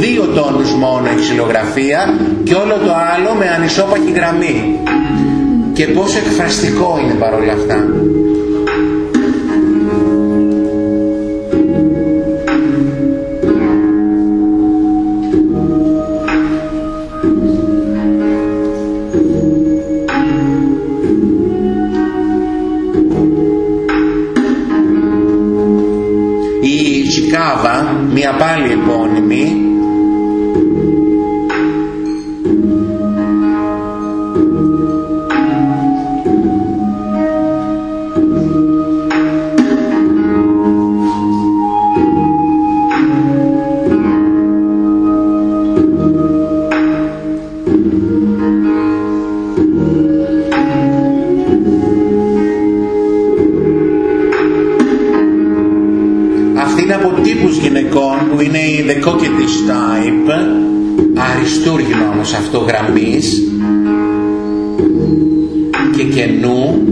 δύο τόνους μόνο η ξυλογραφία και όλο το άλλο με ανισόπαχη γραμμή. Και πόσο εκφραστικό είναι παρόλα αυτά. Μία πάλι επώνυμη αριστούργημα όμως αυτό γραμμής και κενού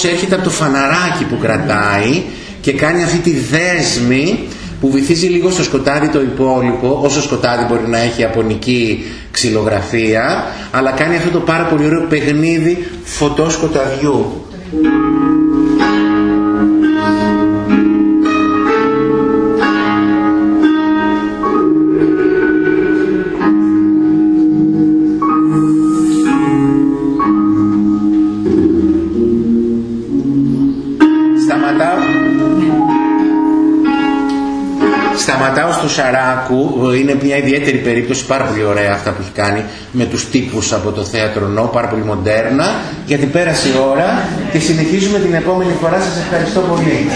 φως έρχεται από το φαναράκι που κρατάει και κάνει αυτή τη δέσμη που βυθίζει λίγο στο σκοτάδι το υπόλοιπο, όσο σκοτάδι μπορεί να έχει απονική ξυλογραφία, αλλά κάνει αυτό το πάρα πολύ ωραίο παιχνίδι φωτός σκοταδιού. Σαράκου είναι μια ιδιαίτερη περίπτωση, πάρα πολύ ωραία αυτά που έχει κάνει με τους τύπους από το θέατρο Νό, πάρα πολύ μοντέρνα, γιατί πέρασε η ώρα και συνεχίζουμε την επόμενη φορά. Σας ευχαριστώ πολύ.